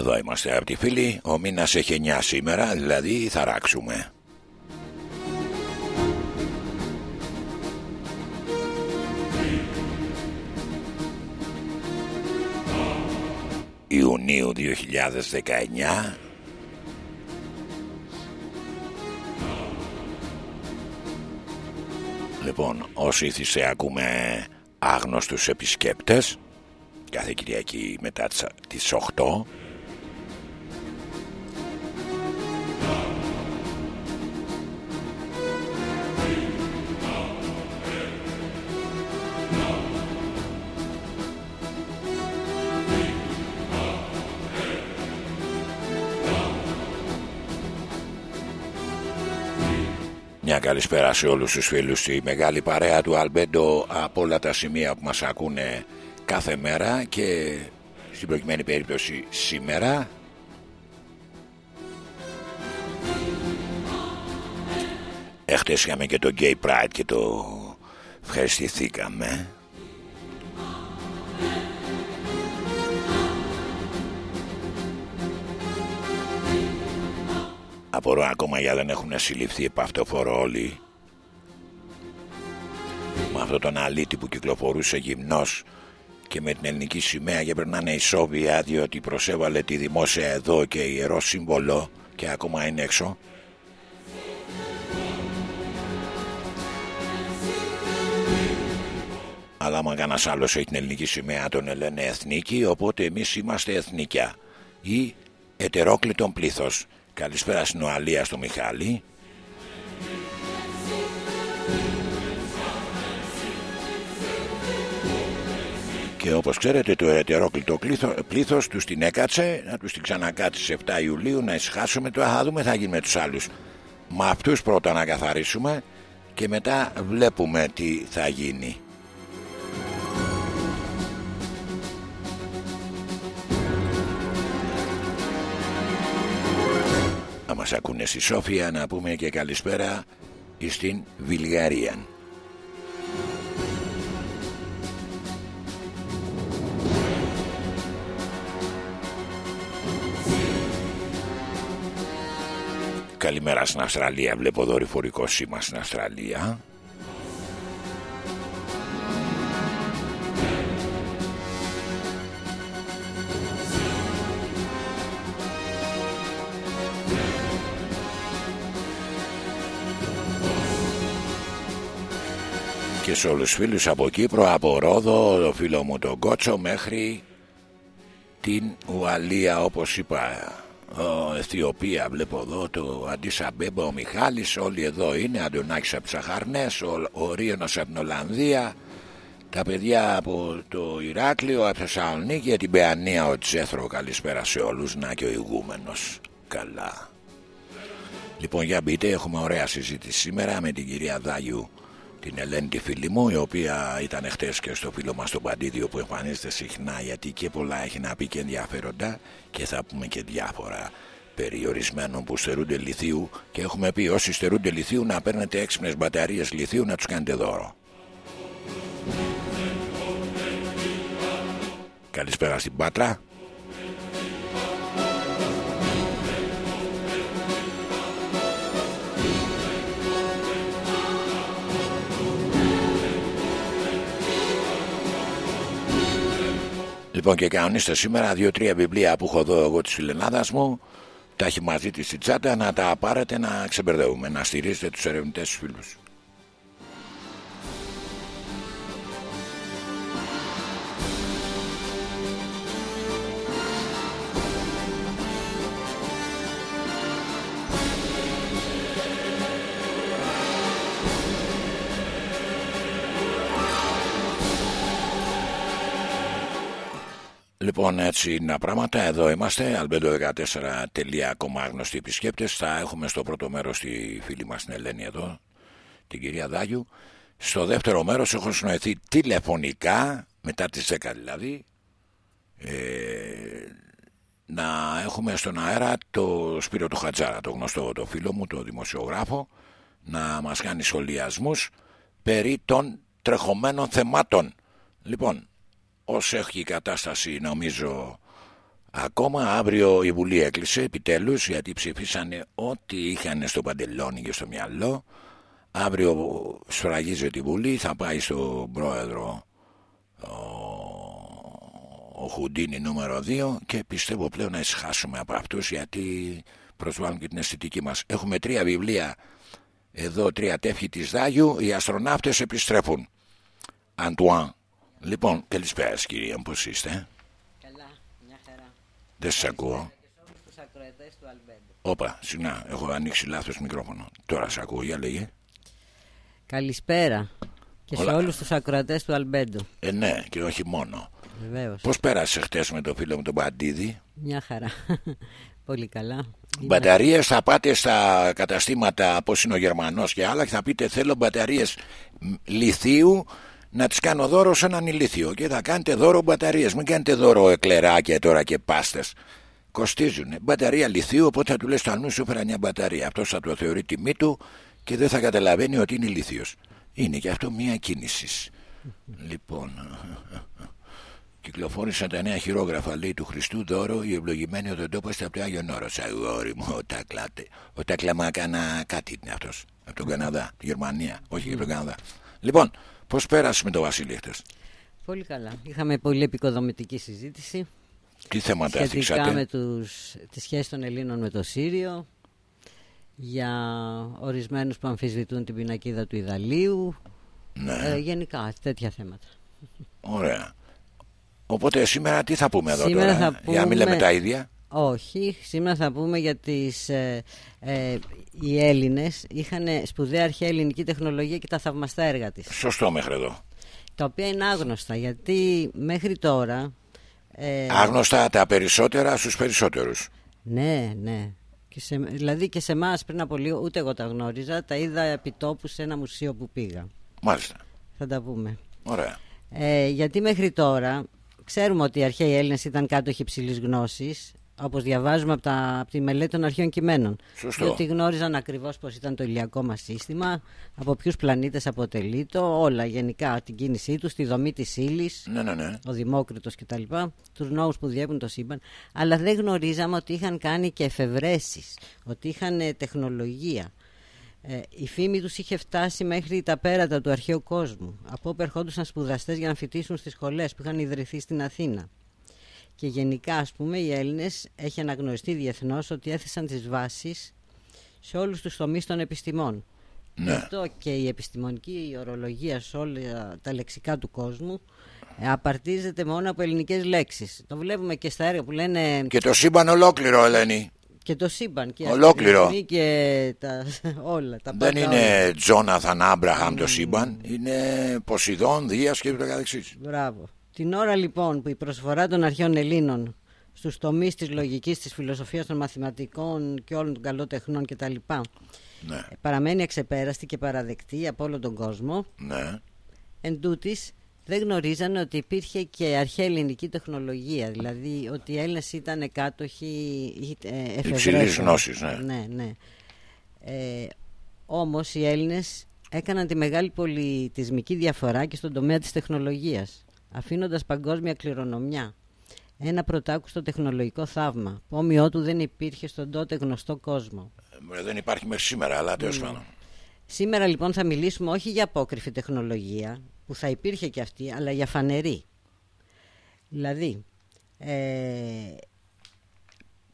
Όπ, εδώ είμαστε από τη φίλη. Ο μήνας έχει 9 σήμερα, δηλαδή θα ράξουμε. Ιουνίου 2019 Λοιπόν, όσοι ήθισε ακούμε άγνωστους επισκέπτες κάθε Κυριακή μετά τις 8 καλησπέρα σε όλους τους φίλους. Στη μεγάλη παρέα του Αλμπέντο από όλα τα σημεία που μας ακούνε κάθε μέρα και στην προκειμένη περίπτωση σήμερα. Έχτες είχαμε και το Gay Pride και το ευχαριστηθήκαμε Απορώ ακόμα για δεν έχουν συλληφθεί επ' αυτό φορό όλοι. Με αυτόν τον αλήτη που κυκλοφορούσε γυμνός και με την ελληνική σημαία και πρέπει να είναι ισόβια διότι προσέβαλε τη δημόσια εδώ και ιερό σύμβολο και ακόμα είναι έξω. Αλλά άμα κανένας άλλος έχει την ελληνική σημαία τον λένε εθνική οπότε εμείς είμαστε εθνικιά. Ή ετερόκλητον πλήθος καλησπέρα στην Οαλία στο Μιχάλη. Και όπως ξέρετε το ετερόκλητο πλήθος τους την έκατσε Να τους την ξανακάτσει σε 7 Ιουλίου Να ησυχάσουμε τώρα θα δούμε θα γίνει με τους άλλους. Με αυτούς πρώτα να καθαρίσουμε Και μετά βλέπουμε τι θα γίνει μας ακούνε στη Σόφια να πούμε και καλησπέρα στην Βιλγαρία Καλημέρα στην Αυστραλία. Βλέπω δορυφορικός σήμα στην Αυστραλία. Και σε όλους τους φίλους από Κύπρο, από Ρόδο, το φίλο μου τον Κότσο μέχρι την Ουαλία όπως είπα ο, Αιθιοπία βλέπω εδώ το Αντισαμπέμπα ο Μιχάλης όλοι εδώ είναι Αντωνάκης από Τσαχαρνές ο, ο Ρίωνος από την Ολλανδία τα παιδιά από το Ηράκλειο από Θεσσαλονίκη και την Παιανία ο Τσέθρο καλησπέρα σε όλους να και ο ηγούμενος καλά. Λοιπόν για μπείτε έχουμε ωραία συζήτηση σήμερα με την κυρία Δάγιου την Ελένη τη φίλη μου η οποία ήταν χτες και στο φίλο μας τον Παντίδιο που εμφανίζεται συχνά γιατί και πολλά έχει να πει και ενδιαφέροντα και θα πούμε και διάφορα περιορισμένων που στερούνται λιθίου και έχουμε πει όσοι στερούνται λιθίου να παίρνετε έξυπνες μπαταρίες λιθίου να τους κάνετε δώρο. Καλησπέρα στην Πάτρα. Λοιπόν και κανονίστε σήμερα δύο-τρία βιβλία που έχω εδώ εγώ της φιλενάδας μου τα έχει μαζί της στη τσάτα να τα πάρετε να ξεμπερδεύουμε να στηρίζετε τους ερευνητές τους φίλους Λοιπόν, έτσι είναι τα πράγματα. Εδώ είμαστε. Αλμπέντο14.com άγνωστοι επισκέπτες. Θα έχουμε στο πρώτο μέρος τη φίλη μας την Ελένη εδώ, την κυρία Δάγιου. Στο δεύτερο μέρος έχω συνοηθεί τηλεφωνικά, μετά τις 10 δηλαδή, ε, να έχουμε στον αέρα το Σπύρο του Χατζάρα, το γνωστό το φίλο μου, το δημοσιογράφο, να μας κάνει σχολιασμούς περί των τρεχομένων θεμάτων. Λοιπόν, όσο έχει η κατάσταση νομίζω Ακόμα αύριο η Βουλή έκλεισε επιτέλους γιατί ψηφίσανε ό,τι είχαν στο παντελόνι και στο μυαλό. Αύριο σφραγίζεται η Βουλή, θα πάει στον πρόεδρο ο, ο Χουντίνη νούμερο 2 και πιστεύω πλέον να εισχάσουμε από αυτούς γιατί προσβάλλουν και την αισθητική μας. Έχουμε τρία βιβλία εδώ, τρία τεύχη της Δάγιου, οι αστροναύτες επιστρέφουν. Αντουάν. Λοιπόν, καλησπέρα κυρία, πώς είστε; Δεν σας ακούω. Όπα, συγγνώμη, έχω ανοίξει λάθος μικρόφωνο. Τώρα σε ακούω, για λέγε. Καλησπέρα. Και σε όλους τους ακροατές του Αλμπέντο. Ε, ναι, και όχι μόνο. Βεβαίως. Πώς πέρασε χτες με το φίλο μου τον Παντίδη; Μια χαρά. Πολύ καλά. Μπαταρίες θα πάτε στα καταστήματα όπω είναι ο Γερμανός και άλλα και θα πείτε θέλω μπαταρίες λιθίου να τις κάνω δώρο σε έναν ηλίθιο και θα κάνετε δώρο μπαταρίες μην κάνετε δώρο εκλεράκια τώρα και πάστες κοστίζουν μπαταρία λιθίου οπότε θα του λες το αλλού σου έφερα μια μπαταρία αυτός θα το θεωρεί τιμή του και δεν θα καταλαβαίνει ότι είναι ηλίθιος είναι και αυτό μια κίνησης λοιπόν Κυκλοφόρησαν τα νέα χειρόγραφα λέει του Χριστού δώρο οι ευλογημένοι οδοντόπαστε από το Άγιο Νόρο. Αγόρι μου, ο Τακλάτε. Ο Τακλαμά κάνα κάτι είναι αυτός. Από τον Καναδά, τη Γερμανία, όχι από τον Καναδά. Λοιπόν, Πώς πέρασε με τον Βασίλη χτε. Πολύ καλά. Είχαμε πολύ επικοδομητική συζήτηση. Τι θέματα Σχετικά έθιξατε. με τους, τη σχέση των Ελλήνων με το Σύριο. Για ορισμένους που αμφισβητούν την πινακίδα του Ιδαλίου. Ναι. Ε, γενικά τέτοια θέματα. Ωραία. Οπότε σήμερα τι θα πούμε εδώ Σήμερα τώρα. θα Για να μην λέμε πούμε- τα ίδια; Όχι, σήμερα θα πούμε για τις... Ε, ε, οι Έλληνες είχαν σπουδαία αρχαία ελληνική τεχνολογία και τα θαυμαστά έργα της. Σωστό μέχρι εδώ. Τα οποία είναι άγνωστα γιατί μέχρι τώρα... Ε, Άγνωστα τα περισσότερα στους περισσότερους. Ναι, ναι. Και σε, δηλαδή και σε εμάς πριν από λίγο, ούτε εγώ τα γνώριζα, τα είδα επιτόπου σε ένα μουσείο που πήγα. Μάλιστα. Θα τα πούμε. Ωραία. Ε, γιατί μέχρι τώρα ξέρουμε ότι οι αρχαίοι Έλληνες ήταν κάτοχοι υψηλής γνώσης, όπως διαβάζουμε από, τα, από τη μελέτη των αρχαίων κειμένων. Σωστό. Διότι γνώριζαν ακριβώς πώς ήταν το ηλιακό μας σύστημα, από ποιους πλανήτες αποτελεί το, όλα γενικά, την κίνησή τους, τη δομή της ύλης, Ναι, ναι, ναι. ο Δημόκριτος κτλ. Τους νόους που διέπουν το σύμπαν. Αλλά δεν γνωρίζαμε ότι είχαν κάνει και εφευρέσεις, ότι είχαν ε, τεχνολογία. Ε, η φήμη τους είχε φτάσει μέχρι τα πέρατα του αρχαίου κόσμου. Από όπου ερχόντουσαν σπουδαστές για να φοιτήσουν στις σχολές που είχαν ιδρυθεί στην Αθήνα. Και γενικά, ας πούμε, οι Έλληνες έχει αναγνωριστεί διεθνώς ότι έθεσαν τις βάσεις σε όλους τους τομείς των επιστημών. Γι' Ναι. αυτό και η επιστημονική ορολογία σε όλα τα λεξικά του κόσμου ε, απαρτίζεται μόνο από ελληνικές λέξεις. Το βλέπουμε και στα έργα που λένε Και το σύμπαν ολόκληρο, Ελένη. και το σύμπαν και οι Ολόκληρο. αστρονομοί και τα, όλα. Τα Δεν πάντα όλα. είναι Τζόναθαν Άμπραχαμ το σύμπαν. Είναι Ποσειδών, Δίας και το καθεξής. Μπράβο. Την ώρα λοιπόν που η προσφορά των αρχαίων Ελλήνων στους τομείς της λογικής, της φιλοσοφίας των μαθηματικών και όλων των καλών τεχνών κτλ. Ναι, παραμένει αξεπέραστη και παραδεκτή από όλο τον κόσμο, ναι. εν τούτης, δεν γνωρίζανε ότι υπήρχε και αρχαία ελληνική τεχνολογία, δηλαδή ότι οι Έλληνες ήταν κάτοχοι ε, εφευρέσεων. Υψηλής γνώσης, ναι. ναι, ναι. Ε, όμως οι Έλληνες έκαναν τη μεγάλη πολιτισμική διαφορά και στον τομέα της τεχνολογίας, αφήνοντας παγκόσμια κληρονομιά. Ένα πρωτάκουστο τεχνολογικό θαύμα, που όμοιό του δεν υπήρχε στον τότε γνωστό κόσμο. Ε, Δεν υπάρχει μέχρι σήμερα, αλλά τέλος πάντων. Σήμερα λοιπόν θα μιλήσουμε όχι για απόκρυφη τεχνολογία, που θα υπήρχε και αυτή, αλλά για φανερή. Δηλαδή, ε,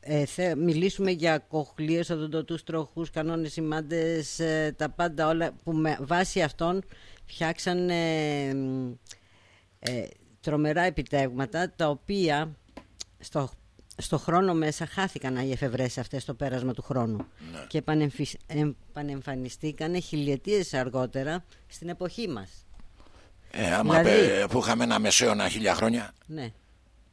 ε, θα μιλήσουμε για κοχλίες, οδοντοτούς τροχούς, κανόνες σημάντες, ε, τα πάντα όλα που με βάση αυτών φτιάξαν ε, μ, ε, τρομερά επιτεύγματα τα οποία στο, στο χρόνο μέσα χάθηκαν οι εφευρέσεις αυτές στο πέρασμα του χρόνου και επανεμφυ- επανεμφανιστήκαν χιλιετίες αργότερα στην εποχή μας. Ε, άμα Δηλαδή- πε- που είχαμε ένα μεσαίωνα χίλια χρόνια, Ναι.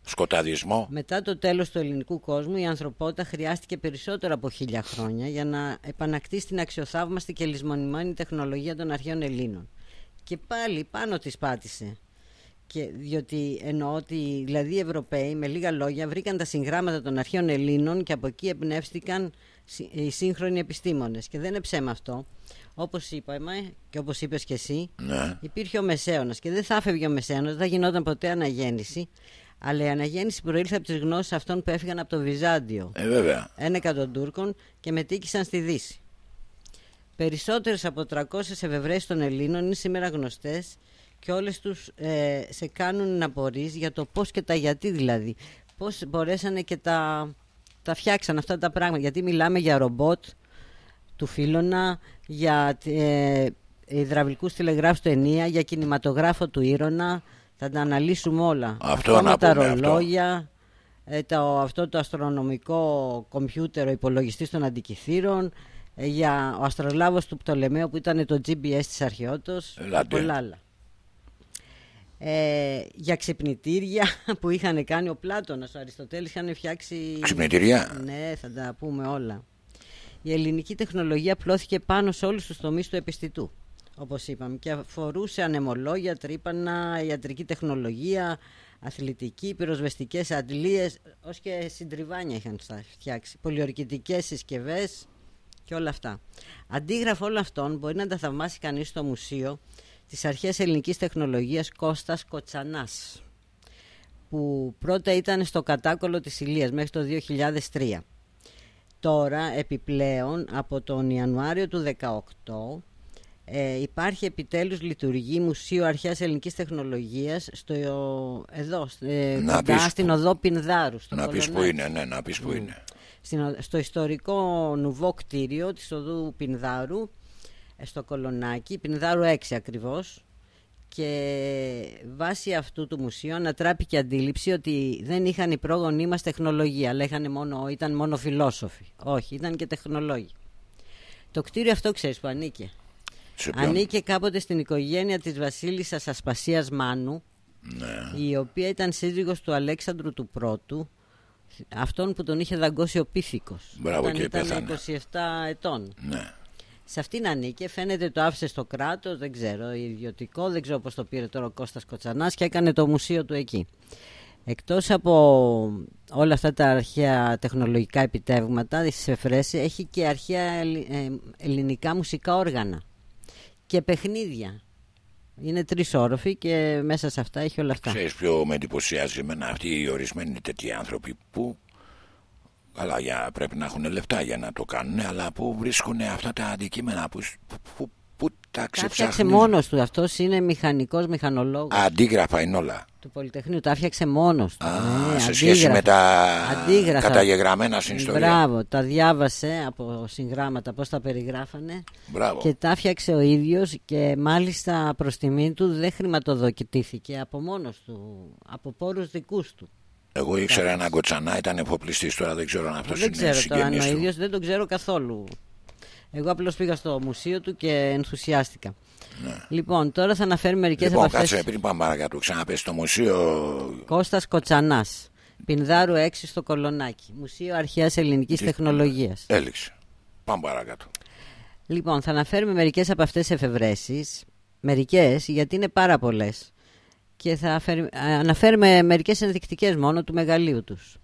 σκοταδισμό. Μετά το τέλος του ελληνικού κόσμου η ανθρωπότητα χρειάστηκε περισσότερο από χίλια χρόνια για να επανακτήσει την αξιοθαύμαστη και λησμονημένη τεχνολογία των αρχαίων Ελλήνων. Και πάλι πάνω της πάτησε. Και διότι εννοώ ότι δηλαδή οι Ευρωπαίοι με λίγα λόγια βρήκαν τα συγγράμματα των αρχαίων Ελλήνων και από εκεί εμπνεύστηκαν συ- οι σύγχρονοι επιστήμονες. Και δεν είναι ψέμα αυτό. Όπως είπαμε και όπως είπες και εσύ, Ναι. υπήρχε ο Μεσαίωνας και δεν θα έφευγε ο Μεσαίωνας, δεν θα γινόταν ποτέ αναγέννηση Αλλά η αναγέννηση προήλθε από τις γνώσεις αυτών που έφυγαν από το Βυζάντιο. Ε, βέβαια. Ένεκα των Τούρκων και μετήκησαν στη Δύση. Περισσότερες από 300 εφευρέσεις των Ελλήνων είναι σήμερα γνωστές και όλες τους ε, σε κάνουν να μπορείς για το πώς και τα γιατί δηλαδή. Πώς μπορέσανε και τα, τα φτιάξαν αυτά τα πράγματα. Γιατί μιλάμε για ρομπότ του Φίλωνα, για ε, υδραυλικούς τηλεγράφους του Ενία, για κινηματογράφο του Ήρωνα. Θα τα αναλύσουμε όλα. Αυτό να τα πούμε, ρολόγια, ε, το, αυτό το αστρονομικό κομπιούτερ, ο υπολογιστής των αντικειθήρων, ε, για ο αστρολάβος του Πτολεμαίου που ήταν το GPS της αρχαιότητας και Ελάτε. πολλά άλλα. Ε, για ξυπνητήρια που είχαν κάνει ο Πλάτωνας, ο Αριστοτέλης είχαν φτιάξει... Ξυπνητήρια; Ναι, θα τα πούμε όλα. Η ελληνική τεχνολογία πλώθηκε πάνω σε όλους τους τομείς του επιστητού, όπως είπαμε, και αφορούσε ανεμολόγια, τρύπανα, ιατρική τεχνολογία, αθλητική, πυροσβεστικές αντλίες, ως και συντριβάνια είχαν στα- φτιάξει, πολιορκητικές συσκευές και όλα αυτά. Αντίγραφο όλων αυτών μπορεί να τα θαυμάσει κανείς στο μουσείο της αρχαίας ελληνικής τεχνολογίας Κώστας Κοτσανάς που πρώτα ήταν στο κατάκολο της Ηλίας μέχρι το 2003. Τώρα επιπλέον από τον Ιανουάριο του 2018 ε, υπάρχει επιτέλους λειτουργεί Μουσείο Αρχαίας Ελληνικής Τεχνολογίας στο, εδώ, ε, Να κοντά πεις στην οδό Πινδάρου. Στο Να πεις που Κολονάκι. είναι, ναι, να πεις που είναι. Στην ο- στο ιστορικό νουβό κτίριο της οδού Πινδάρου ε, στο Κολονάκι, Πινδάρου 6 ακριβώς και βάσει αυτού του μουσείου ανατράπηκε αντίληψη ότι δεν είχαν οι πρόγονοί μας τεχνολογία αλλά είχαν μόνο, ήταν μόνο φιλόσοφοι. Όχι, ήταν και τεχνολόγοι. Το κτίριο αυτό ξέρεις που ανήκε; Σε ποιον; Ανήκε κάποτε στην οικογένεια της βασίλισσας Ασπασίας Μάνου Ναι. η οποία ήταν σύζυγος του Αλέξανδρου του Πρώτου αυτόν που τον είχε δαγκώσει ο Πίθηκος Μπράβο, όταν και ήταν πέθανε. 27 ετών ναι. Σε αυτήν ανήκε, φαίνεται το άφησε στο κράτος, δεν ξέρω, ιδιωτικό, δεν ξέρω πώς το πήρε τώρα ο Κώστας Κοτσανάς και έκανε το μουσείο του εκεί. Εκτός από όλα αυτά τα αρχαία τεχνολογικά επιτεύγματα της Εφρέση, έχει και αρχαία ελλη- ε, ελληνικά μουσικά όργανα και παιχνίδια. Είναι τρεις όροφοι και μέσα σε αυτά έχει όλα αυτά. Ξέρεις ποιο με εντυπωσιάζει εμένα; Αυτοί οι ορισμένοι τέτοιοι άνθρωποι που καλά για, πρέπει να έχουν λεφτά για να το κάνουν αλλά που βρίσκουν αυτά τα αντικείμενα που, που, που, που τα Τα έφτιαξε ξεψάχνουν. μόνος του, αυτός είναι μηχανικός μηχανολόγος Αντίγραφα είναι όλα. του Πολυτεχνείου, τα έφτιαξε μόνος του. Α, Ναι, σε σχέση με τα Αντίγραφα. καταγεγραμμένα στην ιστορία. Μπράβο, τα διάβασε από συγγράμματα πώς τα περιγράφανε Μπράβο. και τα έφτιαξε ο ίδιος και μάλιστα προς τιμή του δεν χρηματοδοτήθηκε από μόνος του, από πόρους δικούς του. Εγώ ήξερα έναν κοτσανά, ήταν εφοπλιστής τώρα δεν ξέρω αν αυτός δεν είναι ξέρω τώρα αν συγγενής ο του. ίδιος δεν τον ξέρω καθόλου. Εγώ απλώς πήγα στο μουσείο του και ενθουσιάστηκα. Λοιπόν, τώρα θα αναφέρουμε μερικές Ναι. Λοιπόν, από αυτές. κάτσε πριν πάμε παρακάτω, ξαναπες στο μουσείο. Κώστας Κοτσανάς, Πινδάρου 6 στο Κολονάκι, Μουσείο Αρχαίας Ελληνικής Τι- Τεχνολογίας. Έληξε. Πάμε παρακάτω. Λοιπόν, θα αναφέρουμε μερικές από αυτές τις εφευρέσεις, μερικές γιατί είναι πάρα πολλές και θα αφέρ- α, αναφέρουμε μερικές ενδεικτικές μόνο του μεγαλείου τους.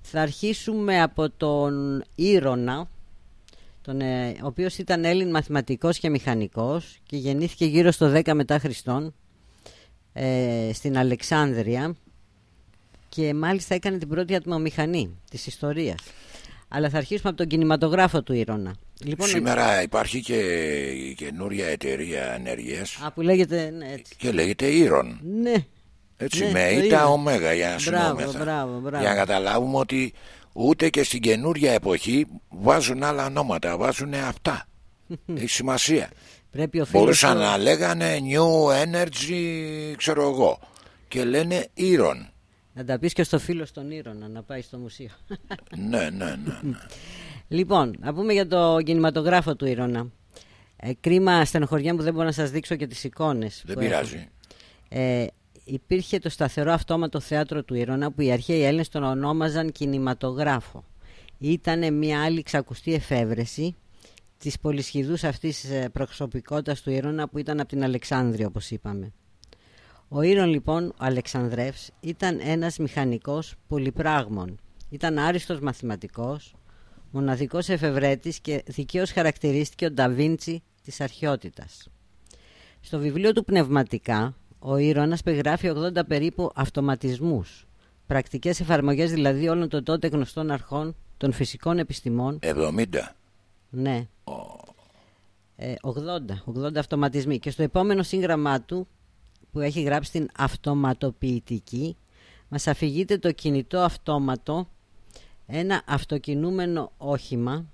Θα αρχίσουμε από τον Ήρωνα, τον, ε, ο οποίος ήταν Έλλην μαθηματικός και μηχανικός και γεννήθηκε γύρω στο 10 μετά Χριστόν ε, στην Αλεξάνδρεια και μάλιστα έκανε την πρώτη ατμομηχανή της ιστορίας. Αλλά θα αρχίσουμε από τον κινηματογράφο του Ήρωνα. Λοιπόν, Σήμερα υπάρχει και η καινούρια εταιρεία ενέργειας Α, που λέγεται ναι, έτσι. και λέγεται Ήρων. Ναι. Έτσι Ναι, με το ήττα είδα. ωμέγα για να Μπράβο, συνόμεθα. μπράβο, μπράβο. Για να καταλάβουμε ότι ούτε και στην καινούρια εποχή βάζουν άλλα ονόματα, βάζουν αυτά. Έχει σημασία. Πρέπει ο φίλος Μπορούσαν του- να λέγανε New Energy, ξέρω εγώ. Και λένε Ήρων. Να τα πεις και στο φίλο στον Ήρωνα να πάει στο μουσείο. ναι, ναι, ναι. ναι. λοιπόν, να πούμε για το κινηματογράφο του Ήρωνα. Ε, κρίμα στενοχωριά μου δεν μπορώ να σας δείξω και τις εικόνες. Δεν που έχω. πειράζει. Ε, υπήρχε το σταθερό αυτόματο θέατρο του Ήρωνα που οι αρχαίοι Έλληνες τον ονόμαζαν κινηματογράφο. Ήταν μια άλλη ξακουστή εφεύρεση της πολυσχηδούς αυτής ε, προσωπικότητας του Ήρωνα που ήταν από την Αλεξάνδρεια όπως είπαμε. Ο Ήρων λοιπόν, ο Αλεξανδρεύς, ήταν ένας μηχανικός πολυπράγμων. Ήταν άριστος μαθηματικός, μοναδικός εφευρέτης και δικαίως χαρακτηρίστηκε ο Νταβίντσι της αρχαιότητας. Στο βιβλίο του πνευματικά, ο Ήρωνας περιγράφει 80 περίπου αυτοματισμούς πρακτικές εφαρμογές δηλαδή όλων των τότε γνωστών αρχών των φυσικών επιστημών. 70 ναι. Ε, 80 80 αυτοματισμοί. Και στο επόμενο σύγγραμμά του που έχει γράψει την αυτοματοποιητική μας αφηγείται το κινητό αυτόματο ένα αυτοκινούμενο όχημα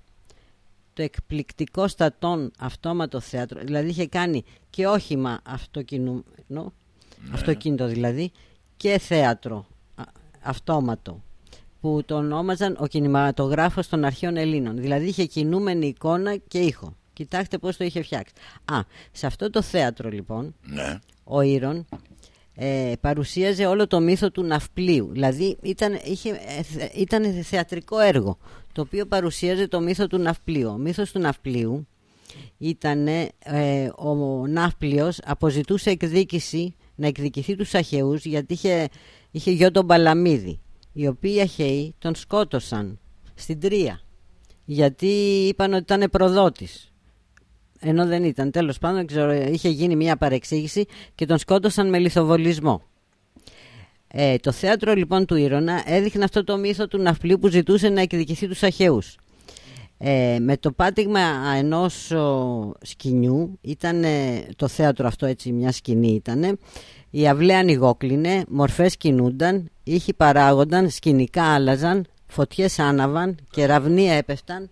το εκπληκτικό στατόν αυτόματο θέατρο δηλαδή είχε κάνει και όχημα αυτοκινούμενο ναι. αυτοκίνητο δηλαδή και θέατρο αυτόματο που το ονόμαζαν ο κινηματογράφος των αρχαίων Ελλήνων δηλαδή είχε κινούμενη εικόνα και ήχο κοιτάξτε πώς το είχε φτιάξει α, σε αυτό το θέατρο λοιπόν ναι. Ο Ήρων ε, παρουσίαζε όλο το μύθο του ναυπλίου. Δηλαδή ήταν, είχε, ε, ήταν θεατρικό έργο το οποίο παρουσίαζε το μύθο του ναυπλίου. Ο μύθος του ναυπλίου ήταν ε, ο ναύπλιος αποζητούσε εκδίκηση να εκδικηθεί τους Αχαιούς γιατί είχε, είχε γιο τον Παλαμίδη οι οποίοι Αχαιοί τον σκότωσαν στην Τρία γιατί είπαν ότι ήταν προδότης ενώ δεν ήταν. Τέλος πάντων, ξέρω, είχε γίνει μια παρεξήγηση και τον σκότωσαν με λιθοβολισμό. Ε, το θέατρο λοιπόν του Ήρωνα έδειχνε αυτό το μύθο του ναυπλίου που ζητούσε να εκδικηθεί τους Αχαιούς. Ε, με το πάτηγμα ενός σκηνιού, ήταν το θέατρο αυτό έτσι μια σκηνή ήταν, η αυλαία ανοιγόκλινε, μορφές κινούνταν, ήχοι παράγονταν, σκηνικά άλλαζαν, φωτιές άναβαν, κεραυνία έπεφταν,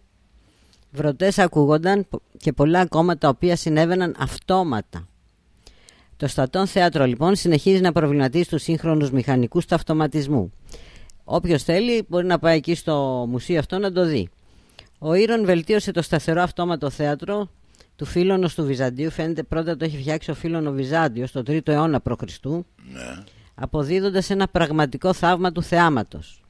Βρωτές ακούγονταν και πολλά ακόμα τα οποία συνέβαιναν αυτόματα. Το Στατόν Θέατρο λοιπόν συνεχίζει να προβληματίζει τους σύγχρονους μηχανικούς του αυτοματισμού. Όποιος θέλει μπορεί να πάει εκεί στο μουσείο αυτό να το δει. Ο Ήρων βελτίωσε το σταθερό αυτόματο θέατρο του Φίλωνος του Βυζαντίου. Φαίνεται πρώτα το έχει φτιάξει ο Φίλωνος Βυζάντιος στο 3ο αιώνα π.Χ. Ναι. Αποδίδοντας ένα πραγματικό θαύμα του θεάματος.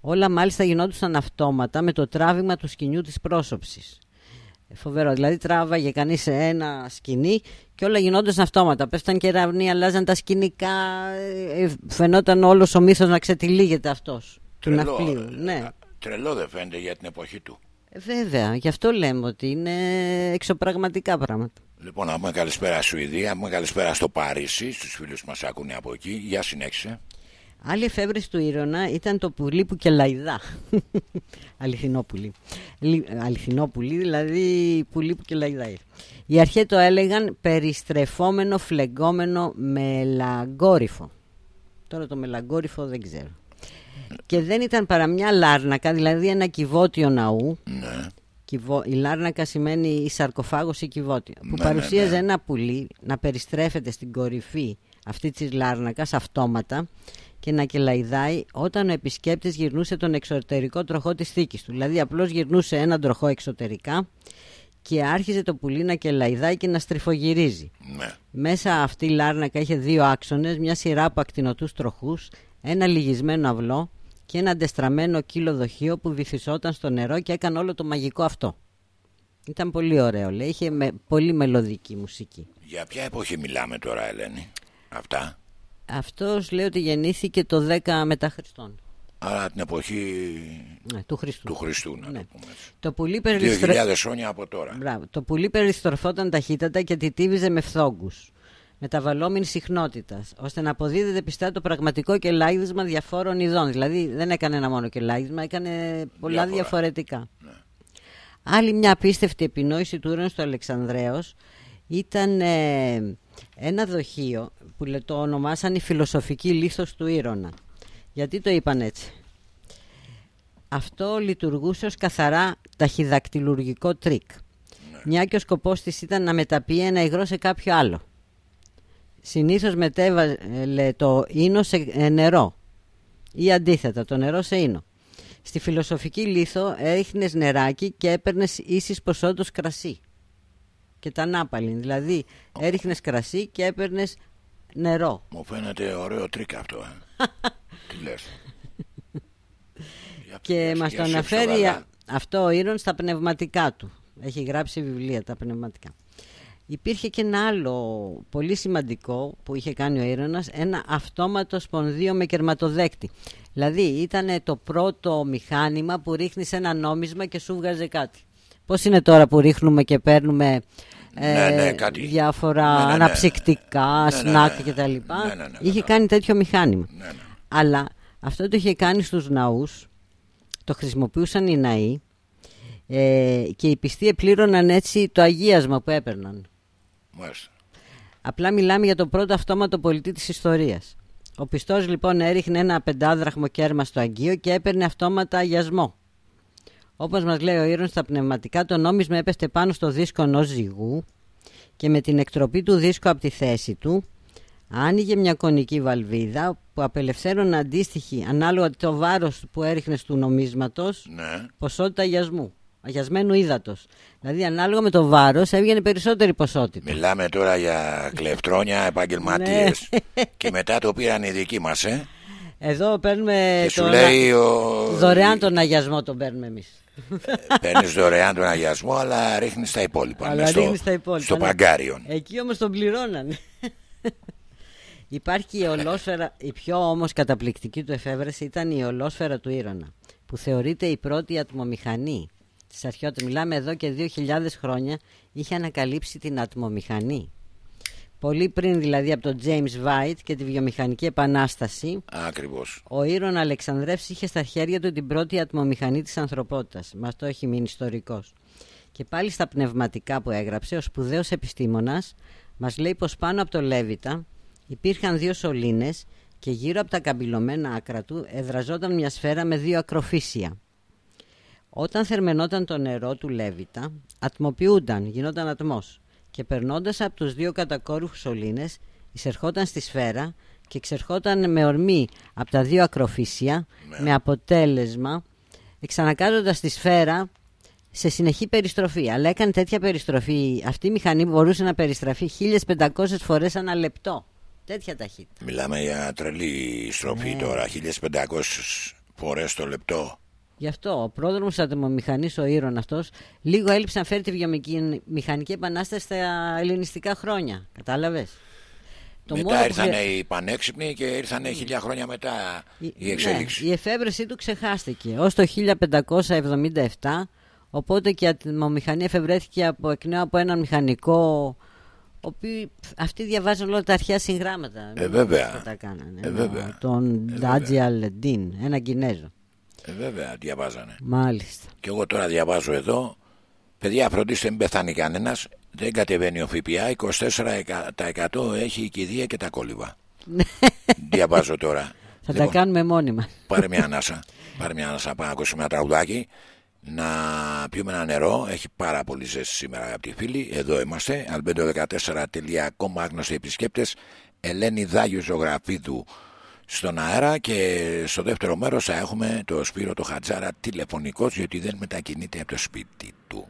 Όλα μάλιστα γινόντουσαν αυτόματα με το τράβημα του σκηνιού της πρόσωψης. Ε, φοβερό, δηλαδή τράβαγε κανείς σε ένα σκηνή και όλα γινόντουσαν αυτόματα. Πέφταν κεραυνοί, αλλάζαν τα σκηνικά. Ε, ε, φαινόταν όλος ο μύθος να ξετυλίγεται αυτός του ναυπλίου. Ναι. Τρελό δεν φαίνεται για την εποχή του. βέβαια, γι' αυτό λέμε ότι είναι εξωπραγματικά πράγματα. Λοιπόν, να πούμε καλησπέρα Σουηδία, να καλησπέρα στο Παρίσι, στους φίλους μας ακούνε από εκεί. Γεια συνέχισε. Άλλη εφεύρεση του Ήρωνα ήταν το πουλί που και λαϊδά. Αληθινό πουλί. Αληθινό πουλί, δηλαδή πουλί που και λαϊδά. Οι αρχαίοι το έλεγαν περιστρεφόμενο, φλεγόμενο μελαγκόρυφο. Τώρα το μελαγκόρυφο δεν ξέρω. Και δεν ήταν παρά μια λάρνακα, δηλαδή ένα κυβότιο ναού. Ναι. Η λάρνακα σημαίνει η σαρκοφάγος ή κυβότιο. Που ναι, ναι, παρουσίαζε ένα πουλί να περιστρέφεται στην κορυφή αυτή της λάρνακας αυτόματα και να κελαϊδάει όταν ο επισκέπτης γυρνούσε τον εξωτερικό τροχό της θήκης του. Δηλαδή απλώς γυρνούσε έναν τροχό εξωτερικά και άρχιζε το πουλί να κελαϊδάει και να στριφογυρίζει. Ναι. Μέσα αυτή η λάρνακα είχε δύο άξονες, μια σειρά από ακτινοτούς τροχούς, ένα λυγισμένο αυλό και ένα αντεστραμμένο κύλο δοχείο που βυθισόταν στο νερό και έκανε όλο το μαγικό αυτό. Ήταν πολύ ωραίο, λέει. Είχε με, πολύ μελωδική μουσική. Για ποια εποχή μιλάμε τώρα, Ελένη, αυτά. Αυτός λέει ότι γεννήθηκε το 10 μετά Χριστόν. Άρα την εποχή ναι, του Χριστού. Του Χριστού να ναι. το πούμε Το πουλί 2000 χρόνια από τώρα. Μπράβο. Το πουλί περιστροφόταν ταχύτατα και τιτίβιζε με φθόγκους μεταβαλλόμενη συχνότητας, ώστε να αποδίδεται πιστά το πραγματικό κελάγισμα διαφόρων ειδών. Δηλαδή δεν έκανε ένα μόνο κελάγισμα, έκανε πολλά διαφορετικά. Ναι. Άλλη μια απίστευτη επινόηση του Ήρωνος του Αλεξανδρέως ήταν ε, ένα δοχείο που το ονομάσαν η φιλοσοφική λίθος του Ήρωνα. Γιατί το είπαν έτσι; Αυτό λειτουργούσε ως καθαρά ταχυδακτυλουργικό τρικ. Ναι. Μια και ο σκοπός της ήταν να μεταποιεί ένα υγρό σε κάποιο άλλο. Συνήθως μετέβαλε το οίνο σε ε, νερό ή αντίθετα το νερό σε οίνο. Στη φιλοσοφική λίθο έριχνες νεράκι και έπαιρνες ίσης ποσότητος κρασί και τανάπαλιν. Δηλαδή έριχνες κρασί και έπαιρνες νερό. Μου φαίνεται ωραίο τρικ αυτό. Ε. Τι λες. και μας το αναφέρει αυτό ο Ήρων στα πνευματικά του. Έχει γράψει βιβλία τα πνευματικά. Υπήρχε και ένα άλλο πολύ σημαντικό που είχε κάνει ο Ήρωνας, ένα αυτόματο σπονδείο με κερματοδέκτη. Δηλαδή ήταν το πρώτο μηχάνημα που ρίχνεις ένα νόμισμα και σου βγάζει κάτι. Πώς είναι τώρα που ρίχνουμε και παίρνουμε ναι, ναι, ε, διάφορα ναι, ναι, αναψυκτικά, σνακ κτλ. Είχε κάνει τέτοιο μηχάνημα. Αλλά Αυτό το είχε κάνει στους ναούς, το χρησιμοποιούσαν οι ναοί ε, και οι πιστοί πλήρωναν έτσι το αγίασμα που έπαιρναν. Μάλιστα. Απλά μιλάμε για το πρώτο αυτόματο πολιτή της ιστορίας. Ο πιστός λοιπόν έριχνε ένα πεντάδραχμο κέρμα στο Αγγείο και έπαιρνε αυτόματα αγιασμό. Όπως μας λέει ο Ήρων στα πνευματικά το νόμισμα έπεσε πάνω στο δίσκο ενός ζυγού και με την εκτροπή του δίσκου από τη θέση του άνοιγε μια κονική βαλβίδα που απελευθέρωνε αντίστοιχη ανάλογα το βάρος που έριχνε του νομίσματος Ναι. ποσότητα αγιασμού, αγιασμένου ύδατος. Δηλαδή ανάλογα με το βάρος έβγαινε περισσότερη ποσότητα. Μιλάμε τώρα για κλεφτρόνια, επαγγελματίες. και μετά το πήραν οι δικοί μας, ε. Εδώ παίρνουμε Και σου τον- λέει ο... δωρεάν τον αγιασμό τον παίρνουμε εμείς. Παίρνεις δωρεάν τον αγιασμό, αλλά ρίχνεις τα υπόλοιπα. Αλλά ναι, στο, ρίχνεις τα υπόλοιπα, Στο ναι. παγκάριον. Εκεί όμως τον πληρώνανε. Υπάρχει η ολόσφαιρα, η πιο όμως καταπληκτική του εφεύρεση ήταν η ολόσφαιρα του Ήρωνα, που θεωρείται η πρώτη ατμομηχανή. Της αρχαιότητας, μιλάμε εδώ και 2.000 χρόνια, είχε ανακαλύψει την ατμομηχανή. Πολύ πριν δηλαδή από τον James White και τη βιομηχανική επανάσταση, Ακριβώς. ο Ήρων Αλεξανδρεύς είχε στα χέρια του την πρώτη ατμομηχανή της ανθρωπότητας. Μας το έχει μείνει ιστορικός. Και πάλι στα πνευματικά που έγραψε, ο σπουδαίος επιστήμονας μας λέει πως πάνω από το Λέβητα υπήρχαν δύο σωλήνες και γύρω από τα καμπυλωμένα άκρα του εδραζόταν μια σφαίρα με δύο ακροφύσια. Όταν θερμαινόταν το νερό του Λέβητα, ατμοποιούνταν, γινόταν ατμός και περνώντας από τους δύο κατακόρυφους σωλήνες, εισερχόταν στη σφαίρα και εξερχόταν με ορμή από τα δύο ακροφύσια με αποτέλεσμα εξανακάζοντας τη σφαίρα σε συνεχή περιστροφή. Αλλά έκανε τέτοια περιστροφή, αυτή η μηχανή μπορούσε να περιστραφεί 1500 φορές ανά λεπτό. Τέτοια ταχύτητα. Μιλάμε για τρελή στροφή Ναι. τώρα. 1500 φορές το λεπτό. Γι' αυτό ο πρόδρομος της ατμομηχανής, ο Ήρων αυτός, λίγο έλειψε να φέρει τη βιομηχανική επανάσταση στα ελληνιστικά χρόνια. Κατάλαβες; Το μόνο μετά που ήρθαν χρεια- οι πανέξυπνοι και ήρθαν χιλιά χρόνια μετά η ναι, εξέλιξη. η εφεύρεσή του ξεχάστηκε ως το 1577 οπότε και η ατμομηχανή εφευρέθηκε από εκ νέου από έναν μηχανικό ο οποίοι αυτοί διαβάζουν όλα τα αρχαία συγγράμματα. Ε, βέβαια. Αυτά τα κάνανε. Ε, βέβαια. Τον Ντάτζι Αλεντίν, ένα Κινέζο. Ε, βέβαια, διαβάζανε. Μάλιστα. Και εγώ τώρα διαβάζω εδώ. Παιδιά, φροντίστε μην πεθάνει κανένας. Δεν κατεβαίνει ο ΦΠΑ. 24% έχει η κηδεία και τα κόλληβα. διαβάζω τώρα. Θα Λοιπόν, τα κάνουμε μόνοι μας. Πάρε μια ανάσα. Πάρε μια ανάσα. Πάμε να ακούσουμε ένα τραγουδάκι. Να πιούμε ένα νερό. Έχει πάρα πολύ ζέστη σήμερα, αγαπητοί φίλοι. Εδώ είμαστε. albedo14.com άγνωστοι επισκέπτες. Ελένη Δάγιου Ζωγραφίδου στον αέρα. Και στο δεύτερο μέρος θα έχουμε το Σπύρο το Χατζάρα τηλεφωνικός, γιατί δεν μετακινείται από το σπίτι του.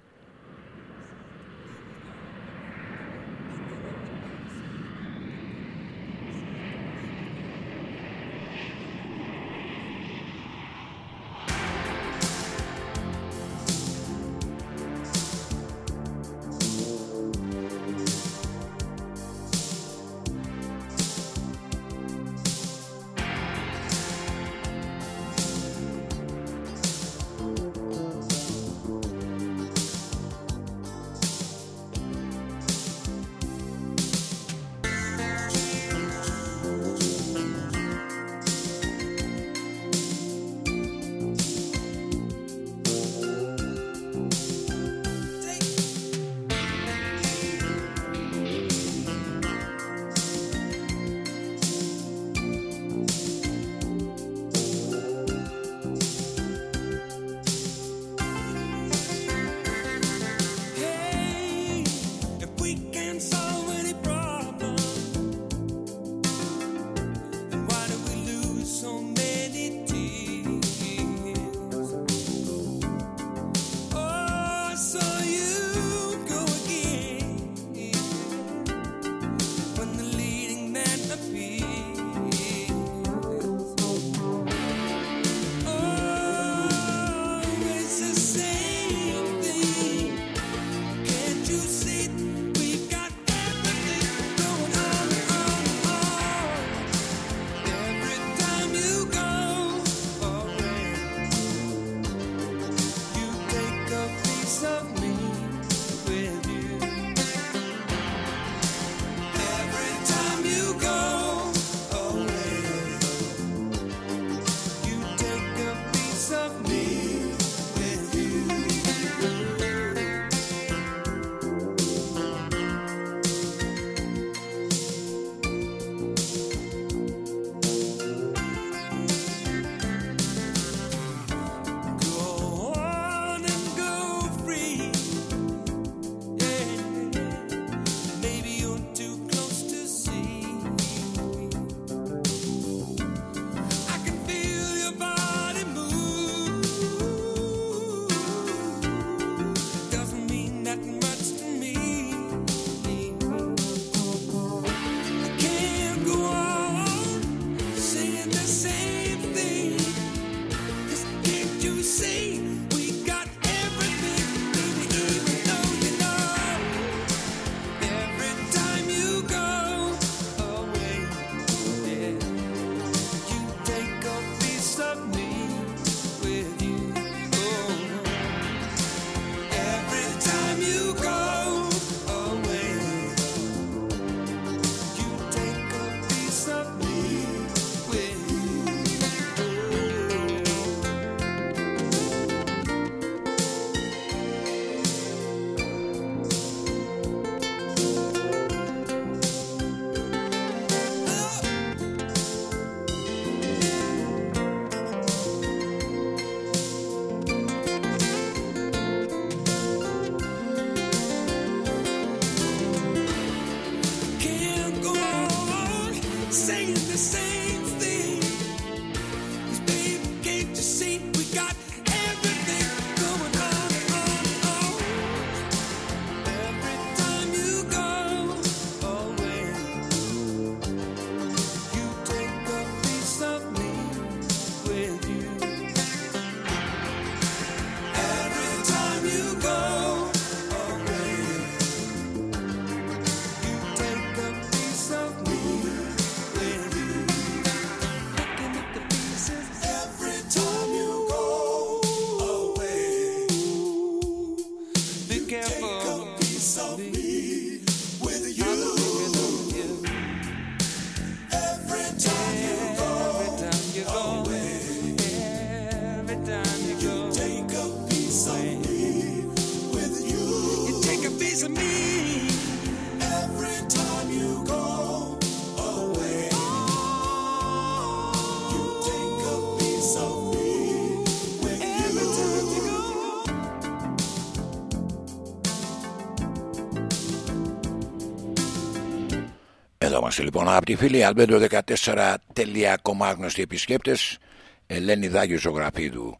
Είμαστε λοιπόν από τη φίλη Αλμπέντο14.com άγνωστοι επισκέπτες. Ελένη Δάγιο Ζωγραφίδου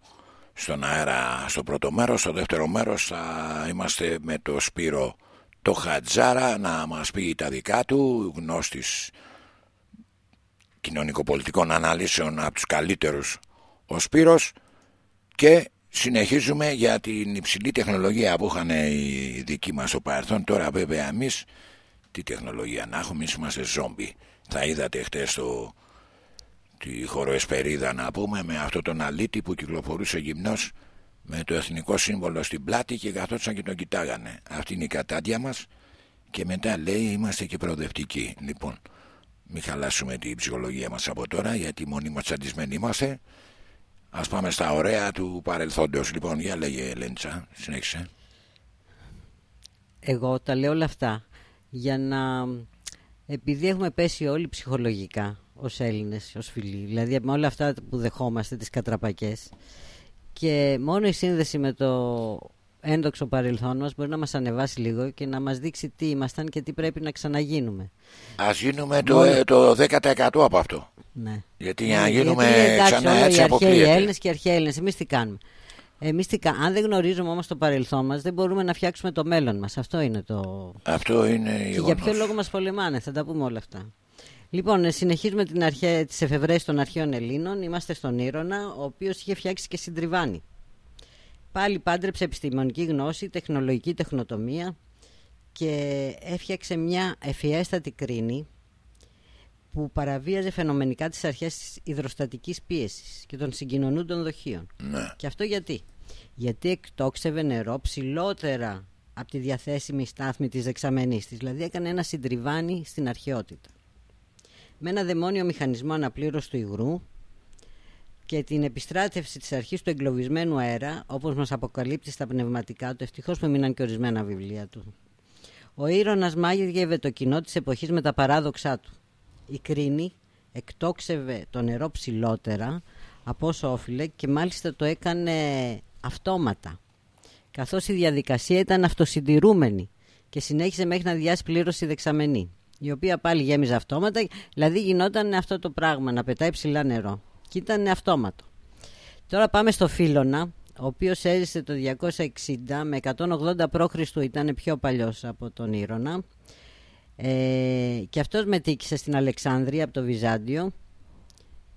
στον αέρα στο πρώτο μέρος Στο δεύτερο μέρος. Θα είμαστε με το Σπύρο το Χατζάρα να μας πει τα δικά του γνώστης κοινωνικοπολιτικών αναλύσεων από τους καλύτερους ο Σπύρος. Και συνεχίζουμε για την υψηλή τεχνολογία που είχαν οι δικοί μας στο παρελθόν. Τώρα βέβαια εμείς τι τεχνολογία να έχουμε, εμείς είμαστε ζόμπι. Θα είδατε χτες το, τη χωροεσπερίδα να πούμε με αυτό τον αλήτη που κυκλοφορούσε γυμνός με το εθνικό σύμβολο στην πλάτη και καθόντουσαν και τον κοιτάγανε. Αυτή είναι η κατάντια μας και μετά λέει είμαστε και προοδευτικοί. Λοιπόν, μην χαλάσουμε την ψυχολογία μας από τώρα γιατί μόνοι μας τσαντισμένοι είμαστε. Ας πάμε στα ωραία του παρελθόντος. Λοιπόν, για λέγε Λέντσα, συνέχισε. Εγώ τα λέω όλα αυτά για να... Επειδή έχουμε πέσει όλοι ψυχολογικά ως Έλληνες, ως φίλοι, δηλαδή με όλα αυτά που δεχόμαστε, τις κατραπακές και μόνο η σύνδεση με το έντοξο παρελθόν μας μπορεί να μας ανεβάσει λίγο και να μας δείξει τι ήμασταν και τι πρέπει να ξαναγίνουμε. Ας γίνουμε το, ε, το 10% από αυτό. Ναι. Γιατί για να γίνουμε Γιατί, ξανά έτσι αποκλείεται. Οι Έλληνες και οι αρχαίοι Έλληνες, εμείς τι κάνουμε; Εμείς τι, αν δεν γνωρίζουμε όμως το παρελθόν μας δεν μπορούμε να φτιάξουμε το μέλλον μας. Αυτό είναι το... Αυτό είναι Και για ποιο λόγο μας πολεμάνε, θα τα πούμε όλα αυτά. Λοιπόν, ε, συνεχίζουμε την αρχαία, τις εφευρέσεις των αρχαίων Ελλήνων. Είμαστε στον Ήρωνα, ο οποίος είχε φτιάξει και συντριβάνι. Πάλι πάντρεψε επιστημονική γνώση, τεχνολογική τεχνοτομία και έφτιαξε μια εφιέστατη κρίνη που παραβίαζε φαινομενικά τις αρχές της υδροστατικής πίεσης και των συγκοινωνούντων δοχείων. Ναι. Και αυτό γιατί; Γιατί εκτόξευε νερό ψηλότερα από τη διαθέσιμη στάθμη της δεξαμενής της. Δηλαδή έκανε ένα συντριβάνι στην αρχαιότητα. Με ένα δαιμόνιο μηχανισμό αναπλήρωσης του υγρού και την επιστράτευση της αρχής του εγκλωβισμένου αέρα, όπως μας αποκαλύπτει στα πνευματικά του, ευτυχώς που μείναν και ορισμένα βιβλία του. Ο Ήρωνας μάγειρε το κοινό της εποχής με τα παράδοξά του η κρίνη εκτόξευε το νερό ψηλότερα από όσο όφιλε και μάλιστα το έκανε αυτόματα. Καθώς η διαδικασία ήταν αυτοσυντηρούμενη και συνέχισε μέχρι να διάσει πλήρωση δεξαμενή η οποία πάλι γέμιζε αυτόματα δηλαδή γινόταν αυτό το πράγμα να πετάει ψηλά νερό. Και ήταν αυτόματο. Τώρα πάμε στο Φίλωνα ο οποίος έζησε το 260 με 180 π.Χ. ήταν πιο παλιός από τον Ήρωνα ε, και αυτός μετήκησε στην Αλεξάνδρεια από το Βυζάντιο.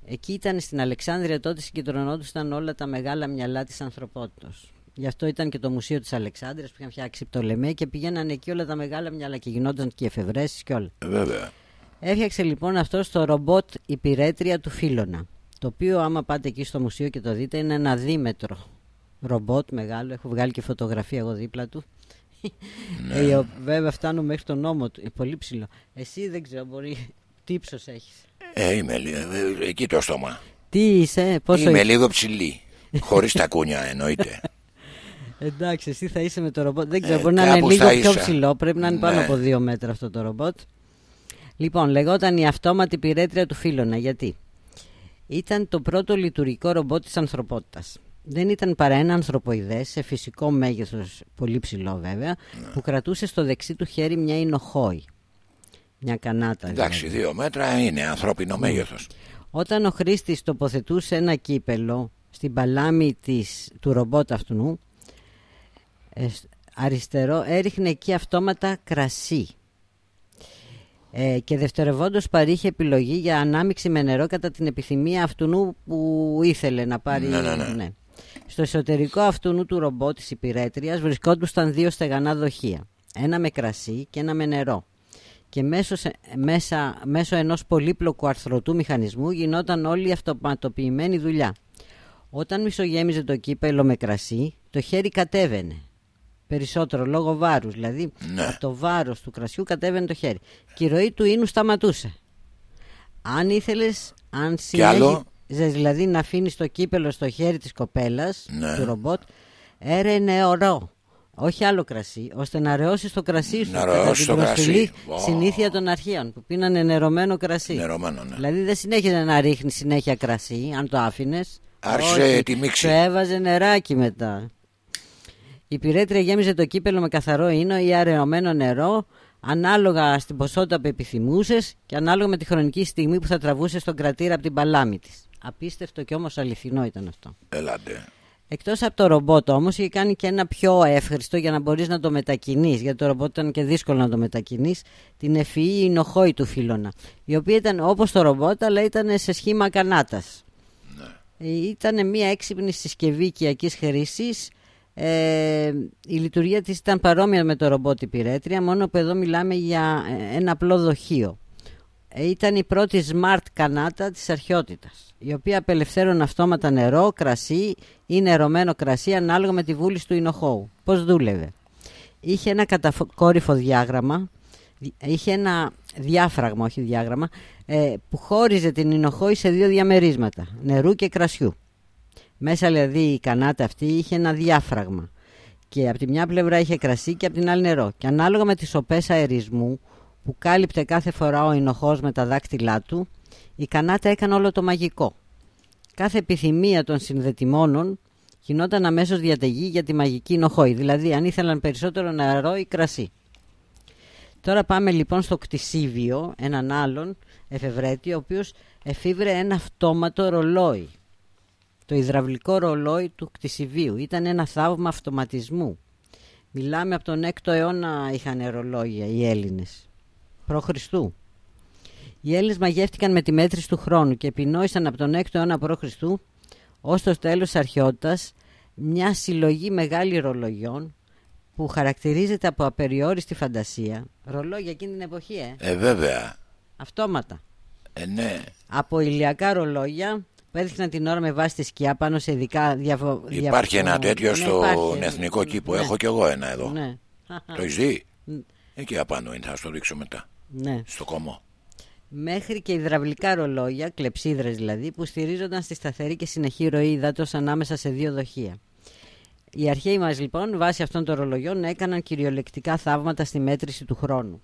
Εκεί ήταν στην Αλεξάνδρεια τότε συγκεντρωνόντουσαν όλα τα μεγάλα μυαλά της ανθρωπότητας. Γι' αυτό ήταν και το Μουσείο της Αλεξάνδρειας που είχαν φτιάξει το Λεμέ και πηγαίνανε εκεί όλα τα μεγάλα μυαλά και γινόταν και εφευρέσεις και όλα. Ε, βέβαια. Έφτιαξε λοιπόν αυτό το ρομπότ υπηρέτρια του Φίλωνα. Το οποίο άμα πάτε εκεί στο μουσείο και το δείτε είναι ένα δίμετρο ρομπότ μεγάλο. Έχω βγάλει και φωτογραφία εγώ δίπλα του. Ναι. Ε, βέβαια φτάνω μέχρι τον νόμο του. Ε, πολύ ψηλό. Εσύ δεν ξέρω, μπορεί. Τι ύψος έχεις; Ε, είμαι λίγο. Ε, εκεί το στόμα. Τι είσαι, πόσο Είμαι λίγο ψηλή. Χωρίς τα κούνια, εννοείται. Εντάξει, εσύ θα είσαι με το ρομπότ. Δεν ξέρω, ε, μπορεί να είναι λίγο πιο ψηλό. Πρέπει να είναι πάνω ναι. από δύο μέτρα αυτό το ρομπότ. Λοιπόν, λεγόταν η αυτόματη πυρέτρια του Φίλωνα. Γιατί; Ήταν το πρώτο λειτουργικό ρομπότ της ανθρωπότητας δεν ήταν παρά ένα ανθρωποειδές σε φυσικό μέγεθος, πολύ ψηλό βέβαια, που κρατούσε στο δεξί του χέρι μια εινοχόη. Μια κανάτα. Εντάξει, δηλαδή. δύο μέτρα είναι ανθρώπινο μέγεθος. Όταν ο χρήστης τοποθετούσε ένα κύπελο στην παλάμη της, του ρομπότ αυτού, ε, σ- αριστερό έριχνε εκεί αυτόματα κρασί. Ε, και δευτερευόντως παρήχε επιλογή για ανάμιξη με νερό κατά την επιθυμία αυτού που ήθελε να πάρει. Ναι, ναι, ναι. Στο εσωτερικό αυτού του ρομπότ της υπηρέτριας βρισκόντουσαν δύο στεγανά δοχεία. Ένα με κρασί και ένα με νερό. Και μέσω, σε- μέσα, μέσω ενός πολύπλοκου αρθρωτού μηχανισμού γινόταν όλη η αυτοματοποιημένη δουλειά. Όταν μισογέμιζε το κύπελο με κρασί, το χέρι κατέβαινε. Περισσότερο λόγω βάρους, δηλαδή Ναι. από το βάρος του κρασιού κατέβαινε το χέρι. Και η ροή του ίνου σταματούσε. Αν ήθελες, αν άλλο; Συνέχιζες δηλαδή να αφήνεις το κύπελο στο χέρι της κοπέλας, Ναι. του ρομπότ, έρενε ωρό. Όχι άλλο κρασί, ώστε να ρεώσεις το κρασί σου. Να κατά ρεώσεις την το κρασί. προσφυλή Ω. συνήθεια των αρχαίων που πίνανε νερωμένο κρασί. Νερωμένο, ναι. Δηλαδή δεν συνέχιζε να ρίχνεις συνέχεια κρασί, αν το άφηνες. Άρχισε τη μίξη. Το έβαζε νεράκι μετά. Η πυρέτρια γέμιζε το κύπελο με καθαρό ίνο ή αραιωμένο νερό, ανάλογα στην ποσότητα που επιθυμούσες και ανάλογα με τη χρονική στιγμή που θα τραβούσε τον κρατήρα από την παλάμη της. Απίστευτο και όμως αληθινό ήταν αυτό. Έλατε. Εκτός από το ρομπότ όμως είχε κάνει και ένα πιο εύχριστο για να μπορείς να το μετακινείς γιατί το ρομπότ ήταν και δύσκολο να το μετακινείς την ευφυή εινοχόη του φίλωνα η οποία ήταν όπως το ρομπότ αλλά ήταν σε σχήμα κανάτας Ε, ήταν μια έξυπνη συσκευή οικιακής χρήσης. Ε, η λειτουργία της ήταν παρόμοια με το ρομπότ η πυρέτρια μόνο που εδώ μιλάμε για ε, ένα απλό δοχείο. Ε, ήταν η πρώτη smart κανάτα της αρχαιότητας, η οποία απελευθέρωνε αυτόματα νερό, κρασί ή νερωμένο κρασί ανάλογα με τη βούληση του εινοχώου. Πώς δούλευε; Είχε ένα κατακόρυφο διάγραμμα, δι- είχε ένα διάφραγμα, όχι διάγραμμα, ε, που χώριζε την εινοχώη σε δύο διαμερίσματα, νερού και κρασιού. Μέσα δηλαδή η κανάτα αυτή είχε ένα διάφραγμα και από τη μια πλευρά είχε κρασί και από την άλλη νερό. Και ανάλογα με τις σοπές αερισμού που κάλυπτε κάθε φορά ο εινοχός με τα δάκτυλά του, η κανάτα έκανε όλο το μαγικό. Κάθε επιθυμία των συνδετημόνων γινόταν αμέσως διαταγή για τη μαγική εινοχόη, δηλαδή αν ήθελαν περισσότερο νερό ή κρασί. Τώρα πάμε λοιπόν στο κτισίβιο, έναν άλλον εφευρέτη, ο οποίος εφήβρε ένα αυτόματο ρολόι. Το υδραυλικό ρολόι του κτισιβίου ήταν ένα θαύμα αυτοματισμού. Μιλάμε από τον 6ο αιώνα είχαν ρολόγια οι Έλληνες. Προ Χριστού. Οι Έλληνες μαγεύτηκαν με τη μέτρηση του χρόνου και επινόησαν από τον 6ο αιώνα προ Χριστού ως το τέλος της αρχαιότητας μια συλλογή μεγάλη ρολογιών που χαρακτηρίζεται από απεριόριστη φαντασία. Ρολόγια εκείνη την εποχή, ε; Ε, βέβαια. Αυτόματα. Ε, ναι. Από ηλιακά ρολόγια που έδειχναν την ώρα με βάση τη σκιά πάνω σε ειδικά διαφο... Υπάρχει διαφο- ένα τέτοιο Ναι, στον υπάρχει. εθνικό κήπο. Ναι. Έχω κι εγώ ένα εδώ. Ναι. Το έχεις δει; Μ. Εκεί απάνω είναι, θα σου το δείξω μετά. ναι. Στο κομμό. Μέχρι και υδραυλικά ρολόγια, κλεψίδρες δηλαδή, που στηρίζονταν στη σταθερή και συνεχή ροή υδάτος ανάμεσα σε δύο δοχεία. Οι αρχαίοι μας λοιπόν, βάσει αυτών των ρολογιών, έκαναν κυριολεκτικά θαύματα στη μέτρηση του χρόνου.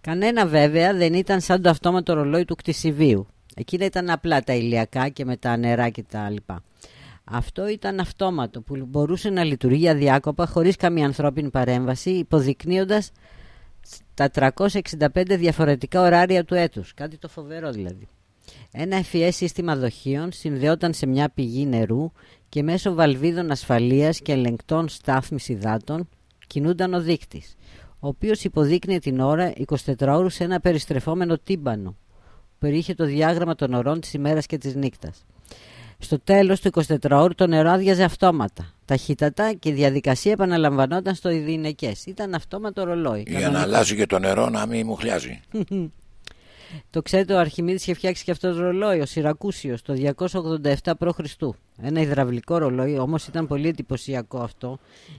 Κανένα βέβαια δεν ήταν σαν το αυτόματο ρολόι του κτησιβίου. Εκείνα ήταν απλά τα ηλιακά και με τα νερά και τα λοιπά. Αυτό ήταν αυτόματο που μπορούσε να λειτουργεί αδιάκοπα χωρίς καμία ανθρώπινη παρέμβαση υποδεικνύοντας τα 365 διαφορετικά ωράρια του έτους. Κάτι το φοβερό δηλαδή. Ένα ευφυές σύστημα δοχείων συνδεόταν σε μια πηγή νερού και μέσω βαλβίδων ασφαλείας και ελεγκτών στάθμης υδάτων κινούνταν ο δείκτης, ο οποίος υποδείκνυε την ώρα 24 ώρους σε ένα περιστρεφόμενο τύμπανο που περιείχε το διάγραμμα των ωρών της ημέρας και της νύχτας. Στο τέλος του 24 ώρου το νερό άδειαζε αυτόματα, ταχύτατα και η διαδικασία επαναλαμβανόταν στο ειδηνικές. Ήταν αυτόματο ρολόι. Για να κανονικό. αλλάζει και το νερό να μην μου χλιάζει. Το ξέρετε, ο Αρχιμίδης είχε φτιάξει και αυτός ρολόι, ο Σιρακούσιος, το 287 π.Χ. Ένα υδραυλικό ρολόι, όμως ήταν πολύ εντυπωσιακό αυτό,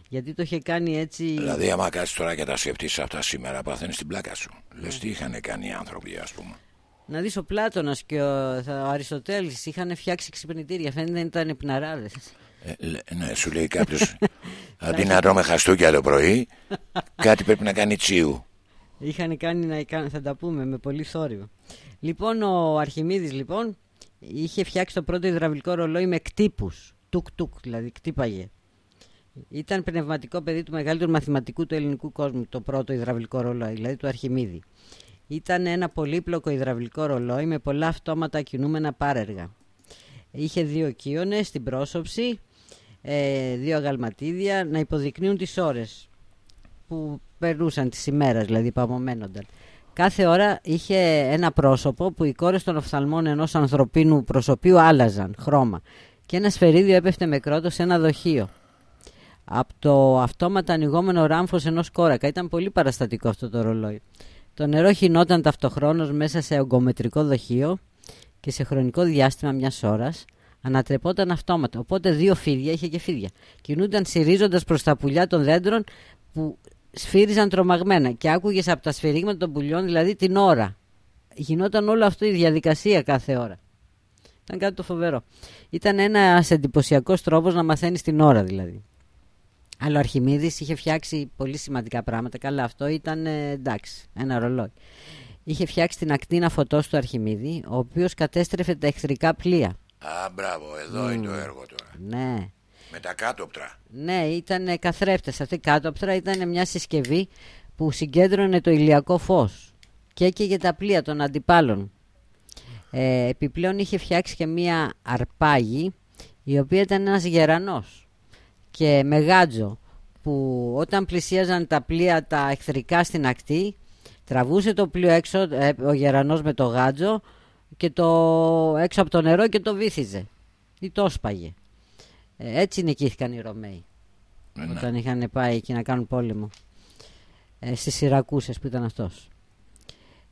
γιατί το είχε κάνει έτσι... Δηλαδή, άμα κάτσεις τώρα και τα σκεφτείς αυτά σήμερα, παθαίνεις την πλάκα σου. Λες τι είχαν κάνει οι άνθρωποι, ας πούμε. Να δεις ο Πλάτωνας και ο, θα- ο Αριστοτέλης είχαν φτιάξει ξυπνητήρια, φαίνεται δεν ήταν υπναράδες. Ε, λέ- ναι, σου λέει κάποιος, αντί να τρώμε χαστούκια το πρωί, κάτι πρέπει να κάνει τσίου. Είχαν κάνει να κάνουν, θα τα πούμε με πολύ θόρυβο. Λοιπόν, ο Αρχιμίδης λοιπόν είχε φτιάξει το πρώτο υδραυλικό ρολόι με κτύπους. Τουκ τουκ, δηλαδή κτύπαγε. Ήταν πνευματικό παιδί του μεγαλύτερου μαθηματικού του ελληνικού κόσμου, το πρώτο υδραυλικό ρολόι, δηλαδή του Αρχιμίδη. Ήταν ένα πολύπλοκο υδραυλικό ρολόι με πολλά αυτόματα κινούμενα πάρεργα. Είχε δύο κύονες στην πρόσωψη, ε, δύο αγαλματίδια να υποδεικνύουν τις ώρες που περνούσαν τις ημέρες, δηλαδή που αμωμένονταν. Κάθε ώρα είχε ένα πρόσωπο που οι κόρες των οφθαλμών ενός ανθρωπίνου προσωπίου άλλαζαν χρώμα και ένα σφαιρίδιο έπεφτε με κρότος σε ένα δοχείο. Από το αυτόματα ανοιγόμενο ράμφος ενός κόρακα ήταν πολύ παραστατικό αυτό το ρολόι. Το νερό χινόταν ταυτοχρόνως μέσα σε ογκομετρικό δοχείο και σε χρονικό διάστημα μιας ώρας ανατρεπόταν αυτόματα. Οπότε δύο φίδια, είχε και φίδια, κινούνταν συρίζοντας προς τα πουλιά των δέντρων που σφύριζαν τρομαγμένα και άκουγες από τα σφυρίγματα των πουλιών, δηλαδή την ώρα. Γινόταν όλο αυτό η διαδικασία κάθε ώρα. Ήταν κάτι το φοβερό. Ήταν ένας εντυπωσιακός τρόπος να μαθαίνεις την ώρα δηλαδή. Αλλά ο Αρχιμίδης είχε φτιάξει πολύ σημαντικά πράγματα. Καλά, αυτό ήταν ε, εντάξει, ένα ρολόι. Είχε φτιάξει την ακτίνα φωτός του Αρχιμίδη, ο οποίος κατέστρεφε τα εχθρικά πλοία. Α, μπράβο, εδώ είναι το έργο τώρα. Ναι. Με τα κάτωπτρα. Ναι, ήταν καθρέφτες. Αυτή η κάτωπτρα ήταν μια συσκευή που συγκέντρωνε το ηλιακό φως και έκαιγε τα πλοία των αντιπάλων. Ε, επιπλέον είχε φτιάξει και μια αρπάγη η οποία ήταν ένας γερανός και με γάτζο που όταν πλησίαζαν τα πλοία τα εχθρικά στην ακτή τραβούσε το πλοίο έξω ε, ο γερανός με το γάτζο και το έξω από το νερό και το βύθιζε ή το σπάγε. Ε, έτσι νικήθηκαν οι Ρωμαίοι ε, ναι. όταν είχαν πάει εκεί να κάνουν πόλεμο ε, στις Σιρακούσες που ήταν αυτός.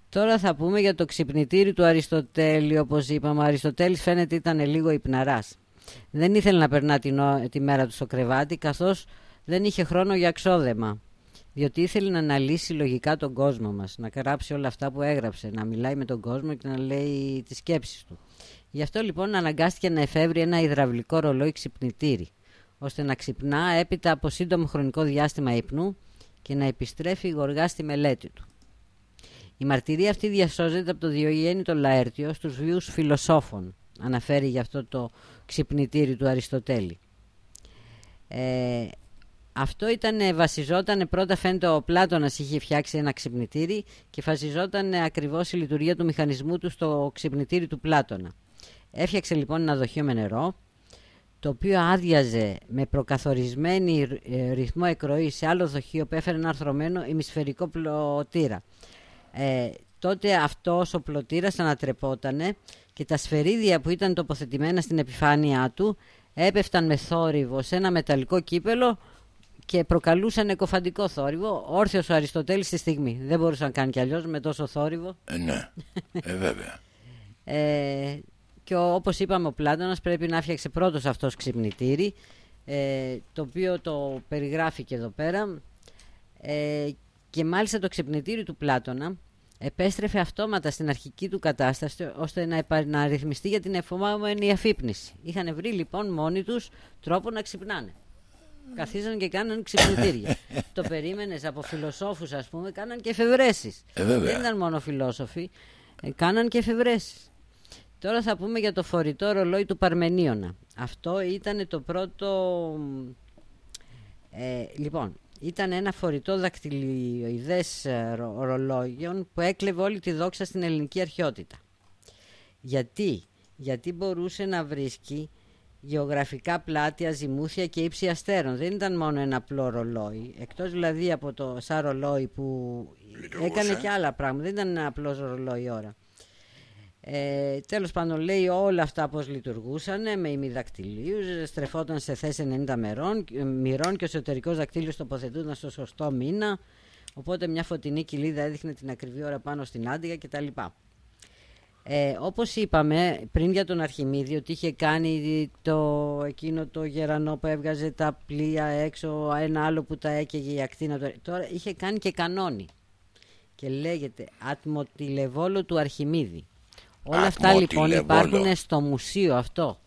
Τώρα θα πούμε για το ξυπνητήρι του Αριστοτέλη όπως είπαμε. Ο Αριστοτέλης φαίνεται ήταν λίγο υπναράς. Δεν ήθελε να περνά την, τη μέρα του στο κρεβάτι καθώς δεν είχε χρόνο για ξόδεμα. Διότι ήθελε να αναλύσει λογικά τον κόσμο μας, να γράψει όλα αυτά που έγραψε, να μιλάει με τον κόσμο και να λέει τις σκέψεις του. Γι' αυτό λοιπόν αναγκάστηκε να εφεύρει ένα υδραυλικό ρολόι ξυπνητήρι, ώστε να ξυπνά έπειτα από σύντομο χρονικό διάστημα ύπνου και να επιστρέφει γοργά στη μελέτη του. Η μαρτυρία αυτή διασώζεται από το Διογέννη το Λαέρτιο στους βίους φιλοσόφων, αναφέρει γι' αυτό το ξυπνητήρι του Αριστοτέλη. Ε, αυτό ήταν, βασιζόταν, πρώτα φαίνεται ο Πλάτωνας είχε φτιάξει ένα ξυπνητήρι και βασιζόταν ακριβώς η λειτουργία του μηχανισμού του στο ξυπνητήρι του Πλάτωνα. Έφτιαξε λοιπόν ένα δοχείο με νερό, το οποίο άδειαζε με προκαθορισμένη ε, ρυθμό εκροής σε άλλο δοχείο που έφερε ένα αρθρωμένο ημισφαιρικό πλωτήρα. Ε, τότε αυτός ο πλωτήρας ανατρεπότανε και τα σφαιρίδια που ήταν τοποθετημένα στην επιφάνειά του έπεφταν με θόρυβο σε ένα μεταλλικό κύπελο και προκαλούσαν εκοφαντικό θόρυβο. Όρθιος ο Αριστοτέλης στη στιγμή. Δεν μπορούσε να κάνει κι αλλιώς με τόσο θόρυβο. Ε, ναι, ε, βέβαια. ε, και όπως είπαμε, ο Πλάτωνας πρέπει να φτιάξει πρώτος αυτός ξυπνητήρι, ε, το οποίο το περιγράφει και εδώ πέρα. Ε, και μάλιστα το ξυπνητήρι του Πλάτωνα επέστρεφε αυτόματα στην αρχική του κατάσταση ώστε να, να ρυθμιστεί για την εφομάμενη αφύπνιση. Είχαν βρει λοιπόν μόνοι τους τρόπο να ξυπνάνε. Καθίζαν και κάναν ξυπνητήρια. το περίμενες από φιλοσόφους ας πούμε, κάναν και εφευρέσεις. Ε, Δεν ήταν μόνο φιλόσοφοι, ε, κάναν και εφευρέσεις. Τώρα θα πούμε για το φορητό ρολόι του Παρμενίωνα. Αυτό ήταν το πρώτο... Ε, λοιπόν, ήταν ένα φορητό δακτυλοειδές ε, ρολόγιον που έκλεβε όλη τη δόξα στην ελληνική αρχαιότητα. Γιατί, Γιατί μπορούσε να βρίσκει γεωγραφικά πλάτια, ζυμούθια και ύψη αστέρων. Δεν ήταν μόνο ένα απλό ρολόι. Εκτός δηλαδή από το σαν ρολόι που έκανε και άλλα πράγματα. Δεν ήταν ένα απλό ρολόι ώρα. Ε, τέλος πάντων λέει όλα αυτά πώς λειτουργούσαν με ημιδακτυλίους, στρεφόταν σε θέση 90 μερών, μοιρών και ο εσωτερικός δακτύλιος τοποθετούνταν στο σωστό μήνα, οπότε μια φωτεινή κοιλίδα έδειχνε την ακριβή ώρα πάνω στην άντιγα κτλ. Ε, όπως είπαμε πριν για τον Αρχιμίδη ότι είχε κάνει το, εκείνο το γερανό που έβγαζε τα πλοία έξω, ένα άλλο που τα έκαιγε η ακτίνα, τώρα είχε κάνει και κανόνι και λέγεται ατμοτηλεβόλο του Αρχιμίδη. Όλα αυτά λοιπόν υπάρχουν στο μουσείο αυτό.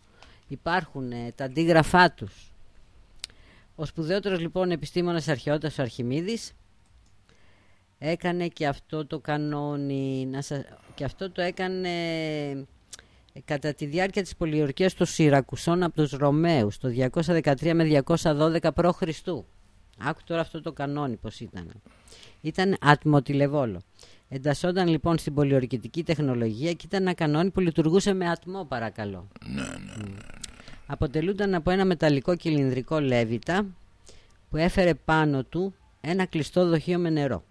Υπάρχουν ε, τα αντίγραφά τους. Ο σπουδαιότερος λοιπόν επιστήμονας αρχαιότητας ο Αρχιμίδης έκανε και αυτό το κανόνι και αυτό το έκανε ε, κατά τη διάρκεια της πολιορκίας των Σιρακουσών από τους Ρωμαίους το 213 με 212 π.Χ. Άκου τώρα αυτό το κανόνι πως ήταν. Ήταν ατμοτηλεβόλο. Εντασσόταν λοιπόν στην πολιορκητική τεχνολογία και ήταν ένα κανόνι που λειτουργούσε με ατμό παρακαλώ. Ναι, ναι, ναι. Αποτελούνταν από ένα μεταλλικό κυλινδρικό λέβητα που έφερε πάνω του ένα κλειστό δοχείο με νερό.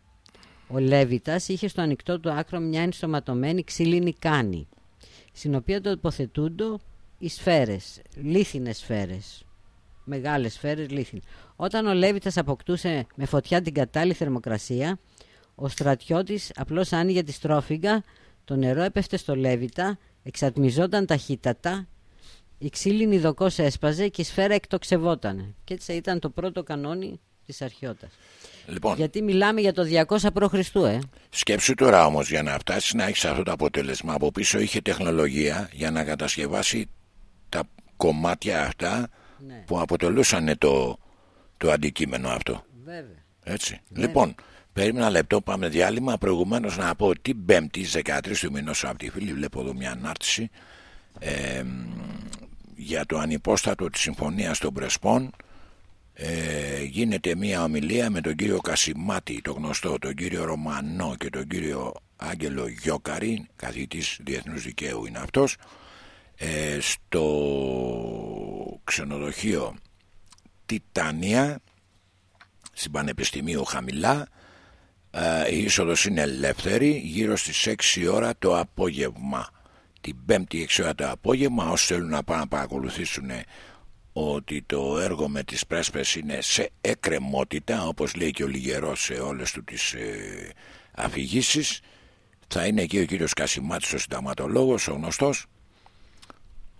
Ο Λέβητας είχε στο ανοιχτό του άκρο μια ενσωματωμένη ξύλινη κάνη, στην οποία τοποθετούνται οι σφαίρες, λίθινες σφαίρες, μεγάλες σφαίρες λίθινες. Όταν ο Λέβητας αποκτούσε με φωτιά την κατάλληλη θερμοκρασία, ο στρατιώτης απλώς άνοιγε τη στρόφιγγα, το νερό έπεφτε στο Λέβητα, εξατμιζόταν ταχύτατα, η ξύλινη δοκός έσπαζε και η σφαίρα εκτοξευόταν. Και έτσι ήταν το πρώτο κανόνι της αρχαιότητας. Λοιπόν, Γιατί μιλάμε για το 200 π.Χ. Ε. σκέψου τώρα όμως για να φτάσεις να έχεις αυτό το αποτέλεσμα από πίσω είχε τεχνολογία για να κατασκευάσει τα κομμάτια αυτά Ναι, που αποτελούσαν το, το αντικείμενο αυτό. βέβαια. Έτσι. Λοιπόν, περίμενα ένα λεπτό, πάμε διάλειμμα. Προηγουμένως να πω την Πέμπτη, 13 του μηνός από τη φίλη, βλέπω εδώ μια ανάρτηση ε, για το ανυπόστατο της Συμφωνίας των Πρεσπών. Ε, γίνεται μια ομιλία με τον κύριο Κασιμάτη, το γνωστό, τον κύριο Ρωμανό και τον κύριο Άγγελο Γιώκαρη, καθηγητής διεθνούς δικαίου είναι αυτός, ε, στο ξενοδοχείο Τιτάνια στην Πανεπιστημίου Χαμηλά ε, η είσοδος είναι ελεύθερη γύρω στις 6 ώρα το απόγευμα. Την 5η 6 ώρα το απόγευμα όσοι θέλουν να πάνε να παρακολουθήσουν ότι το έργο με τις πρέσπες είναι σε εκκρεμότητα όπως λέει και ο Λιγερός σε όλες του τις ε, αφηγήσεις. Θα είναι εκεί ο κύριος Κασιμάτης ο συνταγματολόγος ο γνωστός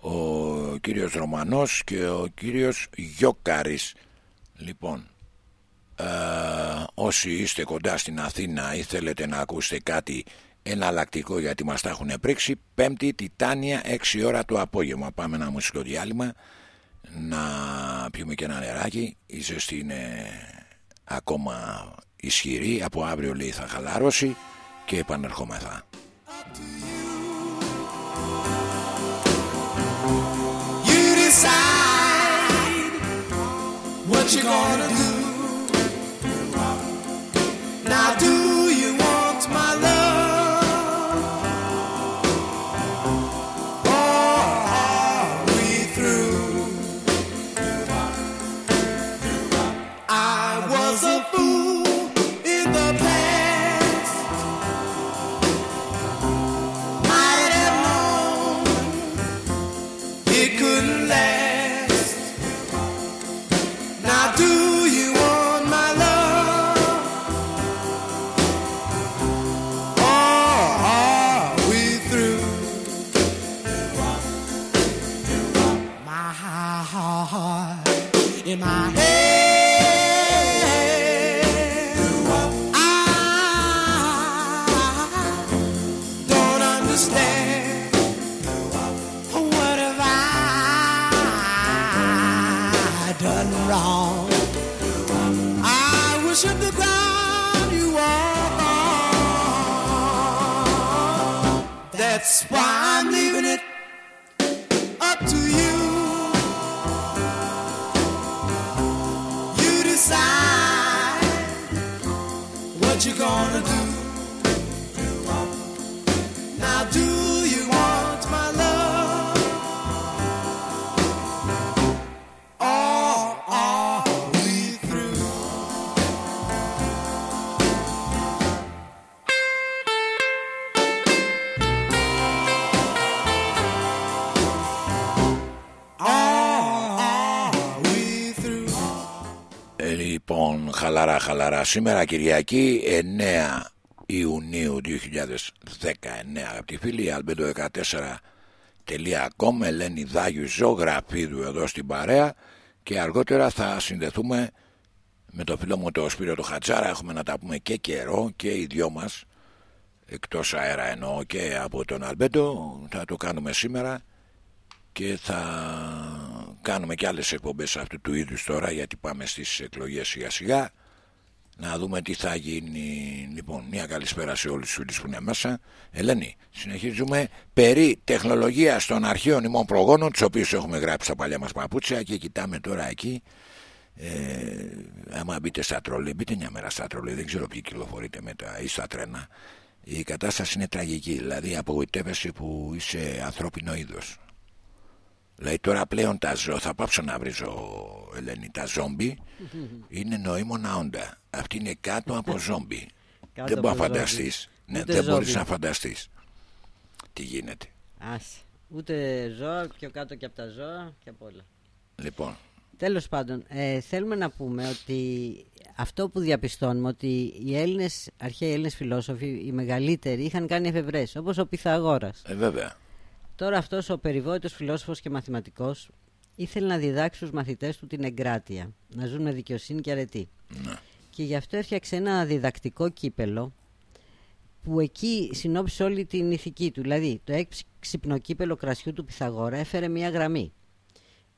ο κύριος Ρωμανός και ο κύριος Γιώκαρης λοιπόν ε, όσοι είστε κοντά στην Αθήνα ή θέλετε να ακούσετε κάτι εναλλακτικό γιατί μας τα έχουν πρίξει πέμπτη Τιτάνια 6 ώρα το απόγευμα. Πάμε ένα μουσικό διάλειμμα να πιούμε και ένα νεράκι. Η ζέστη είναι ακόμα ισχυρή. Από αύριο λέει θα χαλαρώσει και επανερχόμεθα. You decide what you're gonna do. Now, do χαλαρά, χαλαρά. Σήμερα Κυριακή 9 Ιουνίου 2019, αγαπητοί φίλοι, albedo14.com, Ελένη Δάγιου, ζωγραφίδου εδώ στην παρέα και αργότερα θα συνδεθούμε με το φίλο μου το Σπύριο το Χατζάρα. Έχουμε να τα πούμε και καιρό και οι δυο μας, εκτός αέρα εννοώ και από τον Αλμπέντο, θα το κάνουμε σήμερα και θα κάνουμε και άλλες εκπομπές αυτού του είδους τώρα γιατί πάμε στις εκλογές σιγά σιγά. Να δούμε τι θα γίνει. Λοιπόν μια καλησπέρα σε όλους τους φίλους που είναι μέσα. Ελένη συνεχίζουμε. Περί τεχνολογίας των αρχαίων ημών προγόνων τους οποίους έχουμε γράψει στα παλιά μας παπούτσια και κοιτάμε τώρα εκεί. Ε, άμα μπείτε στα τρόλε μπείτε μια μέρα στα τρόλε δεν ξέρω ποιοι κυκλοφορείτε μετά ή στα τρένα. Η κατάσταση είναι τραγική. Δηλαδή απογοητεύεσαι που είσαι ανθρώπινο είδος. Δηλαδή τώρα πλέον τα ζώα, θα πάψω να βρίζω Ελένη, τα ζόμπι είναι νοήμωνα όντα. Αυτή είναι κάτω από ζόμπι. Κάτω δεν μπορείς να από ζόμπι. φανταστείς. Ναι, Ούτε δεν ζόμπι. μπορείς να φανταστείς. Τι γίνεται. Άσε. Ούτε ζώα, πιο κάτω και από τα ζώα και από όλα. Λοιπόν, Τέλος πάντων, ε, θέλουμε να πούμε ότι αυτό που διαπιστώνουμε ότι οι Έλληνες, αρχαίοι Έλληνες φιλόσοφοι, οι μεγαλύτεροι, είχαν κάνει εφευρές, όπως ο Πυθαγόρας. ε, βέβαια. Τώρα αυτός ο περιβόητος φιλόσοφος και μαθηματικός ήθελε να διδάξει στους μαθητές του την εγκράτεια, να ζουν με δικαιοσύνη και αρετή. Ναι. Και γι' αυτό έφτιαξε ένα διδακτικό κύπελο που εκεί συνόψισε όλη την ηθική του. Δηλαδή, το έξυπνο κύπελο κρασιού του Πυθαγόρα έφερε μια γραμμή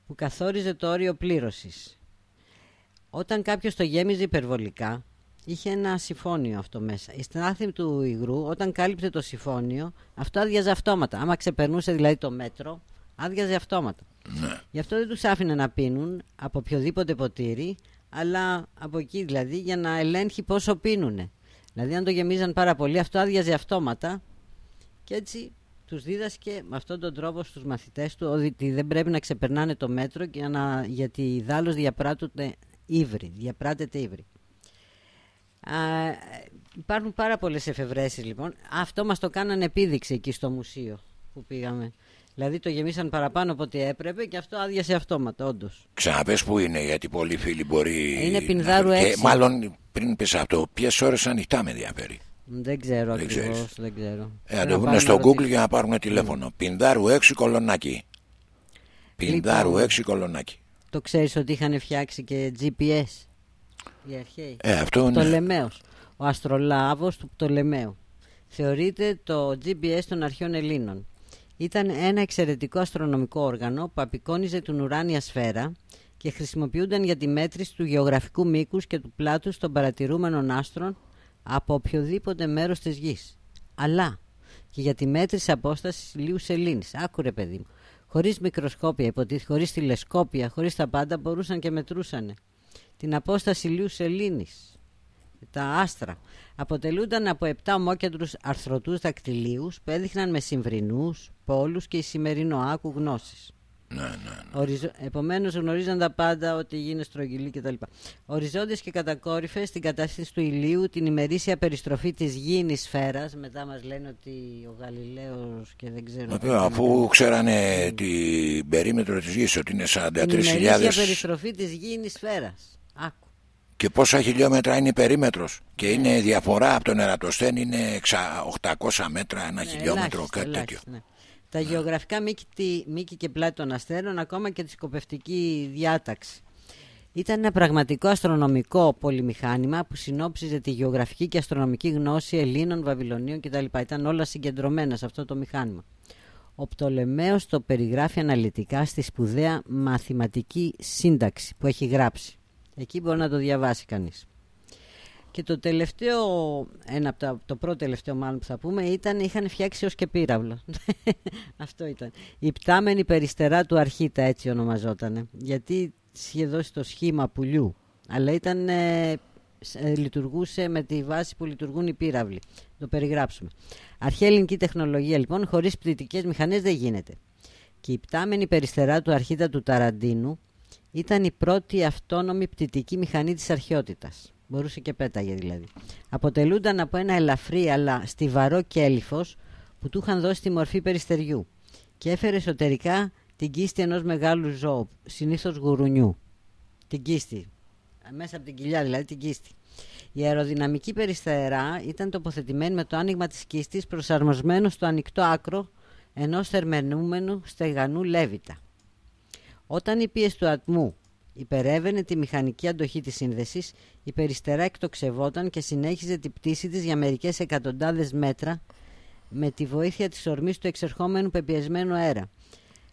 που καθόριζε το όριο πλήρωσης. Όταν κάποιος το γέμιζε υπερβολικά, είχε ένα συμφώνιο αυτό μέσα. Η στάθμη του υγρού, όταν κάλυπτε το συμφώνιο, αυτό άδειαζε αυτόματα. Άμα ξεπερνούσε δηλαδή το μέτρο, άδειαζε αυτόματα. Ναι. Γι' αυτό δεν τους άφηνε να πίνουν από οποιοδήποτε ποτήρι, αλλά από εκεί δηλαδή για να ελέγχει πόσο πίνουνε. Δηλαδή αν το γεμίζαν πάρα πολύ, αυτό άδειαζε αυτόματα και έτσι τους δίδασκε με αυτόν τον τρόπο στους μαθητές του ότι δεν πρέπει να ξεπερνάνε το μέτρο για να, γιατί δάλλως διαπράττονται ύβρι, διαπράττεται ύβρι. Α, υπάρχουν πάρα πολλές εφευρέσεις λοιπόν. Αυτό μας το κάνανε επίδειξη εκεί στο μουσείο που πήγαμε. Δηλαδή το γεμίσαν παραπάνω από ό,τι έπρεπε και αυτό άδειασε αυτόματα, όντως. Ξαναπες που είναι, γιατί πολλοί φίλοι μπορεί. Είναι να- Πινδάρου Και έξι. μάλλον πριν πεις αυτό, ποιες ώρες ανοιχτά με ενδιαφέρει; Δεν ξέρω Δεν ακριβώς. ξέρεις. Δεν ξέρω. Ε, Πρέπει να να το βγουν πάμε στο να Google ρωτήσουμε. για να πάρουν τηλέφωνο. Πινδάρου 6 κολονάκι. Πινδάρου Λοιπόν. 6 κολονάκι. Το ξέρεις ότι είχαν φτιάξει και GPS οι αρχαίοι. Ε, αυτό είναι. Πτολεμαίος. Ο αστρολάβος του Πτολεμαίου. Θεωρείται το GPS των αρχαίων Ελλήνων. Ήταν ένα εξαιρετικό αστρονομικό όργανο που απεικόνιζε την ουράνια σφαίρα και χρησιμοποιούνταν για τη μέτρηση του γεωγραφικού μήκους και του πλάτους των παρατηρούμενων άστρων από οποιοδήποτε μέρος της γης. Αλλά και για τη μέτρηση απόστασης ηλίου σελήνης. Άκουρε παιδί μου. Χωρίς μικροσκόπια, υποτίθεται, χωρίς τηλεσκόπια, χωρίς τα πάντα μπορούσαν και μετρούσαν την απόσταση ηλίου σελήνης τα άστρα αποτελούνταν από 7 ομόκεντρους αρθρωτούς δακτυλίους που έδειχναν με συμβρινούς, πόλους και σημερινό άκου γνώσεις. Ναι, ναι, ναι. Οριζο... Επομένως γνωρίζαν τα πάντα ότι γίνει στρογγυλή κτλ. Οριζόντιες και κατακόρυφες στην κατάσταση του ηλίου, την ημερήσια περιστροφή της γήινης σφαίρας. Μετά μας λένε ότι ο Γαλιλαίος και δεν ξέρω... τι Βέβαια, έκανε. αφού ξέρανε την περίμετρο της γης ότι είναι Την 43.000 ημερήσια περιστροφή της γήινης σφαίρας. Άκου. και πόσα χιλιόμετρα είναι η περίμετρος και είναι διαφορά από τον Ερατοσθέν είναι εξα- 800 μέτρα ένα Ναι, χιλιόμετρο ελάχιστα, κάτι τέτοιο. ελάχιστα, ναι. Τα γεωγραφικά μήκη, τη- μήκη και πλάτη των αστέρων, ακόμα και τη σκοπευτική διάταξη. Ήταν ένα πραγματικό αστρονομικό πολυμηχάνημα που συνόψιζε τη γεωγραφική και αστρονομική γνώση Ελλήνων, Βαβυλωνίων κτλ. Ήταν όλα συγκεντρωμένα σε αυτό το μηχάνημα. Ο Πτολεμαίος το περιγράφει αναλυτικά στη σπουδαία μαθηματική σύνταξη που έχει γράψει. Εκεί μπορεί να το διαβάσει κανείς. Και το τελευταίο, ένα από τα, το πρώτο τελευταίο μάλλον που θα πούμε, ήταν, είχαν φτιάξει ως και πύραυλο. Αυτό ήταν. Η πτάμενη περιστερά του Αρχίτα έτσι ονομαζότανε. Γιατί είχε δώσει το σχήμα πουλιού. Αλλά ήταν, ε, σ- ε, λειτουργούσε με τη βάση που λειτουργούν οι πύραυλοι. Το περιγράψουμε. Αρχαία ελληνική τεχνολογία λοιπόν, χωρίς πτυτικές μηχανές δεν γίνεται. Και η πτάμενη περιστερά του Αρχίτα του Ταραντίνου ήταν η πρώτη αυτόνομη πτυτική μηχανή της αρχαιότητας. Μπορούσε και πέταγε δηλαδή. Αποτελούνταν από ένα ελαφρύ αλλά στιβαρό κέλυφος που του είχαν δώσει τη μορφή περιστεριού και έφερε εσωτερικά την κίστη ενός μεγάλου ζώου, συνήθως γουρουνιού. Την κίστη. Μέσα από την κοιλιά δηλαδή την κίστη. Η αεροδυναμική περιστερά ήταν τοποθετημένη με το άνοιγμα της κίστης προσαρμοσμένο στο ανοιχτό άκρο ενός θερμενούμενου στεγανού λέβητα. Όταν η πίεση του ατμού υπερεύαινε τη μηχανική αντοχή της σύνδεσης, η περιστερά εκτοξευόταν και συνέχιζε την πτήση της για μερικές εκατοντάδες μέτρα με τη βοήθεια της ορμής του εξερχόμενου πεπιεσμένου αέρα.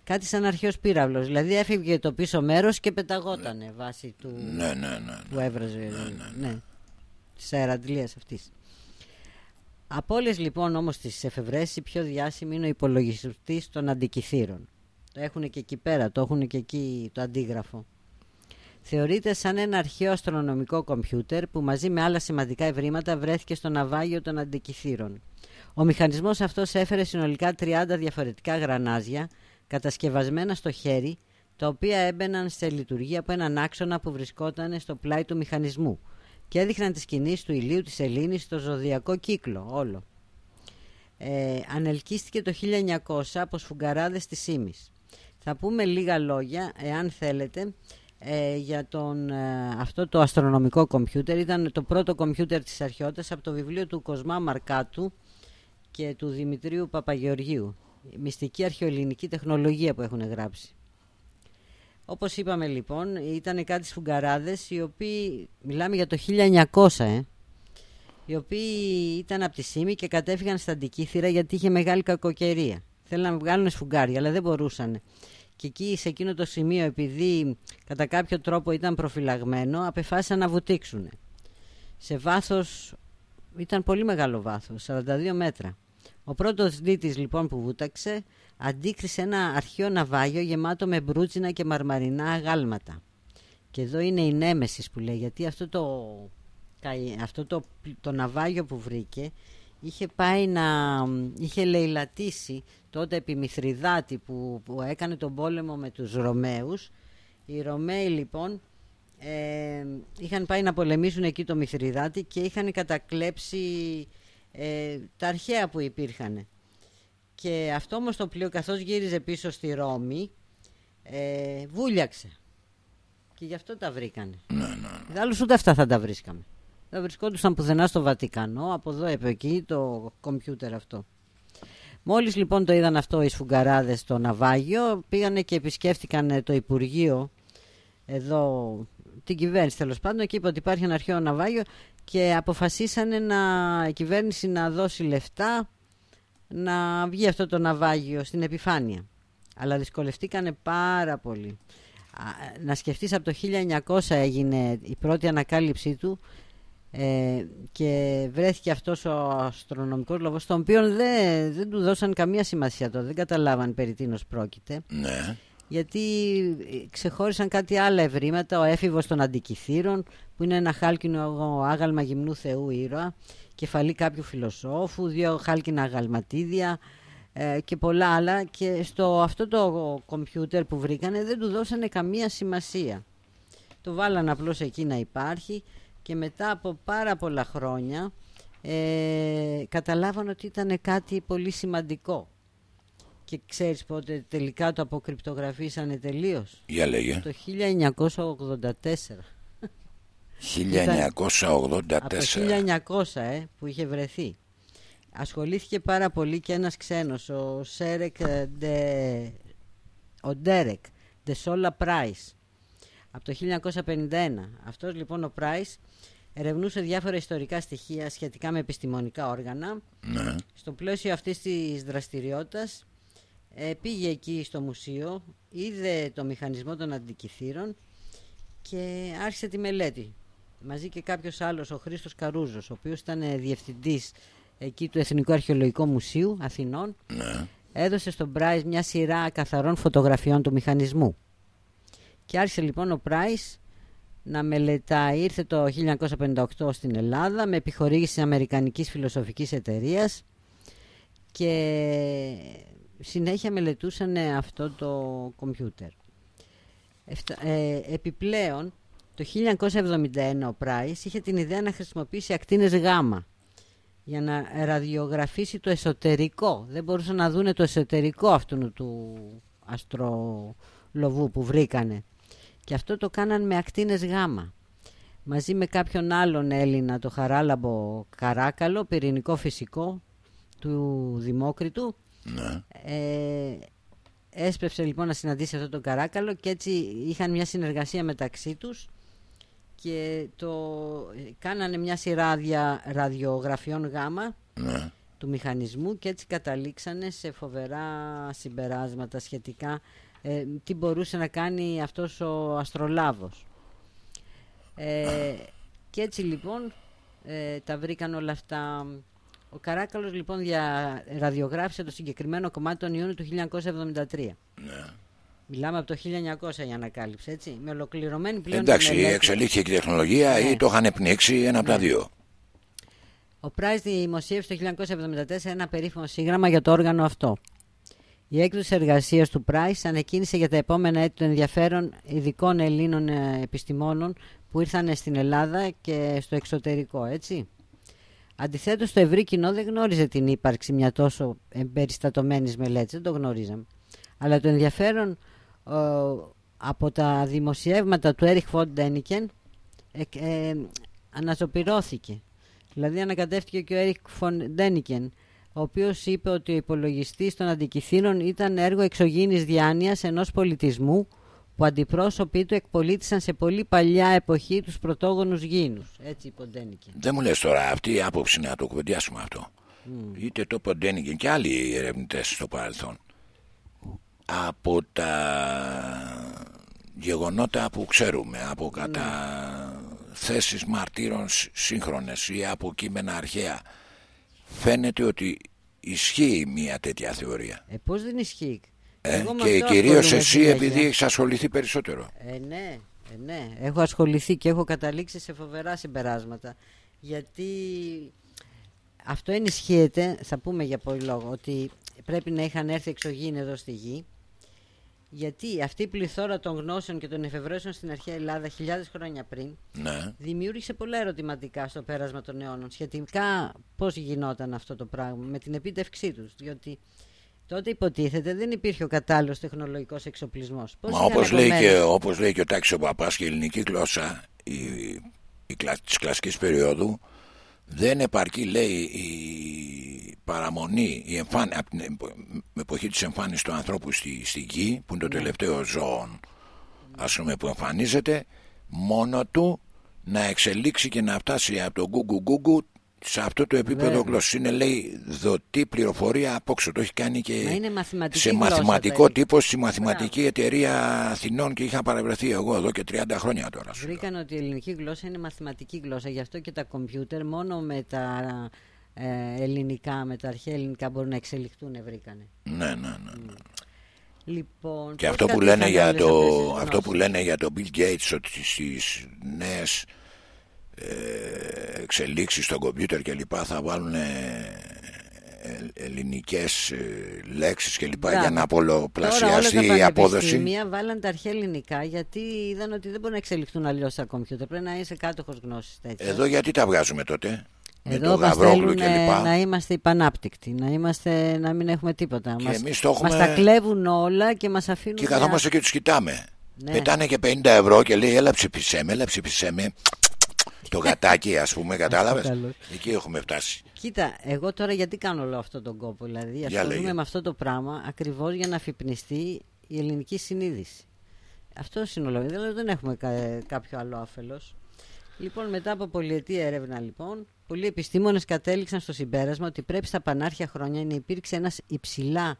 Κάτι σαν αρχαίος πύραυλος, δηλαδή έφευγε το πίσω μέρος και πεταγότανε βάσει του Ναι, ναι, ναι. που έβραζε ναι, της αεραντλίας αυτής. Από όλε λοιπόν όμως τις εφευρέσεις η πιο διάσημη είναι ο υπολογιστής των αντικειθήρων. Το έχουν και εκεί πέρα, το έχουν και εκεί το αντίγραφο. Θεωρείται σαν ένα αρχαίο αστρονομικό κομπιούτερ που μαζί με άλλα σημαντικά ευρήματα βρέθηκε στο ναυάγιο των αντικειθήρων. Ο μηχανισμός αυτός έφερε συνολικά 30 διαφορετικά γρανάζια κατασκευασμένα στο χέρι τα οποία έμπαιναν σε λειτουργία από έναν άξονα που βρισκόταν στο πλάι του μηχανισμού και έδειχναν τις κινήσεις του ηλίου της Ελλήνης στο ζωδιακό κύκλο όλο. Ε, ανελκύστηκε το 1900 από σφουγγαράδες της Σίμης. Θα πούμε λίγα λόγια, εάν θέλετε, ε, για τον, ε, αυτό το αστρονομικό κομπιούτερ. Ήταν το πρώτο κομπιούτερ της αρχαιότητας από το βιβλίο του Κοσμά Μαρκάτου και του Δημητρίου Παπαγεωργίου. Μυστική αρχαιοελληνική τεχνολογία που έχουν γράψει. Όπως είπαμε λοιπόν, ήταν κάτι σφουγγαράδες οι οποίοι, μιλάμε για το 1900 ε, οι οποίοι ήταν από τη Σύμη και κατέφυγαν στα Αντικήθυρα γιατί είχε μεγάλη κακοκαιρία. Θέλουν να βγάλουν σφουγγάρια, αλλά δεν μπορούσαν. Και εκεί, σε εκείνο το σημείο, επειδή κατά κάποιο τρόπο ήταν προφυλαγμένο, απεφάσισαν να βουτήξουν. Σε βάθος, ήταν πολύ μεγάλο βάθος, 42 μέτρα. Ο πρώτος δίτης λοιπόν που βούταξε αντίκρισε ένα αρχαίο ναυάγιο γεμάτο με μπρούτσινα και μαρμαρινά αγάλματα. Και εδώ είναι η νέμεσης που λέει, γιατί αυτό το αυτό το, το ναυάγιο που βρήκε είχε πάει να είχε λαιλατήσει τότε επί Μηθριδάτη που, που έκανε τον πόλεμο με τους Ρωμαίους οι Ρωμαίοι λοιπόν ε, είχαν πάει να πολεμήσουν εκεί το Μηθριδάτη και είχαν κατακλέψει ε, τα αρχαία που υπήρχαν και αυτό όμως το πλοίο καθώς γύριζε πίσω στη Ρώμη ε, βούλιαξε και γι' αυτό τα βρήκανε. Ναι, ναι. ναι. ούτε αυτά θα τα βρίσκαμε δεν βρισκόντουσαν πουθενά στο Βατικανό, από εδώ επ' εκεί το κομπιούτερ αυτό. Μόλις λοιπόν το είδαν αυτό οι σφουγγαράδες στο ναυάγιο, πήγανε και επισκέφτηκαν το Υπουργείο, εδώ την κυβέρνηση τέλος πάντων, και είπε ότι υπάρχει ένα αρχαίο ναυάγιο και αποφασίσανε να, η κυβέρνηση να δώσει λεφτά να βγει αυτό το ναυάγιο στην επιφάνεια. Αλλά δυσκολευτήκανε πάρα πολύ. Να σκεφτείς από το 1900 έγινε η πρώτη ανακάλυψή του ε, και βρέθηκε αυτός ο αστρονομικός λόγος τον οποίο δεν, δεν του δώσαν καμία σημασία τότε δεν καταλάβαν περί τίνος πρόκειται. Ναι. γιατί ξεχώρισαν κάτι άλλα ευρήματα ο έφηβος των αντικειθήρων που είναι ένα χάλκινο άγαλμα γυμνού θεού ήρωα κεφαλή κάποιου φιλοσόφου δύο χάλκινα αγαλματίδια ε, και πολλά άλλα. Και στο αυτό το κομπιούτερ που βρήκανε δεν του δώσανε καμία σημασία. Το βάλαν απλώς εκεί να υπάρχει και μετά από πάρα πολλά χρόνια ε, καταλάβαν ότι ήταν κάτι πολύ σημαντικό. Και ξέρεις πότε τελικά το αποκρυπτογραφήσανε τελείως; Για λέγε. Το 1984. 1984. Από το 1900 ε, που είχε βρεθεί. Ασχολήθηκε πάρα πολύ και ένας ξένος, ο Σέρεκ Ντε... ο Ντέρεκ, Σόλα Price, από το 1951. Αυτός λοιπόν ο Price ερευνούσε διάφορα ιστορικά στοιχεία σχετικά με επιστημονικά όργανα. Ναι. Στο πλαίσιο αυτής της δραστηριότητας ε, πήγε εκεί στο μουσείο, είδε το μηχανισμό των αντικειθήρων και άρχισε τη μελέτη. Μαζί και κάποιος άλλος, ο Χρήστος Καρούζος, ο οποίος ήταν διευθυντής εκεί του Εθνικού Αρχαιολογικού Μουσείου Αθηνών, ναι. έδωσε στον Πράις μια σειρά καθαρών φωτογραφιών του μηχανισμού. Και άρχισε λοιπόν ο Πράις να μελετάει. Ήρθε το 1958 στην Ελλάδα με επιχορήγηση Αμερικανικής Φιλοσοφικής Εταιρείας και συνέχεια μελετούσαν αυτό το κομπιούτερ. Ε, επιπλέον, το 1971 ο Πράις είχε την ιδέα να χρησιμοποιήσει ακτίνες γάμα για να ραδιογραφήσει το εσωτερικό. Δεν μπορούσαν να δούνε το εσωτερικό αυτού του αστρολοβού που βρήκανε. Και αυτό το κάναν με ακτίνες γάμα. Μαζί με κάποιον άλλον Έλληνα, το Χαράλαμπο Καράκαλο, πυρηνικό φυσικό του Δημόκριτου. Ναι. Ε, έσπευσε λοιπόν να συναντήσει αυτό τον Καράκαλο και έτσι είχαν μια συνεργασία μεταξύ τους και το κάνανε μια σειρά ραδιογραφιών γάμα ναι. του μηχανισμού και έτσι καταλήξανε σε φοβερά συμπεράσματα σχετικά ε, τι μπορούσε να κάνει αυτός ο αστρολάβος. Ε, και έτσι λοιπόν ε, τα βρήκαν όλα αυτά. Ο Καράκαλος λοιπόν δια, ραδιογράφησε το συγκεκριμένο κομμάτι τον Ιούνιο του 1973. Ναι. Μιλάμε από το 1900 η ανακάλυψη, έτσι. Με ολοκληρωμένη πλέον Εντάξει, μελέτη. εξελίχθηκε και η τεχνολογία Ναι. ή το είχαν πνίξει ένα από τα δύο. Ο Πράις δημοσίευσε το 1974 ένα περίφημο σύγγραμμα για το όργανο αυτό. Η έκδοση εργασίας του Πράις ανεκκίνησε για τα επόμενα έτη το ενδιαφέρον ειδικών Ελλήνων ε, επιστημόνων που ήρθαν στην Ελλάδα και στο εξωτερικό, έτσι. Αντιθέτως, το ευρύ κοινό δεν γνώριζε την ύπαρξη μιας τόσο εμπεριστατωμένης μελέτης, δεν το γνωρίζαμε. Αλλά το ενδιαφέρον ε, από τα δημοσιεύματα του Έριχ Φον Ντένικεν ε, ε, αναζωπηρώθηκε. Δηλαδή ανακατεύτηκε και ο Έριχ Φον Ντένικεν, ο οποίος είπε ότι ο υπολογιστής των αντικειθήνων ήταν έργο εξωγήινης διάνοιας ενός πολιτισμού που αντιπρόσωποι του εκπολίτησαν σε πολύ παλιά εποχή τους πρωτόγονους γήινους. Έτσι είπε ο Ντένικεν. Δεν μου λες τώρα αυτή η άποψη να το κουβεντιάσουμε αυτό. Είτε το Ποντένιγκεν και άλλοι ερευνητές στο παρελθόν. Από τα γεγονότα που ξέρουμε, από κατά θέσεις μαρτύρων σ- σύγχρονες ή από κείμενα αρχαία, φαίνεται ότι ισχύει μια τέτοια θεωρία. Ε, πώς δεν ισχύει; Ε, Εγώ με και αυτό κυρίως ασχολούμαι εσύ συνέχεια. επειδή έχεις ασχοληθεί περισσότερο. Ε, ναι, ε, ναι. Έχω ασχοληθεί και έχω καταλήξει σε φοβερά συμπεράσματα. Γιατί αυτό ενισχύεται, θα πούμε για πολύ λόγο, ότι πρέπει να είχαν έρθει εξωγήινοι εδώ στη γη. Γιατί αυτή η πληθώρα των γνώσεων και των εφευρέσεων στην αρχαία Ελλάδα χιλιάδες χρόνια πριν Ναι. δημιούργησε πολλά ερωτηματικά στο πέρασμα των αιώνων. Σχετικά πώς γινόταν αυτό το πράγμα με την επίτευξή τους. Διότι τότε υποτίθεται δεν υπήρχε ο κατάλληλος τεχνολογικός εξοπλισμός. Πώς Μα είχαν όπως λέει, και, επομένως- όπως λέει και ο Τάξης ο Παπάς και η ελληνική γλώσσα η, η, κλα- της κλασικής περίοδου δεν επαρκεί λέει η παραμονή η εμφάνι, από την επο- εποχή της εμφάνισης του ανθρώπου στη, στη γη που είναι το τελευταίο ζώο ας πούμε που εμφανίζεται μόνο του να εξελίξει και να φτάσει από το γκουγκου γκουγκου σε αυτό το επίπεδο Βέβαια. γλώσσης είναι λέει δοτή πληροφορία απόξω το έχει κάνει και Μα είναι μαθηματική σε γλώσσα, μαθηματικό παιδί. τύπο στη μαθηματική εταιρεία Αθηνών και είχα παρευρεθεί εγώ εδώ και 30 χρόνια τώρα σου λέω. Βρήκαν ότι η ελληνική γλώσσα είναι μαθηματική γλώσσα γι' αυτό και τα κομπιούτερ μόνο με τα ε, ελληνικά, με τα αρχαία ελληνικά μπορούν να εξελιχθούν βρήκανε Ναι, ναι, ναι. ναι. Λοιπόν, Και πώς αυτό που, κατήχαν λένε για όλες το, αυτές τις αυτό που γνώσεις; λένε για το Bill Gates ότι στις νέες ε, εξελίξεις στο κομπιούτερ και λοιπά θα βάλουν ε, ε, ελληνικές ε, λέξεις και λοιπά Μπράβο. για να Τώρα όλα πολλαπλασιαστεί τα η απόδοση. πανεπιστήμια βάλαν τα αρχαία ελληνικά γιατί είδαν ότι δεν μπορούν να εξελιχθούν αλλιώς τα κομπιούτερ. Πρέπει να είσαι κάτοχος γνώσης τέτοια. Εδώ γιατί τα βγάζουμε τότε με Εδώ το μας Γαβρόγλου θέλουν και λοιπά; να είμαστε υπανάπτυκτοι, να, είμαστε, να μην έχουμε τίποτα. Και μας, εμείς το έχουμε- μας τα κλέβουν όλα και μας αφήνουν... Και καθόμαστε και τους κοιτάμε. Ναι. Πετάνε και 50 ευρώ και λέει έλα ψηφισέ με, έλα ψηφισέ με. Το γατάκι ας πούμε κατάλαβες; καλός. Εκεί έχουμε φτάσει. Κοίτα, εγώ τώρα γιατί κάνω όλο αυτόν τον κόπο. Δηλαδή, Για ασχολούμαι λέγε. με αυτό το πράγμα ακριβώς για να αφυπνιστεί η ελληνική συνείδηση. Αυτό είναι ο λόγος. Δηλαδή, δεν έχουμε κα- κάποιο άλλο άφελος. Λοιπόν, μετά από πολυετή έρευνα, λοιπόν, πολλοί επιστήμονες κατέληξαν στο συμπέρασμα ότι πρέπει στα πανάρχια χρόνια να υπήρξε ένας υψηλά,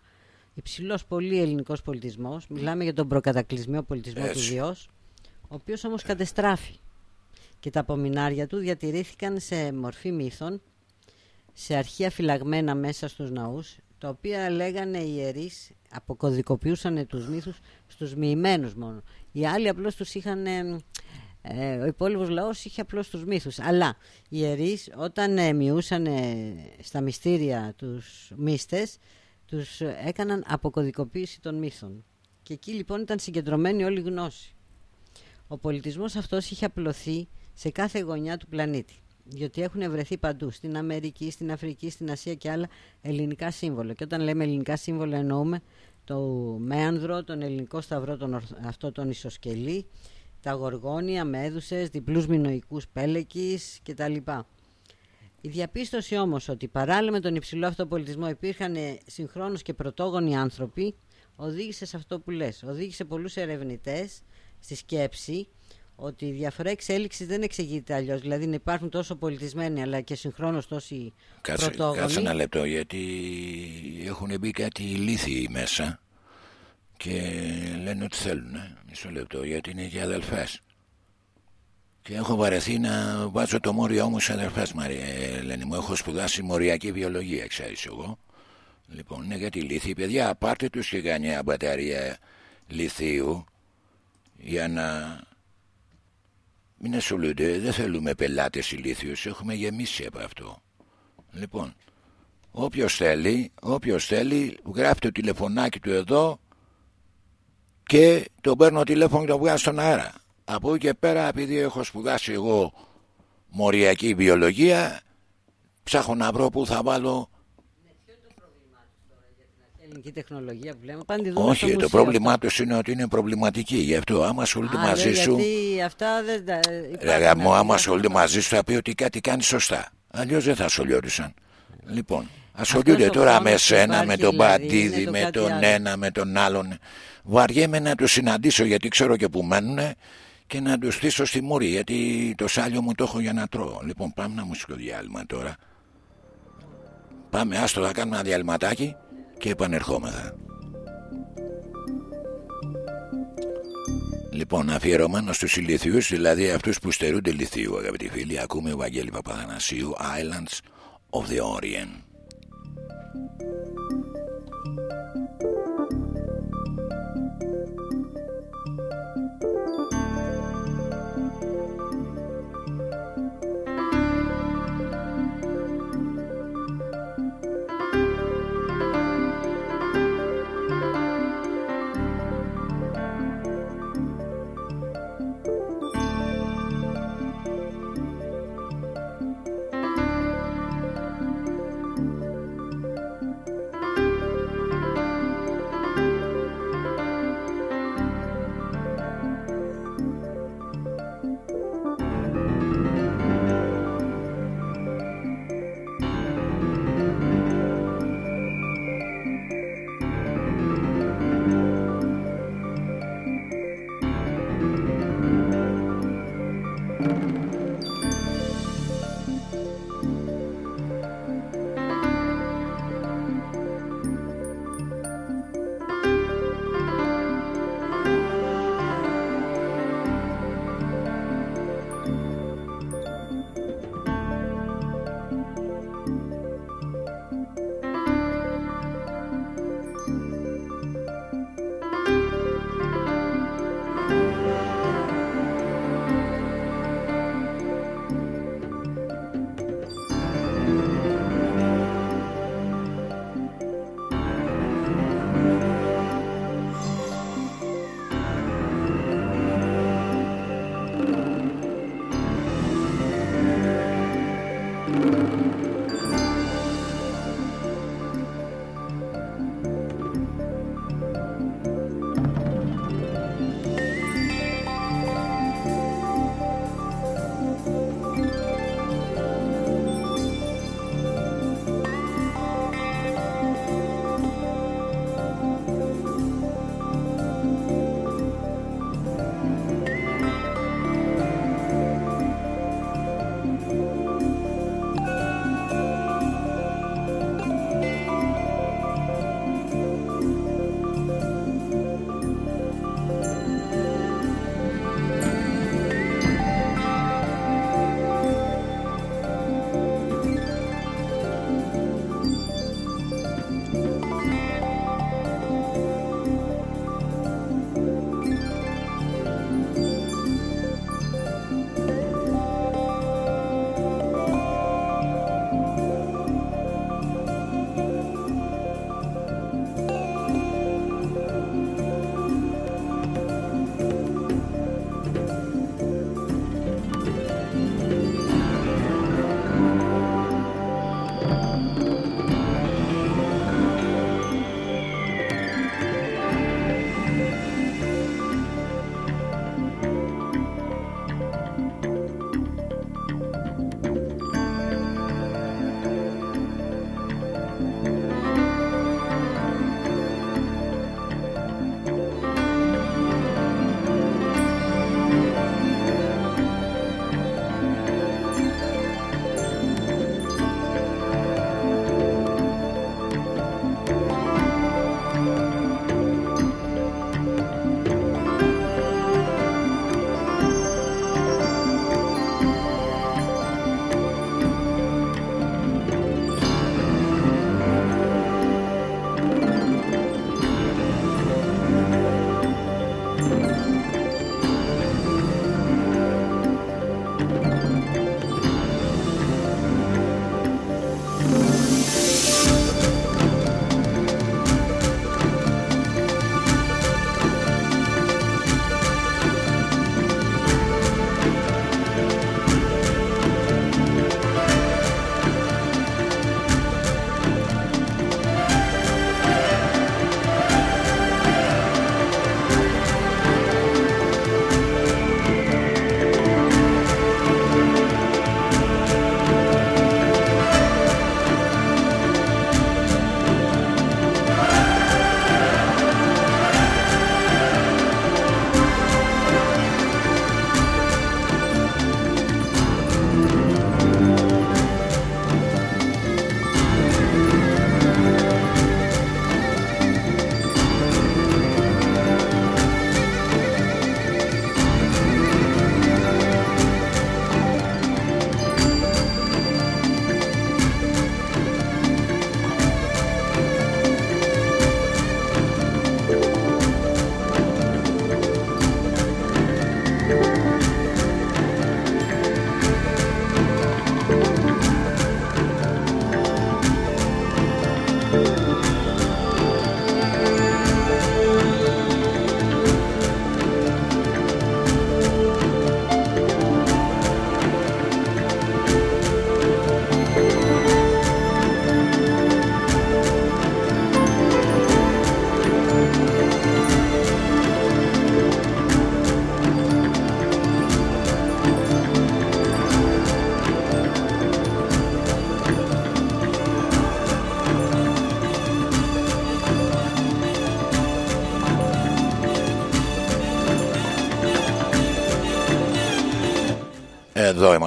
υψηλός πολύ ελληνικός πολιτισμός. Μιλάμε για τον προκατακλυσμίο πολιτισμό του Έτσι. Διό, ο οποίος όμως κατεστράφει. Και τα απομεινάρια του διατηρήθηκαν σε μορφή μύθων σε αρχεία φυλαγμένα μέσα στους ναούς, τα οποία λέγανε οι ιερείς, αποκωδικοποιούσαν τους μύθους στους μοιημένους μόνο. Οι άλλοι απλώς τους είχαν... ε, ε, ο υπόλοιπος λαός είχε απλώς τους μύθους. Αλλά οι ιερείς όταν ε, μοιούσαν ε, στα μυστήρια τους μύστες, τους ε, έκαναν αποκωδικοποίηση των μύθων. Και εκεί λοιπόν ήταν συγκεντρωμένη όλη η γνώση. Ο πολιτισμός αυτός είχε απλωθεί σε κάθε γωνιά του πλανήτη. Διότι έχουν βρεθεί παντού, στην Αμερική, στην Αφρική, στην Ασία και άλλα ελληνικά σύμβολα. Και όταν λέμε ελληνικά σύμβολα εννοούμε το μέανδρο, τον ελληνικό σταυρό, τον ορθ- αυτό τον ισοσκελή, τα γοργόνια, μέδουσες, διπλούς μηνοϊκούς πέλεκης κτλ. Η διαπίστωση όμως ότι παράλληλα με τον υψηλό αυτό πολιτισμό υπήρχαν ε, συγχρόνως και πρωτόγονοι άνθρωποι οδήγησε σε αυτό που λες. Οδήγησε πολλούς ερευνητές στη σκέψη ότι η διαφορά εξέλιξης δεν εξηγείται αλλιώς. Δηλαδή να υπάρχουν τόσο πολιτισμένοι αλλά και συγχρόνως τόσοι Κάτσε, πρωτόγονοι. κάτσε ένα λεπτό γιατί έχουν μπει κάτι ηλίθιοι μέσα και λένε ότι θέλουν. ε. Μισό λεπτό γιατί είναι και αδελφές. Και έχω βαρεθεί να βάζω το μόριό μου σε αδελφές Μαρία Ελένη μου. Έχω σπουδάσει μοριακή βιολογία ξέρεις εγώ. Λοιπόν είναι γιατί ηλίθιοι παιδιά πάρτε τους και κάνει μια μπαταρία λιθίου για να μην ασχολούνται, δεν θέλουμε πελάτες ηλίθιους, έχουμε γεμίσει από αυτό. Λοιπόν, όποιος θέλει, όποιος θέλει, γράφει το τηλεφωνάκι του εδώ και τον παίρνω τηλέφωνο και το βγάζω στον αέρα. Από εκεί και πέρα, επειδή έχω σπουδάσει εγώ μοριακή βιολογία, ψάχνω να βρω που θα βάλω ελληνική τεχνολογία που λέμε. Όχι, το πρόβλημά τους είναι ότι είναι προβληματική. Γι' αυτό, άμα ασχολείται μαζί σου. Γιατί αυτά δεν τα. Ρε, μου, άμα ασχολείται μαζί σου, θα πει ότι κάτι κάνει σωστά. Αλλιώς δεν θα ασχολιόντουσαν. Λοιπόν, ασχολούνται τώρα με σένα, με τον δηλαδή, Παντίδη, με τον ένα, με τον άλλον. Βαριέμαι να τους συναντήσω γιατί ξέρω και που μένουν και να τους στήσω στη μούρη γιατί το σάλιο μου το έχω για να τρώω. Λοιπόν, πάμε να μουσικό διάλειμμα τώρα. Πάμε, άστο, θα κάνουμε ένα διαλυματάκι και επανερχόμεθα. Λοιπόν, αφιερωμένος στους ηλιθιούς, δηλαδή αυτούς που στερούνται λιθίου, αγαπητοί φίλοι, ακούμε Βαγγέλης Παπαθανασίου, Islands of the Orient.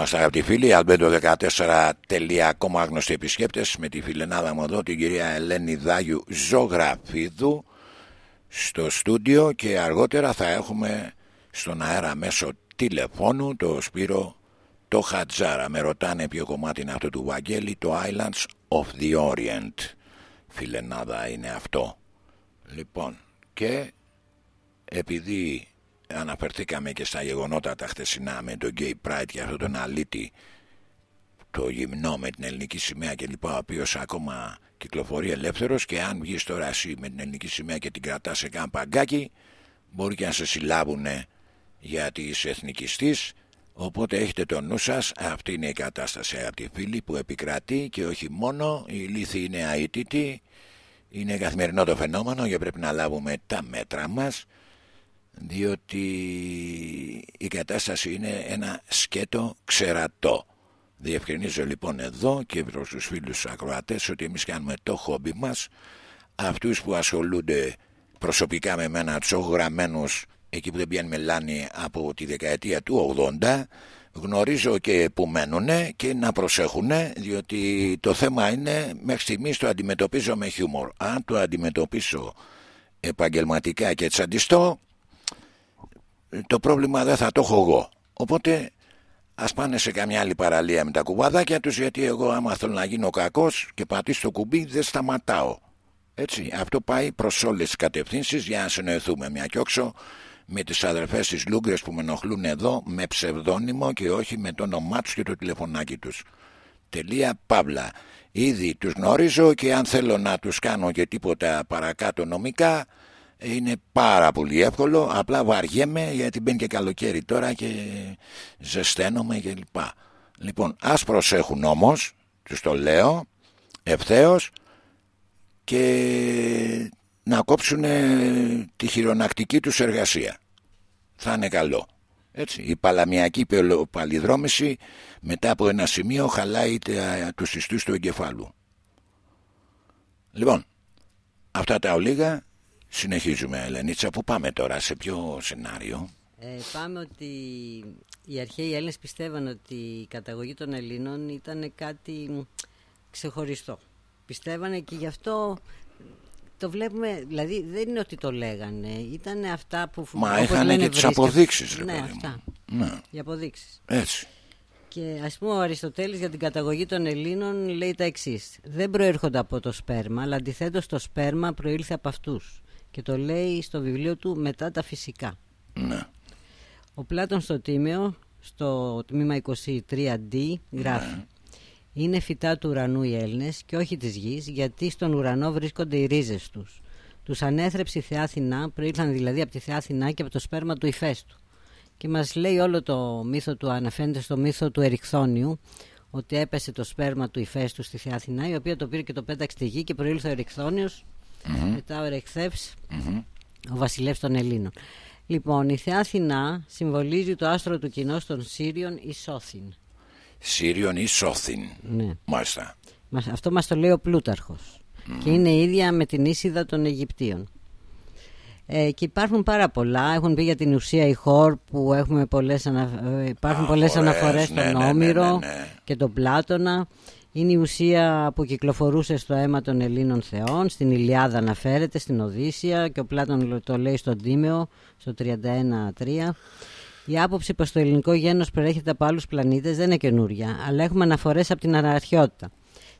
Είμαστε αγαπητοί φίλοι, albedo14.com άγνωστοι επισκέπτες με τη φιλενάδα μου εδώ την κυρία Ελένη Δάγιου Ζωγραφίδου στο στούντιο και αργότερα θα έχουμε στον αέρα μέσω τηλεφώνου το Σπύρο το Χατζάρα. Με ρωτάνε ποιο κομμάτι είναι αυτό του Βαγγέλη, το Islands of the Orient. Φιλενάδα είναι αυτό. Λοιπόν, και επειδή αναφερθήκαμε και στα γεγονότα τα χθεσινά με τον Gay Pride και αυτόν τον αλήτη το γυμνό με την ελληνική σημαία και λοιπά ο οποίος ακόμα κυκλοφορεί ελεύθερος και αν βγεις τώρα εσύ με την ελληνική σημαία και την κρατάς σε κάνα παγκάκι μπορεί και να σε συλλάβουν γιατί είσαι εθνικιστής. Οπότε έχετε το νου σας αυτή είναι η κατάσταση από τη φίλη που επικρατεί και όχι μόνο. Η λύθη είναι αίτητη. Είναι καθημερινό το φαινόμενο και πρέπει να λάβουμε τα μέτρα μας διότι η κατάσταση είναι ένα σκέτο ξερατό. Διευκρινίζω λοιπόν εδώ και προς τους φίλους ακροατές ότι εμείς κάνουμε το χόμπι μας αυτούς που ασχολούνται προσωπικά με μένα τους έχω γραμμένους εκεί που δεν πιάνει μελάνη από τη δεκαετία του 80 γνωρίζω και που μένουν και να προσέχουν διότι το θέμα είναι μέχρι στιγμής το αντιμετωπίζω με χιούμορ αν το αντιμετωπίσω επαγγελματικά και τσαντιστώ το πρόβλημα δεν θα το έχω εγώ. Οπότε ας πάνε σε καμιά άλλη παραλία με τα κουβαδάκια τους, γιατί εγώ, άμα θέλω να γίνω κακός και πατήσω το κουμπί, δεν σταματάω. Έτσι, αυτό πάει προς όλες τις κατευθύνσεις για να συνοηθούμε μια και όξω με τις αδερφές της Λούγκρες που με ενοχλούν εδώ με ψευδόνυμο και όχι με το όνομά τους και το τηλεφωνάκι τους. Τελεία παύλα. Ήδη τους γνωρίζω και αν θέλω να τους κάνω και τίποτα παρακάτω νομικά είναι πάρα πολύ εύκολο. Απλά βαριέμαι γιατί μπαίνει και καλοκαίρι τώρα και ζεσταίνομαι και λοιπά λοιπόν ας προσέχουν όμως τους το λέω ευθέως και να κόψουν τη χειρονακτική τους εργασία. Θα είναι καλό. Έτσι, η παλαμιακή παλιδρόμηση μετά από ένα σημείο χαλάει τους ιστούς του εγκεφάλου. Λοιπόν αυτά τα ολίγα Συνεχίζουμε Ελενίτσα, πού πάμε τώρα, σε ποιο σενάριο; Ε, Πάμε ότι οι αρχαίοι Έλληνες πιστεύαν ότι η καταγωγή των Ελλήνων ήταν κάτι ξεχωριστό. Πιστεύανε και γι' αυτό το βλέπουμε, δηλαδή δεν είναι ότι το λέγανε, ήταν αυτά που Μα είχαν και τις αποδείξεις ρε Ναι, αυτά, ναι. οι αποδείξεις. Έτσι. Και ας πούμε ο Αριστοτέλης για την καταγωγή των Ελλήνων λέει τα εξής. Δεν προέρχονται από το σπέρμα, αλλά αντιθέτως το σπέρμα προήλθε από αυτούς και το λέει στο βιβλίο του μετά τα φυσικά. Ναι. Ο Πλάτων στο Τίμιο, στο τμήμα 23D, γράφει ναι. Είναι φυτά του ουρανού οι Έλληνες και όχι της γης, γιατί στον ουρανό βρίσκονται οι ρίζες τους. Τους ανέθρεψε η Θεά Αθηνά, προήλθαν δηλαδή από τη Θεά Αθηνά και από το σπέρμα του ηφαίστου. Και μας λέει όλο το μύθο του, αναφέρεται στο μύθο του Εριχθόνιου, ότι έπεσε το σπέρμα του ηφαίστου στη Θεά Αθηνά, η οποία το πήρε και το πέταξε στη γη και προήλθε ο Εριχθόνιος mm-hmm. μετά ο ρεχθευς ο βασιλεύς των Ελλήνων. Λοιπόν, η Θεά Αθηνά συμβολίζει το άστρο του κοινό των Σύριων Ισόθιν. Σύριων Ισόθιν. Ναι. Μάλιστα. Αυτό μας το λέει ο πλουταρχος Και είναι ίδια με την Ίσιδα των Αιγυπτίων. Ε, και υπάρχουν πάρα πολλά. Έχουν πει για την ουσία η Χόρ που έχουμε πολλές ανα... Ε, υπάρχουν πολλές αναφορές ναι, στον ναι, ναι, Όμηρο και τον Πλάτωνα. Είναι η ουσία που κυκλοφορούσε στο αίμα των Ελλήνων θεών, στην Ηλιάδα αναφέρεται, στην Οδύσσια και ο Πλάτων το λέει στον Τίμεο, στο 31-3. Η άποψη πως το ελληνικό γένος προέρχεται από άλλους πλανήτες δεν είναι καινούρια, αλλά έχουμε αναφορές από την αναρχιότητα.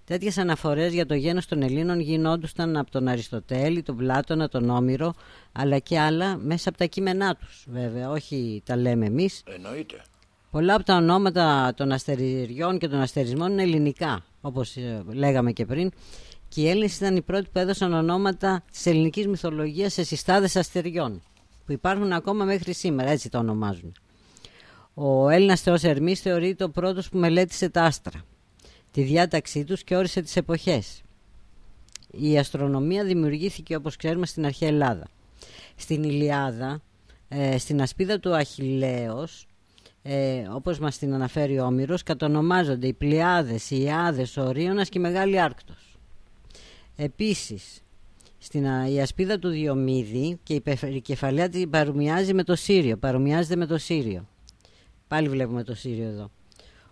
Τέτοιες αναφορές για το γένος των Ελλήνων γινόντουσαν από τον Αριστοτέλη, τον Πλάτωνα, τον Όμηρο, αλλά και άλλα μέσα από τα κείμενά τους βέβαια, όχι τα λέμε εμείς. Εννοείται. Πολλά από τα ονόματα των αστεριών και των αστερισμών είναι ελληνικά, όπως ε, λέγαμε και πριν. Και οι Έλληνες ήταν οι πρώτοι που έδωσαν ονόματα της ελληνικής μυθολογίας σε συστάδες αστεριών, που υπάρχουν ακόμα μέχρι σήμερα, έτσι το ονομάζουν. Ο Έλληνας θεός Ερμής θεωρείται ο πρώτος που μελέτησε τα άστρα, τη διάταξή τους και όρισε τις εποχές. Η αστρονομία δημιουργήθηκε όπως ξέρουμε στην αρχαία Ελλάδα. Στην Ηλιάδα, ε, στην ασπίδα του Αχιλέως, ε, όπως μας την αναφέρει ο Όμηρος, κατονομάζονται οι Πλιάδες, οι Ιάδες, ο Ρίωνας και η Μεγάλη Άρκτος. Επίσης, στην, η ασπίδα του Διομήδη και η κεφαλαία την παρομοιάζει με το Σύριο, παρομοιάζεται με το Σύριο. Πάλι βλέπουμε το Σύριο εδώ.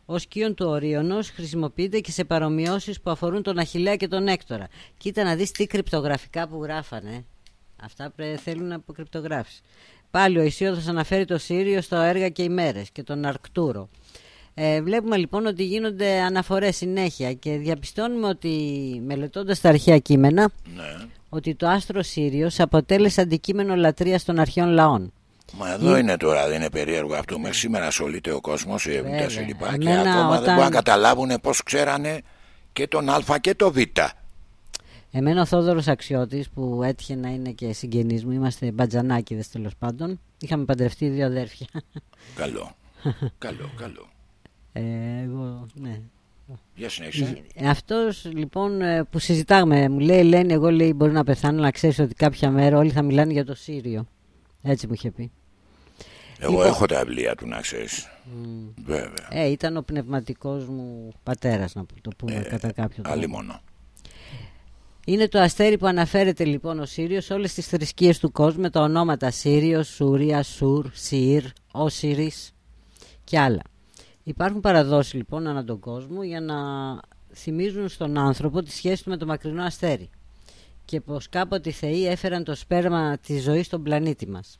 Ο σκίον του Ορίωνος χρησιμοποιείται και σε παρομοιώσεις που αφορούν τον Αχιλέα και τον Έκτορα. Κοίτα να δεις τι κρυπτογραφικά που γράφανε. Αυτά πρέ, θέλουν από κρυπτογράφηση. Πάλι ο Ισίωδος αναφέρει το Σύριο στο έργα και ημέρες και τον Αρκτούρο. Ε, βλέπουμε λοιπόν ότι γίνονται αναφορές συνέχεια και διαπιστώνουμε ότι μελετώντας τα αρχαία κείμενα Ναι. ότι το άστρο Σύριος αποτέλεσε αντικείμενο λατρείας των αρχαίων λαών. Μα εδώ είναι τώρα, δεν είναι περίεργο αυτό. Μέχρι σήμερα ασχολείται ο κόσμος, οι εβδομάδε Βέβαια. λοιπά. Και Εμένα ακόμα δεν όταν- μπορούν να καταλάβουν πώς ξέρανε και τον Α και το Β. Εμένα ο Θόδωρος Αξιώτης που έτυχε να είναι και συγγενής μου, είμαστε μπατζανάκιδες τέλος πάντων, είχαμε παντρευτεί δύο αδέρφια. Καλό. καλό, καλό. Ε, εγώ, ναι. Για συνέχισε. Ε, Αυτός λοιπόν ε, που συζητάγαμε, μου λέει Ελένη, εγώ λέει μπορεί να πεθάνω να ξέρεις ότι κάποια μέρα όλοι θα μιλάνε για το Σύριο. Έτσι μου είχε πει. Εγώ Λοιπόν. έχω τα βιβλία του να ξέρεις. Βέβαια. Ε, ήταν ο πνευματικός μου πατέρας να το πούμε Ε, κατά κάποιο τρόπο. Άλλη μόνο. Είναι το αστέρι που αναφέρεται λοιπόν ο Σύριος σε όλες τις θρησκείες του κόσμου με τα ονόματα Σύριος, Σούρια, Σουρ, Σιρ, Όσιρις και άλλα. Υπάρχουν παραδόσεις λοιπόν ανά τον κόσμο για να θυμίζουν στον άνθρωπο τη σχέση του με το μακρινό αστέρι και πως κάποτε οι θεοί έφεραν το σπέρμα της ζωής στον πλανήτη μας.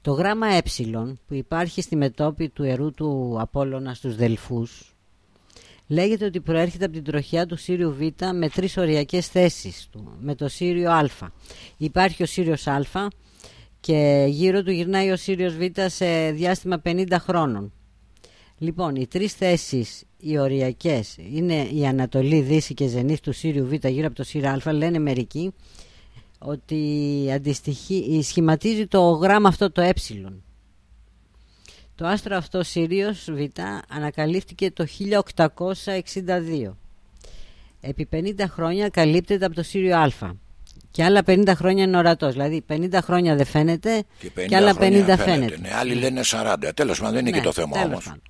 Το γράμμα ε που υπάρχει στη μετόπη του ερού του Απόλλωνα στους Δελφούς Λέγεται ότι προέρχεται από την τροχιά του Σύριου Β με τρεις οριακές θέσεις του, με το Σύριο Α. Υπάρχει ο Σύριος Α και γύρω του γυρνάει ο Σύριος Β σε διάστημα 50 χρόνων. Λοιπόν, οι τρεις θέσεις οι οριακές είναι η Ανατολή, Δύση και Ζενής του Σύριου Β γύρω από το Σύριο Α, λένε μερικοί ότι αντιστοιχεί, σχηματίζει το γράμμα αυτό το ε. Το άστρο αυτό Σύριος Β ανακαλύφθηκε το 1862. Επί 50 χρόνια καλύπτεται από το Σύριο Α. Και άλλα 50 χρόνια είναι ορατός. Δηλαδή 50 χρόνια δεν φαίνεται και, 50 άλλα 50 χρόνια φαίνεται. Ναι, άλλοι λένε 40. Τέλος πάντων, δεν είναι και Ναι, το θέμα τέλος όμως. πάντων.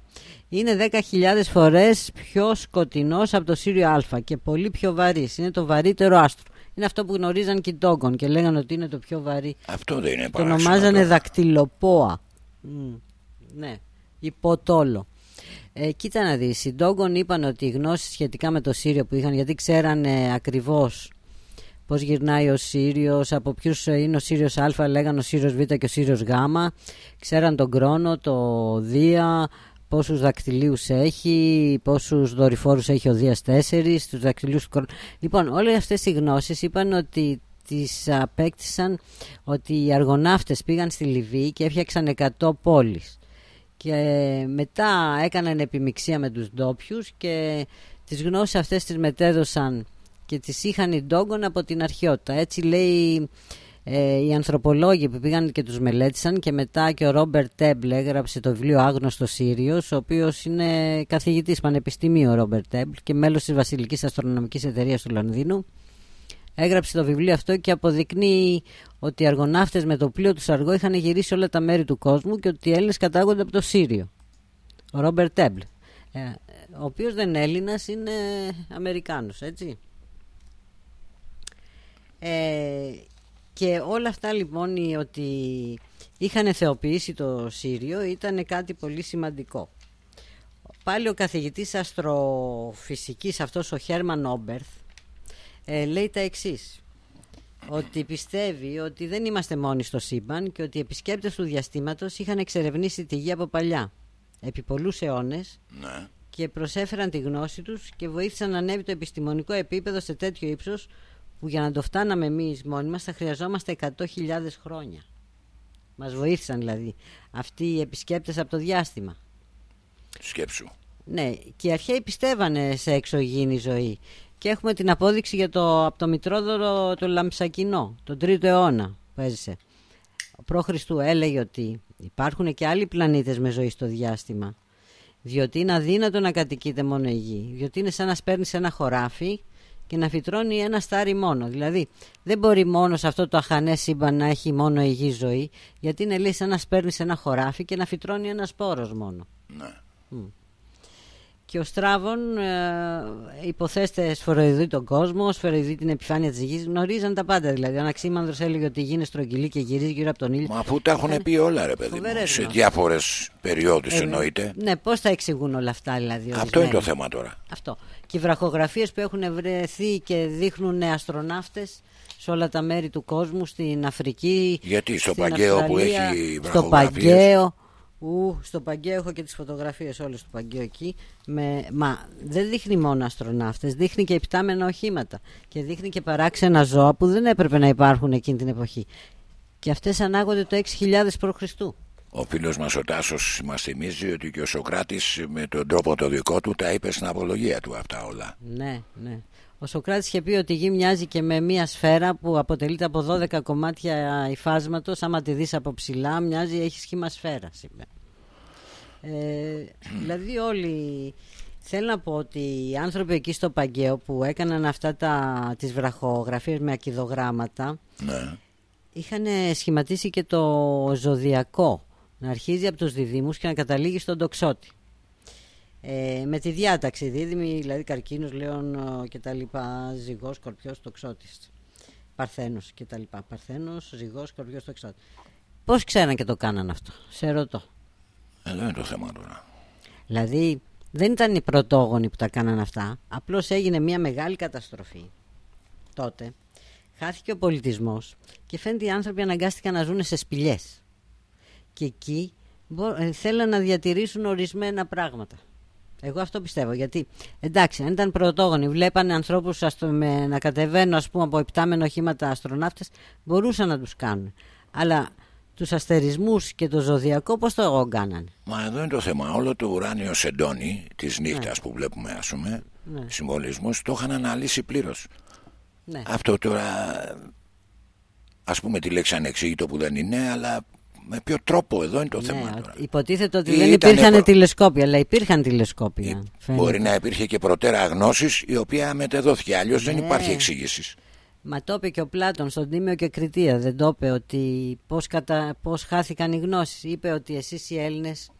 Είναι 10.000 φορές πιο σκοτεινός από το Σύριο Α και πολύ πιο βαρύς. Είναι το βαρύτερο άστρο. Είναι αυτό που γνωρίζαν και οι Τόγκον και λέγανε ότι είναι το πιο βαρύ. Αυτό δεν είναι Το παράξενο. ονομάζανε τώρα. δακτυλοπόα. Μμ, ναι, υποτόλο. Ε, κοίτα να δεις, οι Ντόγκον είπαν ότι οι γνώσεις σχετικά με το Σύριο που είχαν, γιατί ξέρανε ακριβώς πώς γυρνάει ο Σύριος, από ποιους είναι ο Σύριος Α, λέγανε ο Σύριος Β και ο Σύριος Γ, ξέραν τον Κρόνο, το Δία, πόσους δακτυλίους έχει, πόσους δορυφόρους έχει ο Δίας 4, τους δακτυλίους του Κρόνου. Λοιπόν, όλες αυτές οι γνώσεις είπαν ότι τις απέκτησαν ότι οι αργοναύτες πήγαν στη Λιβύη και έφτιαξαν 100 πόλεις και μετά έκαναν επιμιξία με τους ντόπιους και τις γνώσεις αυτές τις μετέδωσαν και τις είχαν οι Ντόγκον από την αρχαιότητα. Έτσι λέει ε, οι ανθρωπολόγοι που πήγαν και τους μελέτησαν και μετά και ο Ρόμπερτ Τέμπλ έγραψε το βιβλίο Άγνωστος Σύριος ο οποίος είναι καθηγητής πανεπιστημίου ο Ρόμπερτ Τέμπλ και μέλος της Βασιλικής Αστρονομικής Εταιρείας του Λονδίνου έγραψε το βιβλίο αυτό και αποδεικνύει ότι οι αργοναύτες με το πλοίο τους Αργό είχαν γυρίσει όλα τα μέρη του κόσμου και ότι οι Έλληνες κατάγονται από το Σύριο. Ο Ρόμπερτ Τέμπλ, ε, ο οποίος δεν είναι Έλληνας, είναι Αμερικάνος, έτσι. Ε, και όλα αυτά λοιπόν οι- ότι είχαν θεοποιήσει το Σύριο ήταν κάτι πολύ σημαντικό. Πάλι ο καθηγητής αστροφυσικής αυτός ο Χέρμαν Όμπερθ ε, λέει τα εξής ότι πιστεύει ότι δεν είμαστε μόνοι στο σύμπαν και ότι οι επισκέπτες του διαστήματος είχαν εξερευνήσει τη γη από παλιά επί πολλούς αιώνες Ναι. και προσέφεραν τη γνώση τους και βοήθησαν να ανέβει το επιστημονικό επίπεδο σε τέτοιο ύψος που για να το φτάναμε εμείς μόνοι μας θα χρειαζόμαστε 100.000 χρόνια. Μας βοήθησαν δηλαδή αυτοί οι επισκέπτες από το διάστημα. Σκέψου. Ναι, και οι αρχαίοι πιστεύανε σε εξωγήινη ζωή. Και έχουμε την απόδειξη για το, από το Μητρόδωρο το Λαμψακινό, τον 3ο αιώνα που έζησε. Ο π.Χ. έλεγε ότι υπάρχουν και άλλοι πλανήτες με ζωή στο διάστημα. Διότι είναι αδύνατο να κατοικείται μόνο η γη. Διότι είναι σαν να σπέρνεις ένα χωράφι και να φυτρώνει ένα στάρι μόνο. Δηλαδή δεν μπορεί μόνος σε αυτό το αχανέ σύμπαν να έχει μόνο η γη ζωή, γιατί είναι λέει σαν να σπέρνεις ένα χωράφι και να φυτρώνει ένας σπόρος μόνο. Ναι. Και ο Στράβων ε, υποθέστε σφαιροειδή τον κόσμο, σφαιροειδή την επιφάνεια της γης. Γνωρίζαν τα πάντα δηλαδή. Ο Αναξίμανδρος έλεγε ότι η γη είναι στρογγυλή και γυρίζει γύρω από τον ήλιο. Μα αφού τα έχουν Ήταν πει όλα, ρε παιδί μου, φοβερές σε γνώσεις. διάφορες περιόδους Ε, εννοείται. Ναι, πώς θα εξηγούν όλα αυτά δηλαδή. Αυτό ορισμένοι; είναι το θέμα τώρα. Αυτό. Και οι βραχογραφίες που έχουν βρεθεί και δείχνουν αστροναύτες σε όλα τα μέρη του κόσμου, στην Αφρική. Γιατί, στο στην Παγκαίο που Αυστραλία, έχει Στο βραχογραφίες; Παγκαίο. Ου, στο Παγκαίο έχω και τις φωτογραφίες όλες του Παγκαίου εκεί. Με, μα δεν δείχνει μόνο αστροναύτες, δείχνει και υπτάμενα οχήματα. Και δείχνει και παράξενα ζώα που δεν έπρεπε να υπάρχουν εκείνη την εποχή. Και αυτές ανάγονται το 6.000 π.Χ. Ο φίλος μας ο Τάσος μας θυμίζει ότι και ο Σοκράτης με τον τρόπο το δικό του τα είπε στην απολογία του αυτά όλα. Ναι, ναι. Ο Σοκράτης είχε πει ότι η γη μοιάζει και με μία σφαίρα που αποτελείται από 12 κομμάτια υφάσματος. Άμα τη δεις από ψηλά, μοιάζει, έχει σχήμα σφαίρας, είπε. Ε, δηλαδή όλοι... Θέλω να πω ότι οι άνθρωποι εκεί στο Παγκαίο που έκαναν αυτά τα, τις βραχογραφίες με ακιδογράμματα Ναι. είχαν σχηματίσει και το ζωδιακό να αρχίζει από τους διδήμους και να καταλήγει στον τοξότη. Ε, με τη διάταξη δίδυμη, δηλαδή καρκίνος, λέων ε, και τα λοιπά, ζυγός, σκορπιός, τοξότης, παρθένος και τα λοιπά. Παρθένος, ζυγός, σκορπιός, τοξότης. Πώς ξέραν και το κάναν αυτό, σε ρωτώ. Εδώ είναι το θέμα τώρα. Δηλαδή δεν ήταν οι πρωτόγονοι που τα κάναν αυτά, απλώς έγινε μια μεγάλη καταστροφή τότε. Χάθηκε ο πολιτισμός και φαίνεται οι άνθρωποι αναγκάστηκαν να ζουν σε σπηλιές. Και εκεί μπο- ε, θέλαν να διατηρήσουν ορισμένα πράγματα. Εγώ αυτό πιστεύω. Γιατί εντάξει, αν ήταν πρωτόγονοι, βλέπανε ανθρώπους να κατεβαίνουν ας πούμε, από υπτάμενα οχήματα αστροναύτες, μπορούσαν να τους κάνουν. Αλλά τους αστερισμούς και το ζωδιακό, πώς το κάνανε. Μα εδώ είναι το θέμα. Όλο το ουράνιο σεντόνι της νύχτας που βλέπουμε, ας πούμε, Ναι. συμβολισμούς, το είχαν αναλύσει πλήρως. Ναι. Αυτό τώρα, ας πούμε τη λέξη ανεξήγητο που δεν είναι, αλλά με ποιο τρόπο εδώ είναι το θέμα Ναι, τώρα. υποτίθεται ότι Ή δεν ήτανε υπήρχαν προ- τηλεσκόπια, αλλά υπήρχαν τηλεσκόπια. φαίνεται. Μπορεί να υπήρχε και προτέρα γνώσης η οποία μετεδόθηκε. Αλλιώς δεν Ναι. υπάρχει εξήγησης. Μα το είπε και ο Πλάτων στον Τίμιο και Κριτία. Δεν το είπε ότι πώς, κατα... πώς χάθηκαν οι γνώσεις. Είπε ότι εσείς οι Έλληνες,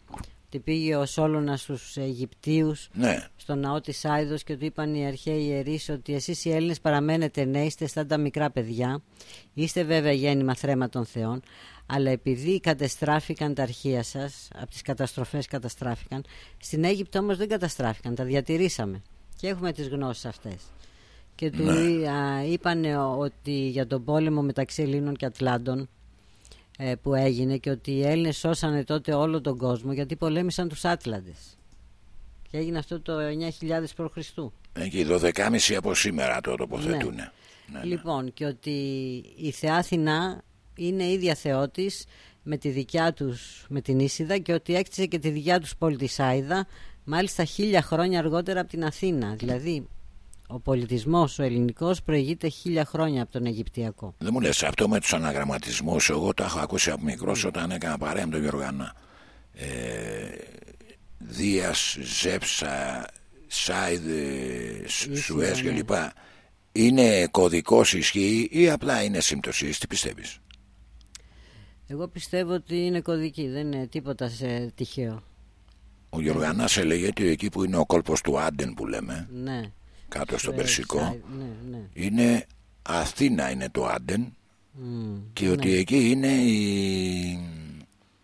ότι πήγε ο Σόλωνας στους Αιγυπτίους, Ναι. στο ναό της Άιδος και του είπαν οι αρχαίοι ιερείς ότι εσείς οι Έλληνες παραμένετε νέοι, είστε σαν τα μικρά παιδιά. Είστε βέβαια γέννημα θρέμα των θεών, αλλά επειδή κατεστράφηκαν τα αρχεία σας, από τις καταστροφές καταστράφηκαν, στην Αίγυπτο όμως δεν καταστράφηκαν, τα διατηρήσαμε και έχουμε τις γνώσεις αυτές. Και του α, είπανε ότι για τον πόλεμο μεταξύ Ελλήνων και Ατλάντων ε, που έγινε και ότι οι Έλληνες σώσανε τότε όλο τον κόσμο γιατί πολέμησαν τους Άτλαντες. Και έγινε αυτό το 9.000 π.Χ. Εκεί 12.30 από σήμερα το τοποθετούν. Ναι. ναι. Λοιπόν, και ότι η θεά Αθηνά είναι ίδια θεότης με τη δικιά τους, με την Ίσιδα και ότι έκτισε και τη δικιά τους πόλη της Άιδα μάλιστα χίλια χρόνια αργότερα από την Αθήνα. Δηλαδή, ο πολιτισμός ο ελληνικός προηγείται χίλια χρόνια από τον Αιγυπτιακό. Δεν μου λες αυτό με τους αναγραμματισμούς Εγώ τα έχω ακούσει από μικρός όταν έκανα παρέα με τον Γιωργανά ε, Δίας, Ζέψα, Σάιδ, ε, Σ- Ίσια, Σουές ναι. κλπ Είναι κωδικός ισχύει ή απλά είναι σύμπτωσης Τι πιστεύεις; Εγώ πιστεύω ότι είναι κωδική, δεν είναι τίποτα σε τυχαίο. Ο Γιωργανάς έλεγε ότι εκεί που είναι ο κόλπος του Άντεν που λέμε Ναι. Κάτω στον Ε, Περσικό Σάι- Ναι, ναι. Είναι Αθήνα είναι το Άντεν Μμ, Και ότι εκεί είναι η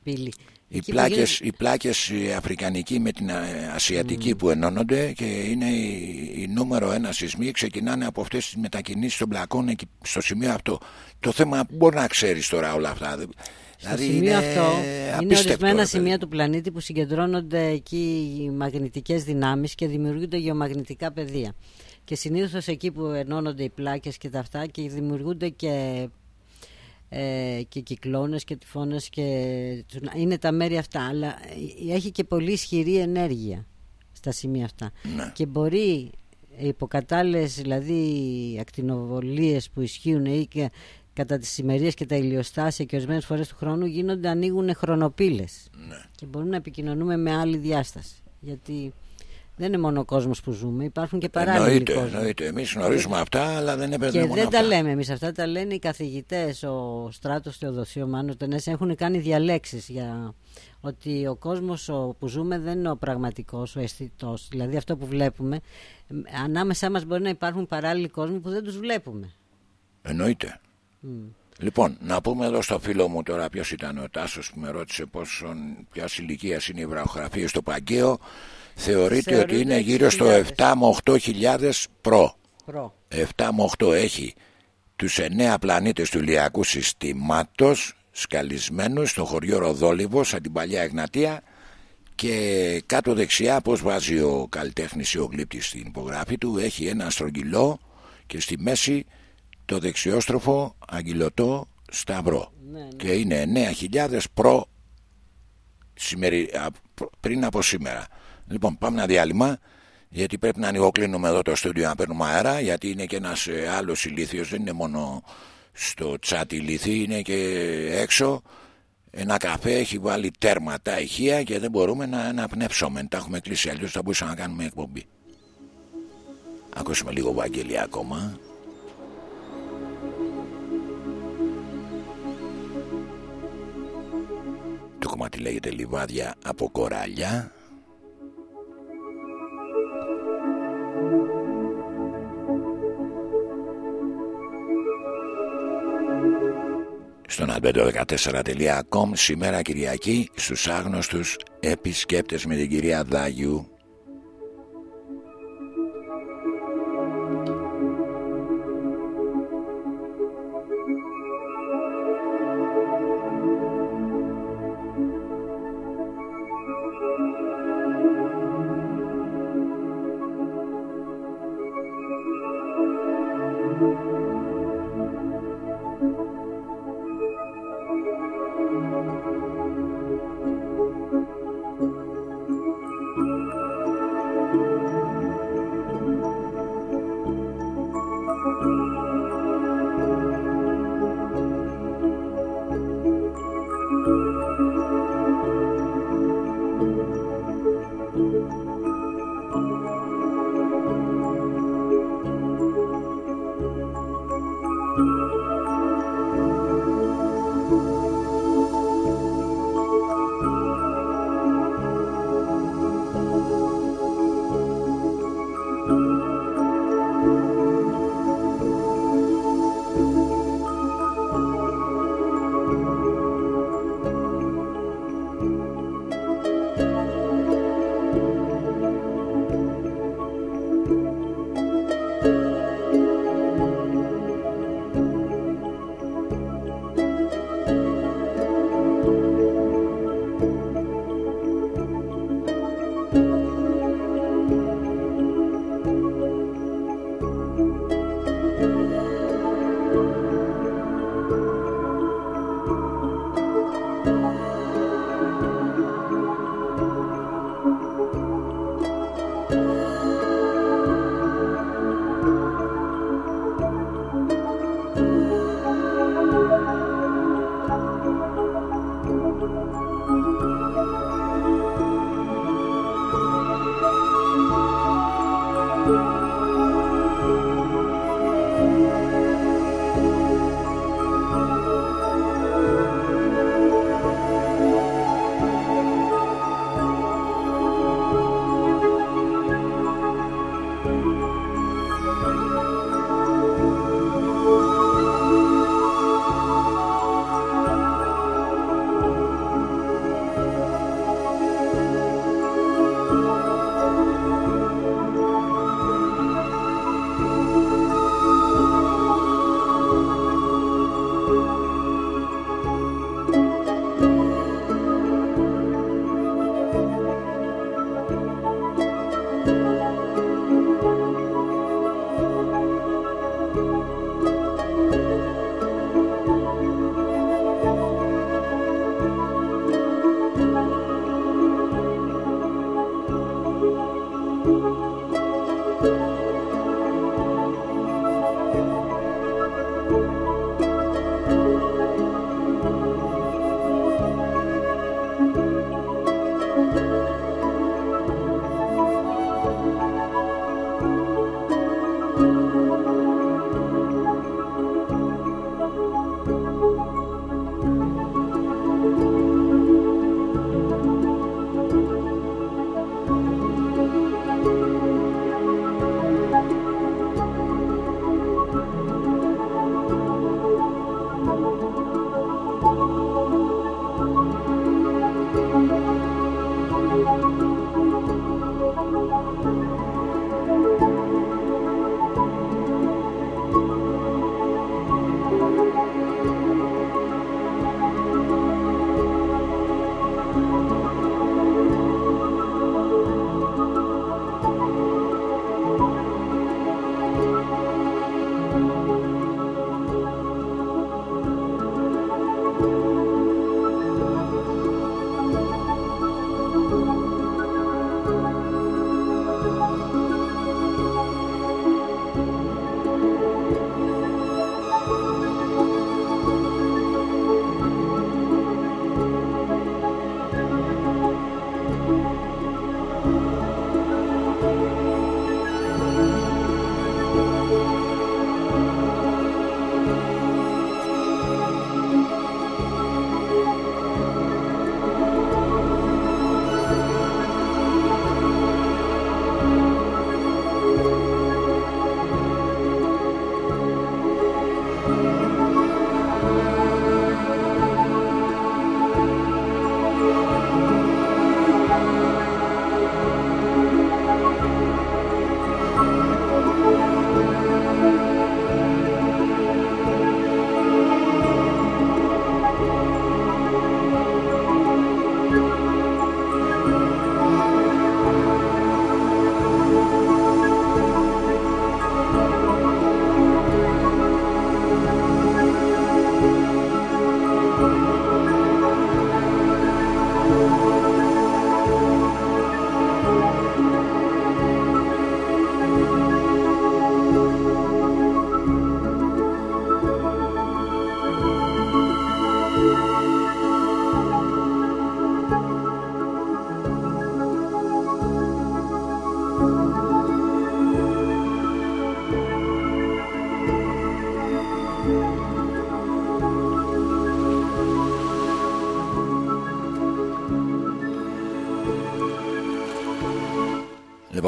πύλη. Οι Εκεί που πλάκες, οι πλάκες οι αφρικανικοί με την ε, ασιατική που ενώνονται και είναι η, η νούμερο ένα σεισμοί ξεκινάνε από αυτές τις μετακινήσεις των πλακών εκεί, στο σημείο αυτό. Το θέμα μπορεί να ξέρεις τώρα όλα αυτά. Δε- Στο δηλαδή σημείο αυτό είναι απίστευτο, ορισμένα ρε παιδί. σημεία του πλανήτη που συγκεντρώνονται εκεί οι μαγνητικές δυνάμεις και δημιουργούνται γεωμαγνητικά πεδία. Και συνήθως εκεί που ενώνονται οι πλάκες και τα αυτά και δημιουργούνται και, ε, και κυκλώνες και τυφώνες και τσουνα- είναι τα μέρη αυτά. Αλλά ε, έχει και πολύ ισχυρή ενέργεια στα σημεία αυτά. Ναι. Και μπορεί υποκατάλληλες δηλαδή ακτινοβολίες που ισχύουν ή και κατά τις ημερίες και τα ηλιοστάσια και ορισμένες φορές του χρόνου γίνονται, ανοίγουν χρονοπύλες Ναι. και μπορούμε να επικοινωνούμε με άλλη διάσταση γιατί Δεν είναι μόνο ο κόσμος που ζούμε, υπάρχουν και παράλληλοι Εννοείται, κόσμοι. εννοείται. Εμείς γνωρίζουμε αυτά, αλλά δεν είναι Και μόνο δεν αυτά. τα λέμε εμείς αυτά, τα λένε οι καθηγητές, ο Στράτος Θεοδοσίου, ο Μάνος Τενές, έχουν κάνει διαλέξεις για ότι ο κόσμος ο, που ζούμε δεν είναι ο πραγματικός, ο αισθητός. Δηλαδή αυτό που βλέπουμε, ε, ανάμεσά μας μπορεί να υπάρχουν παράλληλοι κόσμοι που δεν τους βλέπουμε. Εννοείται. Λοιπόν, να πούμε εδώ στο φίλο μου τώρα ποιος ήταν ο Τάσος που με ρώτησε πόσον ποια ηλικίας είναι οι βραχογραφίε στο Παγκαίο. Θεωρείται Θεωρείται ότι είναι γύρω στο 6.000. 7 με 8 χιλιάδες προ. Προ. 7 με 8 έχει τους 9 πλανήτες του ηλιακού συστήματος σκαλισμένους στο χωριό Ροδόλιβο σαν την παλιά Εγνατία και κάτω δεξιά πως βάζει ο καλλιτέχνης ή ο γλύπτης στην υπογράφη του έχει ένα στρογγυλό και στη μέση το δεξιόστροφο αγγυλωτό σταυρό Ναι, ναι. και είναι 9.000 προ σημερι... α, προ- πριν από σήμερα. Λοιπόν, πάμε ένα διάλειμμα. Γιατί πρέπει να ανοιγοκλίνουμε εδώ το στούντιο να παίρνουμε αέρα. Γιατί είναι και ένας άλλος ηλίθιος, δεν είναι μόνο στο τσάτ ηλίθι, είναι και έξω. Ένα καφέ έχει βάλει τέρματα ηχεία και δεν μπορούμε να αναπνεύσουμε. Τα έχουμε κλείσει. Αλλιώς θα μπορούσαμε να κάνουμε εκπομπή. Ακούσουμε λίγο Βαγγέλη ακόμα. Το κομμάτι λέγεται Λιβάδια από κοράλια. Στον albedo14.com σήμερα Κυριακή στους άγνωστους επισκέπτες με την κυρία Δάγιου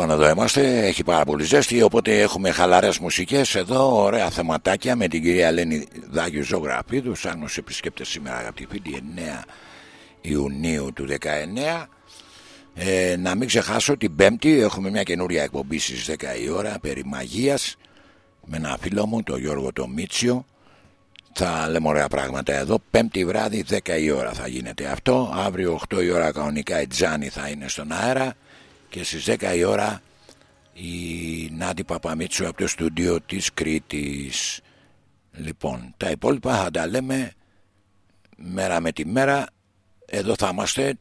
Λοιπόν, εδώ είμαστε. Έχει πάρα πολύ ζέστη. Οπότε έχουμε χαλαρές μουσικές εδώ. Ωραία θεματάκια με την κυρία Λένη Δάγιο Ζωγραφίδου. Σαν ω επισκέπτες σήμερα, αγαπητοί φίλοι, 9 Ιουνίου του 19. Ε, να μην ξεχάσω την Πέμπτη έχουμε μια καινούρια εκπομπή στις 10 η ώρα περί μαγείας με ένα φίλο μου, τον Γιώργο το Μίτσιο. Θα λέμε ωραία πράγματα εδώ. Πέμπτη βράδυ, 10 η ώρα θα γίνεται αυτό. Αύριο 8 η ώρα κανονικά η Τζάνη θα είναι στον αέρα. Και στις 10 η ώρα η Νάντι Παπαμίτσου από το στούντιο της Κρήτης. Λοιπόν, τα υπόλοιπα θα τα λέμε μέρα με τη μέρα. Εδώ θα είμαστε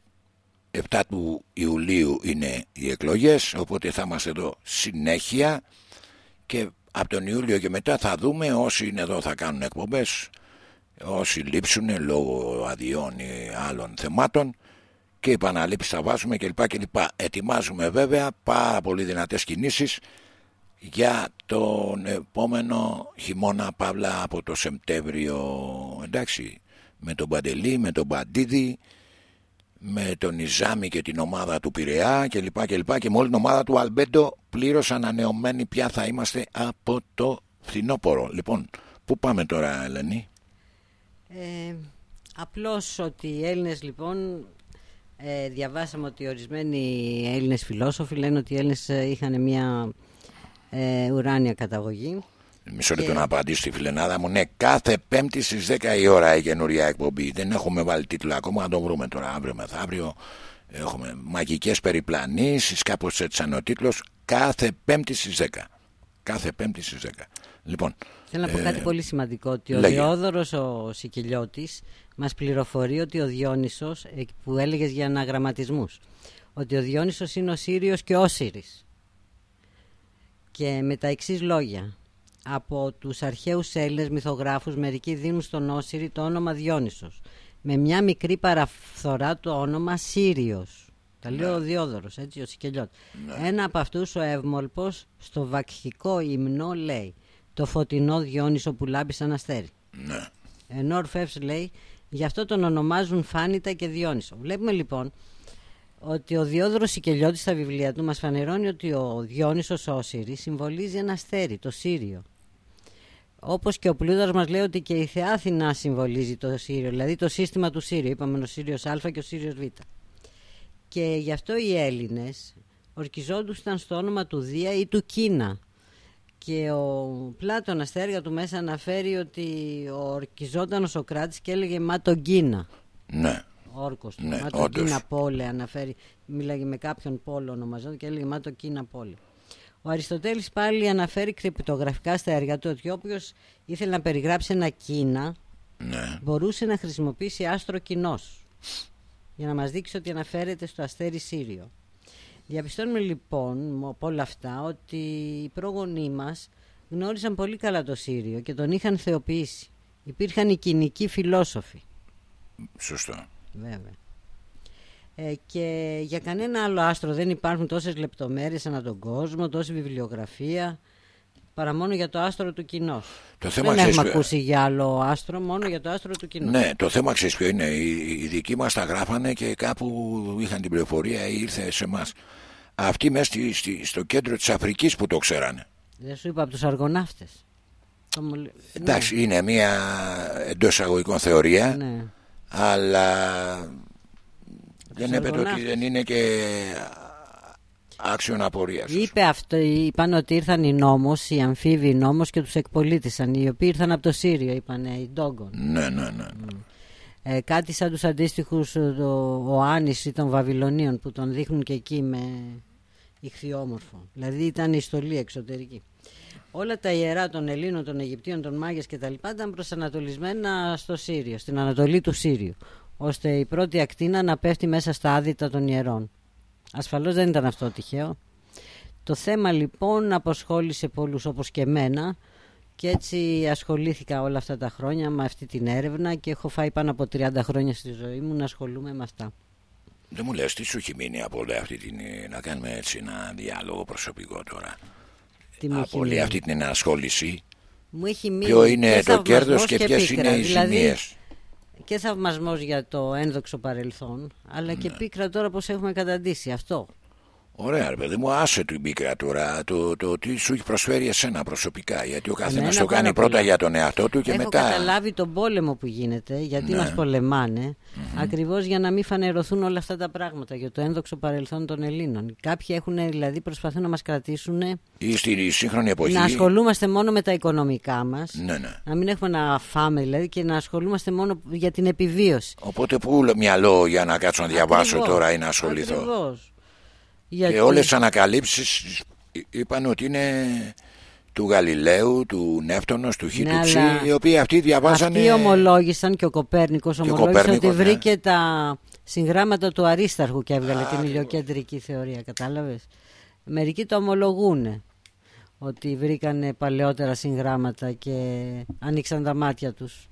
7 του Ιουλίου είναι οι εκλογές οπότε θα είμαστε εδώ συνέχεια και από τον Ιούλιο και μετά θα δούμε όσοι είναι εδώ θα κάνουν εκπομπές όσοι λείψουν λόγω αδειών ή άλλων θεμάτων και επαναλήψεις θα βάζουμε κλπ. κλπ. Ετοιμάζουμε βέβαια πάρα πολύ δυνατές κινήσεις για τον επόμενο χειμώνα Παύλα από το Σεπτέμβριο εντάξει με τον Παντελή, με τον Παντίδη με τον Ιζάμι και την ομάδα του Πειραιά και λοιπά και λοιπά και με όλη την ομάδα του Αλμπέντο πλήρως ανανεωμένοι πια θα είμαστε από το φθινόπωρο. Λοιπόν, πού πάμε τώρα Ελένη; Ε, απλώς ότι οι Έλληνες λοιπόν ε, διαβάσαμε ότι ορισμένοι Έλληνες φιλόσοφοι λένε ότι οι Έλληνες ε, είχαν μια ε, ουράνια καταγωγή Μισό λεπτό να απαντήσω στη φιλενάδα μου. Ναι, κάθε Πέμπτη στις 10 η ώρα η καινούρια εκπομπή. Δεν έχουμε βάλει τίτλο ακόμα, να το βρούμε τώρα αύριο μεθαύριο. Έχουμε μαγικές περιπλανήσεις, κάπως έτσι σαν ο τίτλος. Κάθε Πέμπτη στις 10. Κάθε Πέμπτη στις 10. Λοιπόν. Θέλω να πω ε, κάτι πολύ σημαντικό. Ότι ο Διόδωρος ο Σικελιώτης μας πληροφορεί ότι ο Διόνυσος, ε, που έλεγες για αναγραμματισμούς, ότι ο Διόνυσος είναι ο Σύριος και ο Σύρης. Και με τα εξής λόγια από τους αρχαίους Έλληνες μυθογράφους μερικοί δίνουν στον Όσυρη το όνομα Διόνυσος με μια μικρή παραφθορά το όνομα Σύριος τα λέει ναι. ο Διόδωρος έτσι ο Σικελιώτης ναι. ένα από αυτούς ο Εύμολπος στο βακχικό ύμνο λέει το φωτεινό Διόνυσο που λάμπει σαν αστέρι ναι. ενώ ο λέει γι' αυτό τον ονομάζουν Φάνητα και Διόνυσο βλέπουμε λοιπόν ότι ο Διόδωρος Σικελιώτης στα βιβλία του μας φανερώνει ότι ο Διόνυσος Όσυρη συμβολίζει ένα αστέρι, το Σύριο όπως και ο Πλούταρος μας λέει ότι και η Θεάθηνα συμβολίζει το Σύριο, δηλαδή το σύστημα του Σύριο. Είπαμε ο Σύριος Α και ο Σύριος Β. Και γι' αυτό οι Έλληνες ορκιζόντουσαν στο όνομα του Δία ή του Κίνα. Και ο Πλάτωνας στα έργα του μέσα αναφέρει ότι ορκιζόταν ο Σοκράτης και έλεγε «Μα τον Κίνα». Ναι. Όρκος του. Ναι, «Μα τον Κίνα Πόλε» αναφέρει. Μίλαγε με κάποιον πόλο ονομαζόταν και έλεγε «Μα τον Κίνα Πόλε». Ο Αριστοτέλης πάλι αναφέρει κρυπτογραφικά στα έργα του ότι όποιος ήθελε να περιγράψει ένα κίνα ναι. μπορούσε να χρησιμοποιήσει άστρο κοινός για να μας δείξει ότι αναφέρεται στο αστέρι Σύριο. Διαπιστώνουμε λοιπόν από όλα αυτά ότι οι πρόγονοί μας γνώριζαν πολύ καλά το Σύριο και τον είχαν θεοποιήσει. Υπήρχαν οι κοινικοί φιλόσοφοι. Σωστό. Βέβαια. Ε, και για κανένα άλλο άστρο δεν υπάρχουν τόσες λεπτομέρειες ανά τον κόσμο, τόση βιβλιογραφία παρά μόνο για το άστρο του κοινός. Το θέμα δεν έχουμε ακούσει για άλλο άστρο, μόνο για το άστρο του κοινός. Ναι, το θέμα ξέρεις ποιο είναι. Οι, οι δικοί μας τα γράφανε και κάπου είχαν την πληροφορία ή ήρθε σε εμάς. Αυτοί μέσα στο κέντρο της Αφρικής που το ξέρανε. Δεν σου είπα από τους αργοναύτες. Εντάξει, ναι. είναι μια εντός εισαγωγικών θεωρία. Ναι. Αλλά δεν έπεται ότι δεν είναι και άξιον απορίας. Είπε αυτό, είπαν ότι ήρθαν οι νόμος, οι αμφίβοι νόμος και τους εκπολίτησαν. Οι οποίοι ήρθαν από το Σύριο, είπαν οι Ντόγκον. Ναι, ναι, ναι. Ε, κάτι σαν τους αντίστοιχους ο Άνης ή των Βαβυλωνίων που τον δείχνουν και εκεί με ηχθιόμορφο. Δηλαδή ήταν η στολή εξωτερική. Όλα τα ιερά των Ελλήνων, των Αιγυπτίων, των Μάγες και τα λοιπά ήταν προσανατολισμένα στο Σύριο, στην Ανατολή του Σύριου ώστε η πρώτη ακτίνα να πέφτει μέσα στα άδυτα των ιερών. Ασφαλώς δεν ήταν αυτό τυχαίο. Το θέμα λοιπόν αποσχόλησε πολλούς όπως και εμένα και έτσι ασχολήθηκα όλα αυτά τα χρόνια με αυτή την έρευνα και έχω φάει πάνω από 30 χρόνια στη ζωή μου να ασχολούμαι με αυτά. Δεν μου λες τι σου έχει μείνει από όλη αυτή την... να κάνουμε έτσι ένα διάλογο προσωπικό τώρα. Τι από όλη αυτή την ενασχόληση. Μου έχει μείνει Ποιο είναι το κέρδος και, και ποιες είναι οι δηλαδή, ζημίες; και θαυμασμός για το ένδοξο παρελθόν, αλλά και ναι. πίκρα τώρα πως έχουμε καταντήσει αυτό. Ωραία, ρε παιδί μου, άσε την πίκρα τώρα. Το, το τι σου έχει προσφέρει εσένα προσωπικά. Γιατί ο καθένας Εμένα το πάρα κάνει πολλά. πρώτα για τον εαυτό του και Έχω μετά. καταλάβει τον πόλεμο που γίνεται, γιατί Ναι. μας πολεμάνε, ακριβώς για να μην φανερωθούν όλα αυτά τα πράγματα, για το ένδοξο παρελθόν των Ελλήνων. Κάποιοι έχουν, δηλαδή, προσπαθούν να μας κρατήσουν ή στη σύγχρονη εποχή. να ασχολούμαστε μόνο με τα οικονομικά μας, Ναι, ναι. να μην έχουμε να φάμε, δηλαδή, και να ασχολούμαστε μόνο για την επιβίωση. Οπότε πού μυαλό για να κάτσω να διαβάσω Ακριβώς. τώρα ή να ασχοληθώ; Ακριβώς. Και Γιατί- όλες τις ανακαλύψεις είπαν ότι είναι του Γαλιλαίου, του Νεύτωνος, του Χίτουξη, Ναι, αλλά οι οποίοι αυτοί διαβάζανε... Αυτοί ομολόγησαν και ο Κοπέρνικος ο ομολόγησε Κοπέρνικος, ότι ναι. βρήκε τα συγγράμματα του Αρίσταρχου και έβγαλε την ακριβώς. ηλιοκεντρική θεωρία, κατάλαβες; Μερικοί το ομολογούν ότι βρήκαν παλαιότερα συγγράμματα και ανοίξαν τα μάτια τους.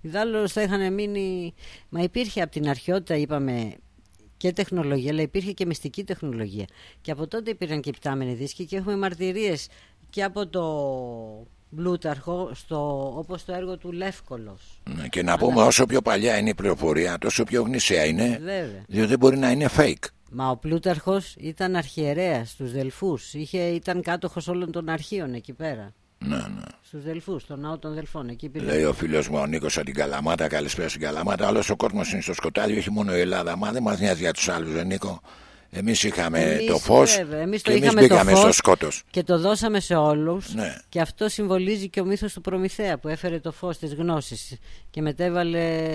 Ιδάλλως θα είχαν μείνει... Μα υπήρχε από την αρχαιότητα, είπαμε, και τεχνολογία, αλλά υπήρχε και μυστική τεχνολογία. Και από τότε υπήρχαν και υπτάμενοι δίσκοι και έχουμε μαρτυρίες και από το Πλούταρχο, στο, όπως το έργο του Λεύκολος. Ναι, Και να πούμε όσο πιο παλιά είναι η πληροφορία, τόσο πιο γνήσια είναι, Βέβαια. διότι δεν μπορεί να είναι fake. Μα ο Πλούταρχος ήταν αρχιερέας στους Δελφούς. Είχε, ήταν κάτοχος όλων των αρχείων εκεί πέρα. Ναι, ναι. Στους Δελφούς, στον ναό των Δελφών. Εκεί υπήρχε- Λέει ο φίλος μου ο Νίκος από την Καλαμάτα, καλησπέρα στην Καλαμάτα. Όλος ο κόσμος είναι στο σκοτάδι, όχι μόνο η Ελλάδα. Μα δεν μας νοιάζει για τους άλλους, Νίκο. Εμείς είχαμε Εμείς, το φως βέβαια, εμείς το και εμείς είχαμε το μπήκαμε φως. στο σκότος. Και το δώσαμε σε όλους Ναι. και αυτό συμβολίζει και ο μύθος του Προμηθέα που έφερε το φως της γνώσης και μετέβαλε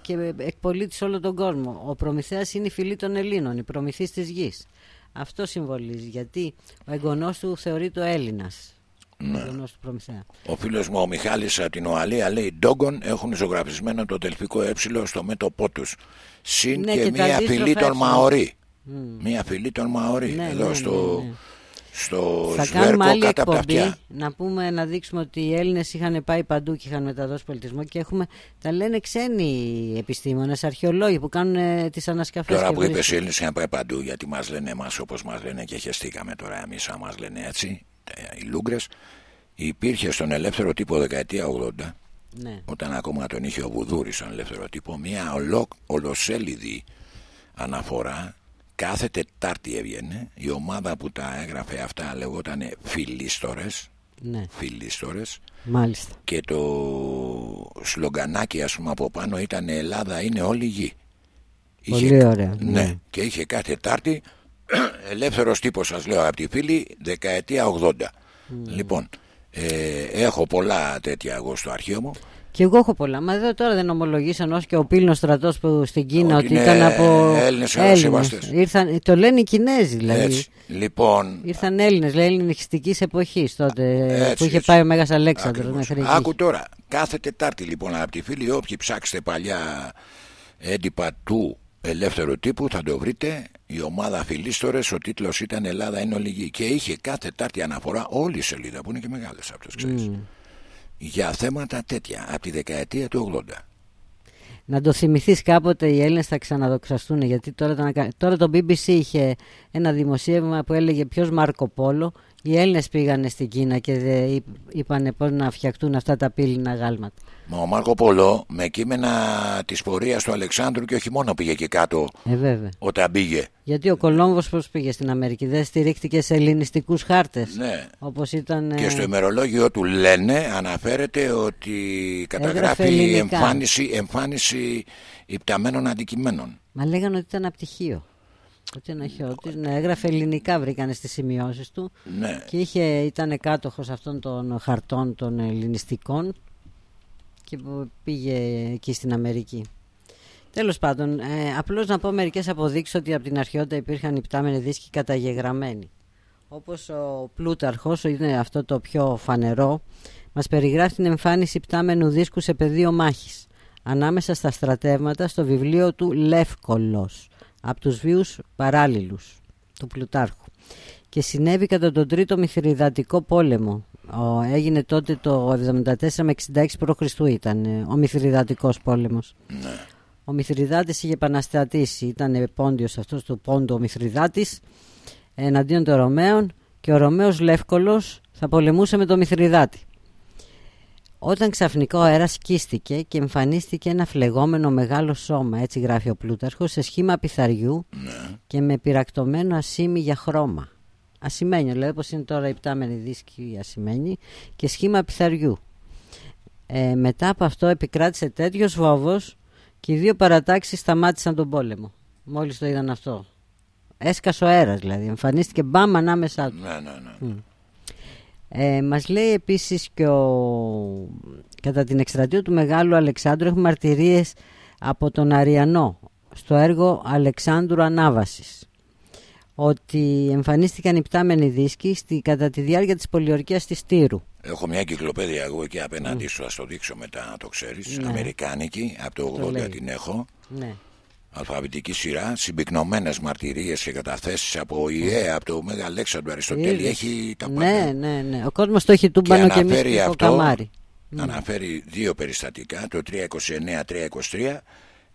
και εκπολίτησε όλο τον κόσμο. Ο Προμηθέας είναι η φυλή των Ελλήνων, η προμηθής της γης. Αυτό συμβολίζει γιατί ο εγγονός του θεωρείται ο Έλληνας. Ναι. Ο εγγονός του Προμηθέα. Ο φίλος μου ο Μιχάλης από την Οαλία λέει: Ντόγκον έχουν ζωγραφισμένο το τελφικό ε στο μέτωπό τους. Συν Ναι, και, και τα μία αντίστροφα φυλή των ε. Μαωρί. Μμ. Μία φυλή των Μαωρί. Ναι, εδώ ναι, στο, ναι, ναι. στο Θα σβέρκο κάνουμε άλλη κάτω από τα εκπομπή αυτιά. να πούμε να δείξουμε ότι οι Έλληνες είχαν πάει παντού και είχαν μεταδώσει πολιτισμό και έχουμε, τα λένε ξένοι επιστήμονες, αρχαιολόγοι που κάνουν ε, τις ανασκαφές. Τώρα και που είπες βρίσκουν. οι Έλληνες είχαν πάει παντού, γιατί μας λένε εμάς όπως μας λένε και χεστήκαμε τώρα εμείς, αν μας λένε έτσι, ε, οι Λούγκρες, υπήρχε στον ελεύθερο τύπο δεκαετία 80, Ναι. όταν ακόμα τον είχε ο Βουδούρης στον ελεύθερο τύπο, μια ολο, ολοσέλιδη αναφορά. Κάθε Τετάρτη έβγαινε. Η ομάδα που τα έγραφε αυτά λεγόταν Φιλίστορες, ναι, Φιλίστορες μάλιστα. και το σλογκανάκι ας πούμε από πάνω ήταν Ελλάδα είναι όλη γη. Πολύ ωραία, Ναι. ναι. Και είχε κάθε Τετάρτη ελεύθερος τύπος σας λέω από τη φίλη δεκαετία 80. Λοιπόν, ε, έχω πολλά τέτοια εγώ στο αρχείο μου. Και εγώ έχω πολλά. Μα εδώ τώρα δεν ομολογήσαν ως και ο πύλνος στρατός που στην Κίνα Ότι ότι, είναι ήταν από Έλληνες κατασκευαστές. Ήρθαν, το λένε οι Κινέζοι δηλαδή. Έτσι. Λοιπόν, Ήρθαν Έλληνες, λέει ελληνιστικής εποχής τότε Έτσι, που είχε έτσι. πάει ο Μέγας Αλέξανδρος Ακριβώς. μέχρι εκεί. Άκου τώρα, κάθε Τετάρτη λοιπόν από τη φίλη, όποιοι ψάξετε παλιά έντυπα του ελεύθερου τύπου θα το βρείτε. Η ομάδα Φιλίστορες, ο τίτλος ήταν Ελλάδα είναι όλη γη. Και είχε κάθε Τετάρτη αναφορά όλη η σελίδα που είναι και μεγάλες αυτές, ξέρεις. Για θέματα τέτοια, από τη δεκαετία του 80. Να το θυμηθείς κάποτε οι Έλληνες θα ξαναδοξαστούν. Γιατί τώρα, το, ανα- τώρα το BBC είχε ένα δημοσίευμα που έλεγε ποιος Μάρκο Πόλο. Οι Έλληνες πήγανε στην Κίνα και δε, είπ- είπανε πώς να φτιαχτούν αυτά τα πύληνα γάλματα. Μα ο Μάρκο Πολό με κείμενα της πορείας του Αλεξάνδρου και όχι μόνο πήγε και κάτω Ε, βέβαια. όταν πήγε. Γιατί ο Κολόμβος πώς πήγε στην Αμερική, δεν στηρίχτηκε σε ελληνιστικούς χάρτες. Ναι. Όπως ήταν. Και ε, στο ημερολόγιο του λένε, αναφέρεται ότι Έγραφε καταγράφει ελληνικά. εμφάνιση, εμφάνιση υπταμένων αντικειμένων. Μα λέγανε ότι ήταν απτυχίο. Ότι ένα χιό, ότι ναι, έγραφε ελληνικά βρήκανε στις σημειώσεις του Ναι. και είχε, ήταν κάτοχος αυτών των χαρτών των ελληνιστικών και που πήγε εκεί στην Αμερική. Τέλος πάντων, ε, απλώς να πω μερικές αποδείξεις ότι από την αρχαιότητα υπήρχαν υπτάμενοι δίσκοι καταγεγραμμένοι. Όπως ο Πλούταρχος, είναι αυτό το πιο φανερό, μας περιγράφει την εμφάνιση υπτάμενου δίσκου σε πεδίο μάχης ανάμεσα στα στρατεύματα στο βιβλίο του Λεύκολος από τους βίους παράλληλους του Πλουτάρχου και συνέβη κατά τον τρίτο Μηθριδατικό πόλεμο. Ο, έγινε τότε το 74 με 66 π.Χ. ήταν ε, ο Μηθριδατικός πόλεμος. Ο Μηθριδάτης είχε επαναστατήσει, ήταν πόντιος αυτός του πόντου ο Μηθριδάτης εναντίον των Ρωμαίων και ο Ρωμαίος Λεύκολος θα πολεμούσε με τον Μηθριδάτη. Όταν ξαφνικά ο αέρας σκίστηκε και εμφανίστηκε ένα φλεγόμενο μεγάλο σώμα, έτσι γράφει ο Πλούταρχος, σε σχήμα πιθαριού Ναι. και με πυρακτωμένο ασήμι για χρώμα. Ασημένιο, δηλαδή όπως είναι τώρα η πτάμενη δίσκη ασημένη και σχήμα πιθαριού. Ε, μετά από αυτό επικράτησε τέτοιος φόβος και οι δύο παρατάξεις σταμάτησαν τον πόλεμο. Μόλις το είδαν αυτό. Έσκασε ο αέρας δηλαδή, εμφανίστηκε μπαμ ανάμεσά του. Ναι, ναι, ναι. Ε, μας λέει επίσης και ο... κατά την εκστρατεία του Μεγάλου Αλεξάνδρου έχουμε μαρτυρίες από τον Αριανό στο έργο Αλεξάνδρου Ανάβασης ότι εμφανίστηκαν οι πτάμενοι δίσκοι στη, κατά τη διάρκεια της πολιορκίας της Τύρου. Έχω μια κυκλοπαίδεια εγώ εκεί απέναντί σου, θα το δείξω μετά να το ξέρεις. Ναι. Αμερικάνικη, από το Το 80 λέει. την έχω. Ναι. Αλφαβητική σειρά, συμπυκνωμένες μαρτυρίες και καταθέσεις από ΙΕ, από το Μέγα Αλέξανδρο Αριστοτέλη. Είδες. Έχει τα ναι, πάντα. ναι, ναι. Ο κόσμος το έχει Και τούμπανο και, εμείς αναφέρει το αυτό, καμάρι. αναφέρει δύο περιστατικά, το 329-323,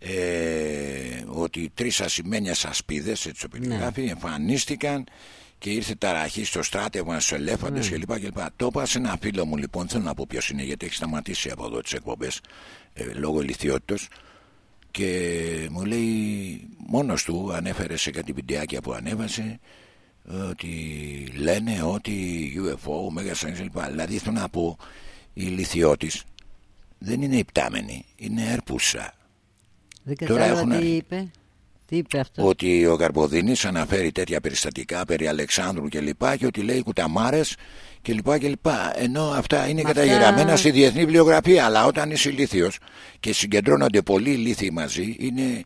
ε, ότι τρεις ασημένιες ασπίδες, έτσι το περιγράφει, Ναι. εμφανίστηκαν και ήρθε ταραχή στο στράτευμα στους ελέφαντες Ναι. κλπ. κλπ. Το είπα σε ένα φίλο μου λοιπόν, θέλω να πω ποιος είναι γιατί έχει σταματήσει από εδώ τις εκπομπές ε, λόγω ηλικιότητος και μου λέει μόνος του ανέφερε σε κάτι βιντεάκια που ανέβασε ότι λένε ότι UFO, Μέγας Άγγελος κλπ. Δηλαδή θέλω να πω η λιθιώτης δεν είναι υπτάμενη, είναι έρπουσα. Δεν Τώρα κατάλαβα έχουν τι έρθει. είπε. Τι είπε αυτός; Ότι ο Καρποδίνης αναφέρει τέτοια περιστατικά περί Αλεξάνδρου και λοιπά και ότι λέει κουταμάρες και λοιπά και λοιπά. Ενώ αυτά είναι Μα καταγεγραμμένα αυτά- στη διεθνή βιβλιογραφία. Αλλά όταν είσαι ηλίθιος και συγκεντρώνονται πολλοί ηλίθιοι μαζί είναι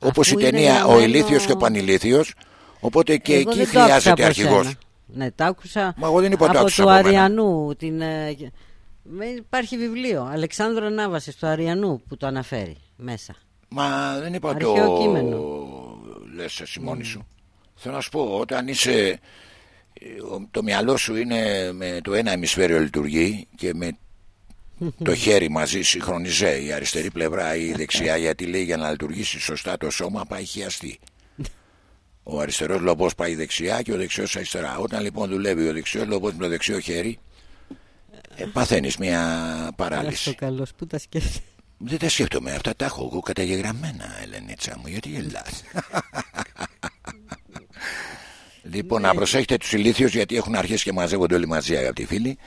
όπως η Αφού είναι ταινία Ο γραμμένο- ηλίθιος και ο πανηλίθιος οπότε και Εγώ εκεί δεν το άκουσα χρειάζεται από αρχηγός. σένα. Ναι, τα άκουσα Μα εγώ δεν είπα το από άκουσα του από μένα. Αριανού. Την, ε, με- υπάρχει βιβλίο, Αλεξάνδρου Ανάβασης του Αριανού που το αναφέρει μέσα. Μα δεν είπα Αρχαίο το κείμενο. λες εσύ μόνη σου. Θέλω να σου πω, όταν είσαι ο- το μυαλό σου είναι με το ένα ημισφαίριο λειτουργεί και με το χέρι μαζί συγχρονιζέ η αριστερή πλευρά ή η δεξιά γιατί λέει για να λειτουργήσει σωστά το σώμα πάει χιαστή. Ο αριστερός λομπός πάει δεξιά και ο δεξιός αριστερά. Όταν λοιπόν δουλεύει ο δεξιός λομπός με το δεξιό χέρι ε, παθαίνεις μια Αλλά παράλυση. στο καλός που τα σκέφτεται. Δεν τα σκέφτομαι. Αυτά τα έχω εγώ καταγεγραμμένα, Ελενίτσα μου. Γιατί γελάς. λοιπόν, να προσέχετε τους ηλίθιους γιατί έχουν αρχίσει και μαζεύονται όλοι μαζί, αγαπητοί φίλοι.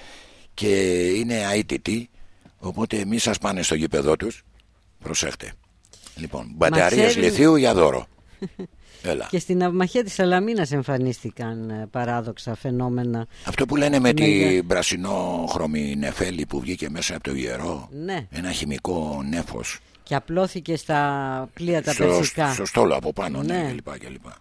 Και είναι αίτητοι. Οπότε μη σας πάνε στο γήπεδό τους. Προσέχτε. Λοιπόν, μπαταρίες ξέρει- λιθίου για δώρο. Έλα. Και στην αυμαχία της Σαλαμίνας εμφανίστηκαν ε, παράδοξα φαινόμενα. Αυτό που λένε με Ναι, για- την πρασινόχρωμη νεφέλη που βγήκε μέσα από το ιερό. Ναι. Ένα χημικό νέφος. Και απλώθηκε στα πλοία τα στο, περσικά. στο στόλο από πάνω, ναι, Ναι. και λοιπά και λοιπά.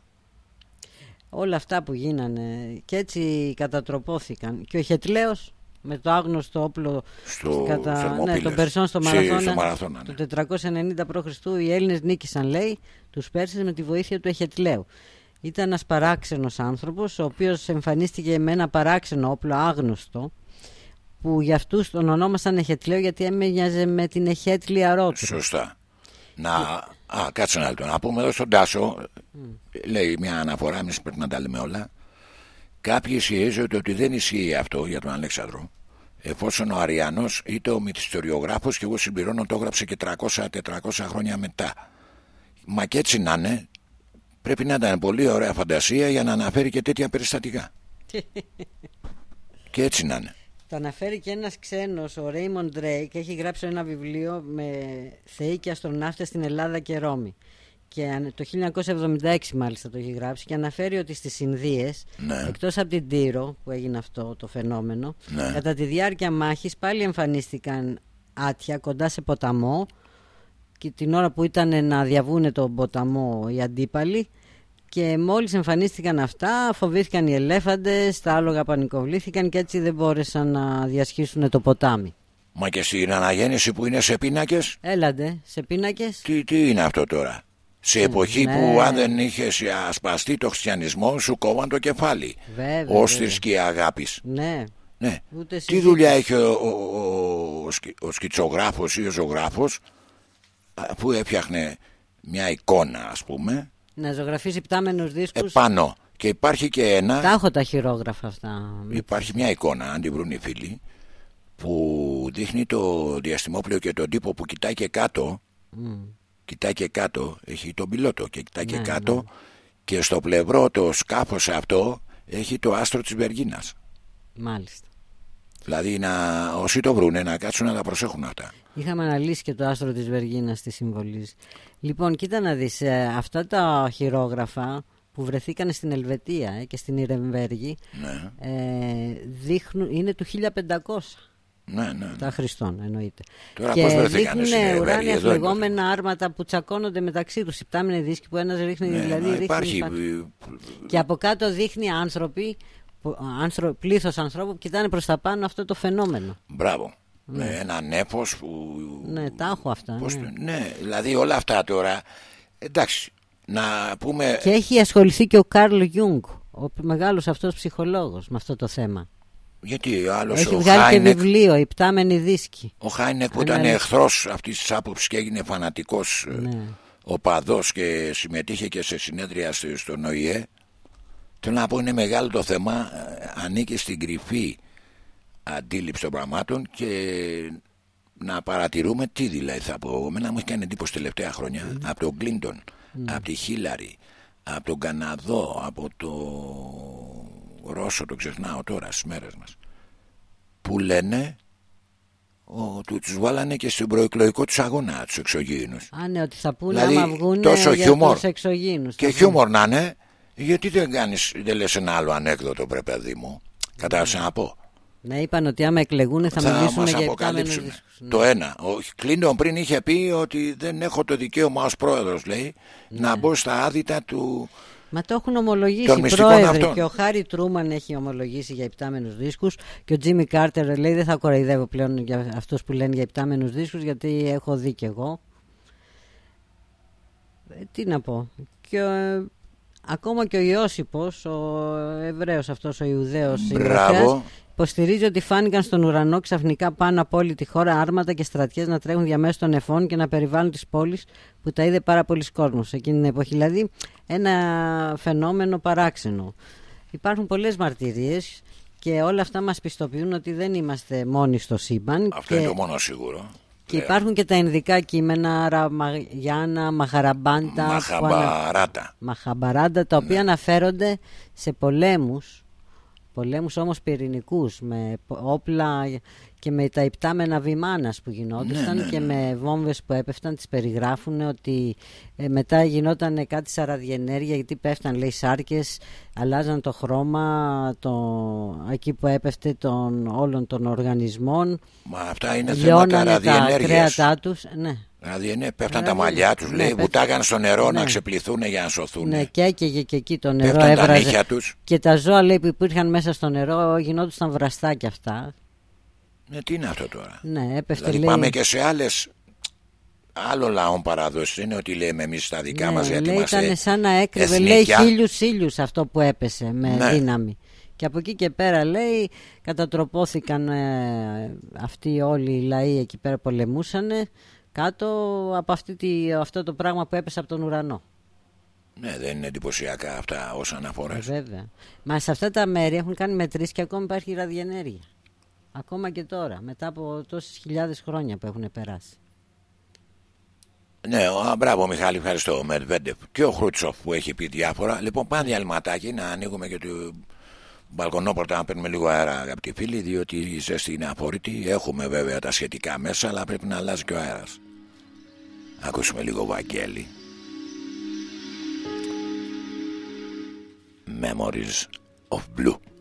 Όλα αυτά που γίνανε. Και έτσι κατατροπώθηκαν. Και ο Χετλέος με το άγνωστο όπλο Στο κατά, ναι, Θερμοπύλες. των Περσών στο Ση- Μαραθώνα, στο Μαραθώνα, ναι. το 490 π.Χ. οι Έλληνες νίκησαν λέει τους Πέρσες με τη βοήθεια του Εχετλέου. Ήταν ένας παράξενος άνθρωπος ο οποίος εμφανίστηκε με ένα παράξενο όπλο άγνωστο που για αυτούς τον ονόμασαν Εχετλέο γιατί έμοιαζε με την Εχέτλη Αρότρου. Σωστά. Να, α, κάτσε ένα λεπτό. Να πούμε εδώ στον Τάσο, λέει μια αναφορά, εμείς πρέπει να τα λέμε όλα. Κάποιοι ισχυρίζονται ότι δεν ισχύει αυτό για τον Αλέξανδρο. Εφόσον ο Αριανός ήταν ο μυθιστοριογράφος και εγώ συμπληρώνω το έγραψε και 300-400 χρόνια μετά. Μα και έτσι να είναι, πρέπει να ήταν πολύ ωραία φαντασία για να αναφέρει και τέτοια περιστατικά. και έτσι να είναι. Το αναφέρει και ένας ξένος, ο Raymond Drake, έχει γράψει ένα βιβλίο με θεοί και αστροναύτες στην Ελλάδα και Ρώμη. Και αν- το 1976 μάλιστα το έχει γράψει και αναφέρει ότι στις Ινδίες, Ναι. εκτός από την Τύρο που έγινε αυτό το φαινόμενο, Ναι. κατά τη διάρκεια μάχης πάλι εμφανίστηκαν άτια κοντά σε ποταμό και την ώρα που ήταν να διαβούνε τον ποταμό οι αντίπαλοι και μόλις εμφανίστηκαν αυτά φοβήθηκαν οι ελέφαντες, τα άλογα πανικοβλήθηκαν και έτσι δεν μπόρεσαν να διασχίσουν το ποτάμι. Μα και στην αναγέννηση που είναι σε πίνακες; Έλαντε σε πίνακες. Τι, τι είναι αυτό τώρα; Σε εποχή ναι. που αν δεν είχες ασπαστεί το χριστιανισμό σου κόβαν το κεφάλι. Βέβαια, Ω βέβαια. θρησκεία αγάπης. Ναι. Ναι. Ούτε Τι συζήτηση. δουλειά έχει ο, ο, ο, ο, σκη- ο σκητσογράφος ή ο ζωγράφος που έφτιαχνε μια εικόνα ας πούμε. Να ζωγραφίσει πτάμενους δίσκους. επάνω. Και υπάρχει και ένα Τα έχω τα χειρόγραφα αυτά. υπάρχει μια εικόνα αν την βρουν οι φίλοι που δείχνει το διαστημόπλαιο και τον τύπο που κοιτάει και κάτω. Κοιτάει και κάτω έχει τον πιλότο και κοιτάει και Ναι, κάτω. και στο πλευρό το σκάφος αυτό έχει το άστρο της Βεργίνας. Μάλιστα. Δηλαδή να, όσοι το βρούνε να κάτσουν να τα προσέχουν αυτά Είχαμε αναλύσει και το άστρο της Βεργίνας τι συμβολίζει. Λοιπόν, κοίτα να δεις, ε, αυτά τα χειρόγραφα που βρεθήκαν στην Ελβετία ε, και στην Ιρεμβέργη ναι, ε, δείχνουν, είναι του 1500 ναι, ναι, ναι. τα Χριστών εννοείται. Τώρα και πώς βρεθήκανε δείχνουν στην Νυρεμβέργη, ουράνια εδώ είναι το φλεγόμενα άρματα που τσακώνονται μεταξύ τους. Υπτάμενοι δίσκοι που ένας ρίχνει, Ναι, δηλαδή μα ρίχνει υπάρχει υπά- ε, Και από κάτω δείχνει άνθρωποι, που- άνθρω, πλήθος ανθρώπων που κοιτάνε προς τα πάνω αυτό το φαινόμενο. μπράβο ναι. ένα νέφος που Ναι, τα έχω αυτά. Πώς ναι. το- ναι, δηλαδή όλα αυτά τώρα. Εντάξει, να πούμε. Και έχει ασχοληθεί και ο Καρλ Γιούγκ, ο μεγάλος αυτός ψυχολόγος με αυτό το θέμα. Γιατί ο άλλος έχει ο βγάλει Χάινεκ, και βιβλίο, «Υπτάμενοι δίσκοι». ο Χάινεκ που ήταν Αναλύσει. εχθρός αυτής της άποψης και έγινε φανατικός Ναι. οπαδός και συμμετείχε και σε συνέδρια στο- στον ΟΗΕ. Θέλω να πω είναι μεγάλο το θέμα. ε, Ανήκει στην κρυφή αντίληψη των πραγμάτων και να παρατηρούμε τι δηλαδή θα πω. Εμένα μου έχει κάνει εντύπωση τελευταία χρόνια από τον Κλίντον, από τη Χίλαρη, από τον Καναδό, από το Ρώσο, το ξεχνάω τώρα στις μέρες μας. Που λένε ο, του, τους βάλανε και στην προεκλογικό τους αγώνα τους εξωγήινους Α, ναι, ότι θα πούνε Δηλαδή, άμα βγουν τόσο για χιούμορ. τους εξωγήινους. και θα πούνε. χιούμορ να είναι γιατί δεν κάνεις δεν λες ένα άλλο ανέκδοτο πρέπει παιδί μου κατάλαβες να πω; Ναι, είπαν ότι άμα εκλεγούν θα, θα μιλήσουν μας για υπτάμενους αποκαλύψουν δίσκους. Ναι. το ένα ο Κλίντον πριν είχε πει ότι δεν έχω το δικαίωμα ως πρόεδρος λέει Ναι. να μπω στα άδυτα του Μα το έχουν ομολογήσει Των οι μυστικών πρόεδροι αυτών. και ο Χάρι Τρούμαν έχει ομολογήσει για υπτάμενους δίσκους και ο Τζίμι Κάρτερ λέει δεν θα κοροϊδεύω πλέον για αυτούς που λένε για υπτάμενους δίσκους γιατί έχω δει κι εγώ. Ε, τι να πω. Και ο, ε, ακόμα και ο Ιώσυπος, ο Εβραίος αυτός ο Ιουδαίος Μπράβο. συγγραφέας, υποστηρίζει ότι φάνηκαν στον ουρανό ξαφνικά πάνω από όλη τη χώρα άρματα και στρατιές να τρέχουν διαμέσου των νεφών και να περιβάλλουν τις πόλεις που τα είδε πάρα πολλοί κόσμος εκείνη την εποχή. Δηλαδή ένα φαινόμενο παράξενο. Υπάρχουν πολλές μαρτυρίες και όλα αυτά μας πιστοποιούν ότι δεν είμαστε μόνοι στο σύμπαν αυτό και, είναι το μόνο σίγουρο και υπάρχουν και τα ενδικά κείμενα Ραμαγιάννα, Μαχαραμπάντα που ανα- Μαχαμπαράτα Μαχαμπαράντα τα οποία αναφέρονται σε πολέμους πολέμους όμως πυρηνικούς με πο- όπλα και με τα υπτάμενα βιμάνας που γινόντουσαν Ναι, ναι, και με βόμβες που έπεφταν τις περιγράφουν ότι ε, μετά γινόταν κάτι σαν ραδιενέργεια γιατί πέφταν λέει σάρκες αλλάζαν το χρώμα το, εκεί που έπεφτε των όλων των οργανισμών Μα αυτά είναι θέματα λιώνανε τα ραδιενέργειας κρέατά τους ναι. Δηλαδή ναι, πέφταν τα Δηλαδή, μαλλιά τους ναι, λέει, πέφτει. βουτάγαν στο νερό να Ναι. ξεπληθούν για να σωθούν. Ναι, και έκαιγε και εκεί το νερό Πέφταν τα έβραζε. νύχια τους. Και τα ζώα λέει, που υπήρχαν μέσα στο νερό γινόντουσαν βραστάκια αυτά. Ναι, τι είναι αυτό τώρα; Ναι, έπεφτε Δηλαδή λέει. πάμε και σε άλλες άλλο λαών παράδοση είναι ότι λέμε εμείς τα δικά ναι, μας γιατί λέει, είμαστε ήταν σαν να έκρυβε λέει εθνικιά. χίλιους ήλιους αυτό που έπεσε με Ναι. δύναμη. Και από εκεί και πέρα λέει κατατροπώθηκαν ε, αυτοί όλοι οι λαοί εκεί πέρα πολεμούσανε κάτω από αυτή τη, αυτό το πράγμα που έπεσε από τον ουρανό. Ναι, δεν είναι εντυπωσιακά αυτά όσα Ε, αναφορές. βέβαια. Μα σε αυτά τα μέρη έχουν κάνει μετρήσεις και ακόμα υπάρχει ραδιενέργεια. Ακόμα και τώρα, μετά από τόσες χιλιάδες χρόνια που έχουν περάσει. Ναι, ο, μπράβο Μιχάλη, ευχαριστώ. Ο Μετβέντεφ και ο Χρούτσοφ που έχει πει διάφορα. Λοιπόν, πάμε διαλυματάκι να ανοίγουμε και το μπαλκονόπορτα να παίρνουμε λίγο αέρα, αγαπητοί φίλοι, διότι η ζέστη είναι αφόρητη. Έχουμε βέβαια τα σχετικά μέσα, αλλά πρέπει να αλλάζει και ο αέρας. Ακούσουμε λίγο Βαγγέλη. Memories of Blue.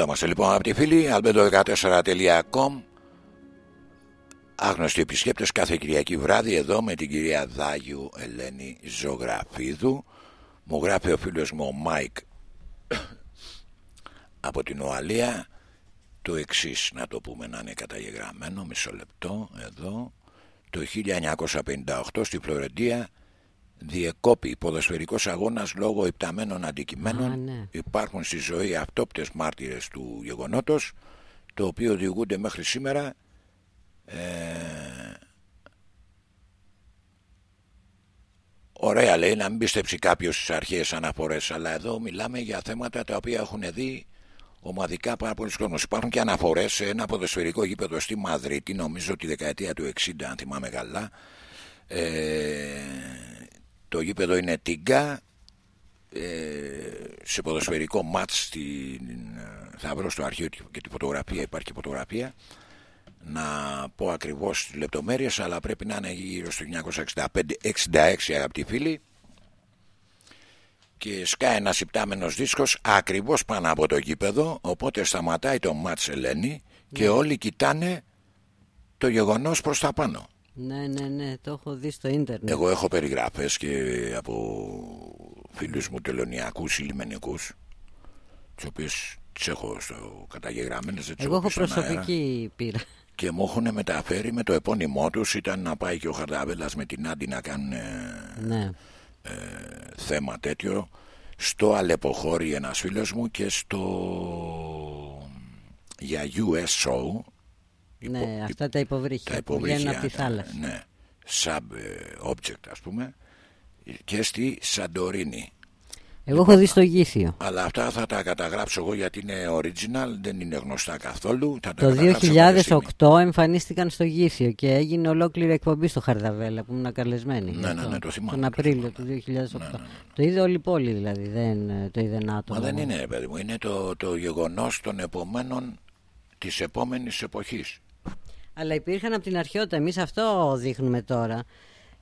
Εδώ είμαστε λοιπόν αγαπητοί φίλοι albedo14.com Άγνωστοι επισκέπτες κάθε Κυριακή βράδυ εδώ με την κυρία Δάγιου Ελένη Ζωγραφίδου. Μου γράφει ο φίλος μου ο Μάικ από την Ουαλία. Το εξής να το πούμε να είναι καταγεγραμμένο μισό λεπτό εδώ. Το 1958 στη Φλωρεντία διεκόπη ποδοσφαιρικός αγώνας λόγω υπταμένων αντικειμένων. Α, ναι. υπάρχουν στη ζωή αυτόπτες μάρτυρες του γεγονότος το οποίο διηγούνται μέχρι σήμερα. Ε, ωραία λέει να μην πιστέψει κάποιος στις αρχαίες αναφορές αλλά εδώ μιλάμε για θέματα τα οποία έχουν δει ομαδικά πάρα πολλοί κόσμος υπάρχουν και αναφορές σε ένα ποδοσφαιρικό γήπεδο στη Μαδρίτη νομίζω τη δεκαετία του 60 αν θυμάμαι καλά. Ε, το γήπεδο είναι τίγκα ε, σε ποδοσφαιρικό μάτς στην, θα βρω στο αρχείο και τη φωτογραφία υπάρχει φωτογραφία. Να πω ακριβώς τις λεπτομέρειες αλλά πρέπει να είναι γύρω στο 1965-66 αγαπητοί φίλοι. Και σκάει ένας υπτάμενος δίσκος ακριβώς πάνω από το γήπεδο οπότε σταματάει το μάτς Ελένη και όλοι κοιτάνε το γεγονός προς τα πάνω Ναι, ναι, ναι, το έχω δει στο ίντερνετ. εγώ έχω περιγράφες και από φίλους μου τελωνιακούς ή λιμενικούς τις οποίες τις έχω στο καταγεγραμμένες δεν τις Εγώ έχω πεις στον αέρα. προσωπική πείρα. και μου έχουν μεταφέρει με το επώνυμό τους ήταν να πάει και ο Χαρδάβελας με την Άντι να κάνουν ε, Ναι. θέμα τέτοιο στο Αλεποχώρι ένας φίλος μου και στο για US show ναι, υπο- αυτά τα υποβρύχια, τα που βγαίνουν υποβρύχια από τη θάλασσα. ναι, sub ε, object ας πούμε και στη Σαντορίνη Εγώ έχω δει στο Γήθιο. αλλά αυτά θα τα καταγράψω εγώ γιατί είναι original δεν είναι γνωστά καθόλου θα τα Το καταγράψω κάποια στιγμή. 2008 εμφανίστηκαν στο Γήθιο και έγινε ολόκληρη εκπομπή στο Χαρδαβέλα που ήμουν καλεσμένη. Ναι, γι' ναι, αυτό, ναι, το θυμάμαι, Τον το Απρίλιο θυμάμαι. του 2008. Το είδε όλη η πόλη δηλαδή, δεν ε, το είδε ένα άτομο. Μα δεν είναι ρε παιδί μου είναι το, το γεγονός των επομένων της επόμενης εποχής Αλλά υπήρχαν από την αρχαιότητα. Εμείς αυτό δείχνουμε τώρα.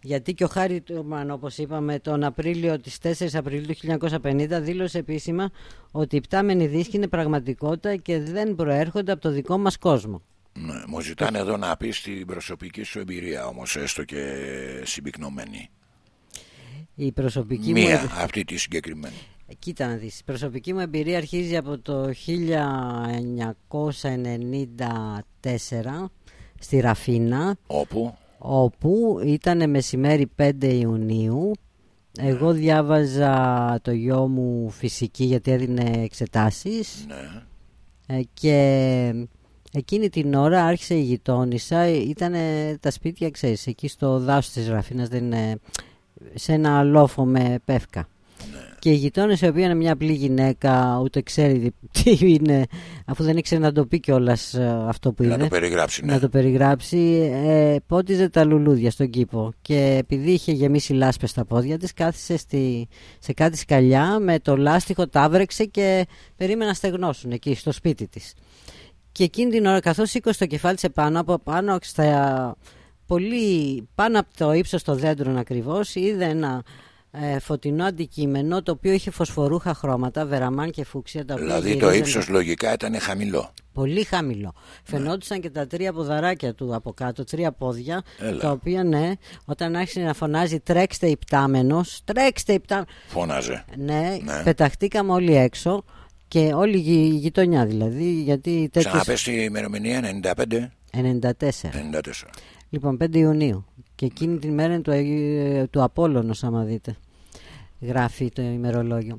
Γιατί και ο Χάρη Τούρμαν, όπως είπαμε, τον Απρίλιο της 4 Απριλίου του 1950 δήλωσε επίσημα ότι οι πτάμενοι δίσκοι είναι πραγματικότητα και δεν προέρχονται από το δικό μας κόσμο. Ναι, μου ζητάνε εδώ να πεις την προσωπική σου εμπειρία όμως έστω και συμπυκνωμένη. Η προσωπική μου Μία εμπειρία- αυτή τη συγκεκριμένη. Κοίτα να δεις, η προσωπική μου εμπειρία αρχίζει από το 1994 στη Ραφίνα Όπου; όπου ήταν μεσημέρι 5 Ιουνίου. Εγώ διάβαζα το γιο μου φυσική γιατί έδινε εξετάσεις. Ναι, ε, και εκείνη την ώρα άρχισε η γειτόνισσα ήταν τα σπίτια ξέρεις εκεί στο δάσος της Ραφίνας δεν είναι σε ένα λόφο με πεύκα και η γειτόνισσα η οποία είναι μια απλή γυναίκα ούτε ξέρει τι είναι αφού δεν ήξερε να το πει κιόλας αυτό που να είδε το περιγράψει. Ναι. να το περιγράψει ε, πότιζε τα λουλούδια στον κήπο και επειδή είχε γεμίσει λάσπες στα πόδια της κάθισε στη, σε κάτι σκαλιά με το λάστιχο τάβρεξε και περίμενε να στεγνώσουν εκεί στο σπίτι της και εκείνη την ώρα καθώς σήκωσε το κεφάλι της επάνω από πάνω στα πολύ πάνω από το ύψος των δέντρων ακριβώς είδε ένα ε, φωτεινό αντικείμενο το οποίο είχε φωσφορούχα χρώματα, βεραμάν και φούξια τα οποία Δηλαδή το γυρίζανε- ύψος λογικά ήταν χαμηλό. Πολύ χαμηλό. Φαινόντουσαν και τα τρία ποδαράκια του από κάτω, τρία πόδια, Έλα. τα οποία ναι, όταν άρχισε να φωνάζει τρέξτε υπτάμενος, τρέξτε υπτάμενος, Φώναζε. ναι, Ναι. πεταχτήκαμε όλοι έξω και όλη η γει- η γειτονιά δηλαδή, γιατί τέτοιες... Ξαναπες τη ημερομηνία 95, 94. 94. Λοιπόν, 5 Ιουνίου. Και εκείνη την μέρα είναι του, Αγίου- του Απόλλωνος, άμα δείτε. Γράφει το ημερολόγιο.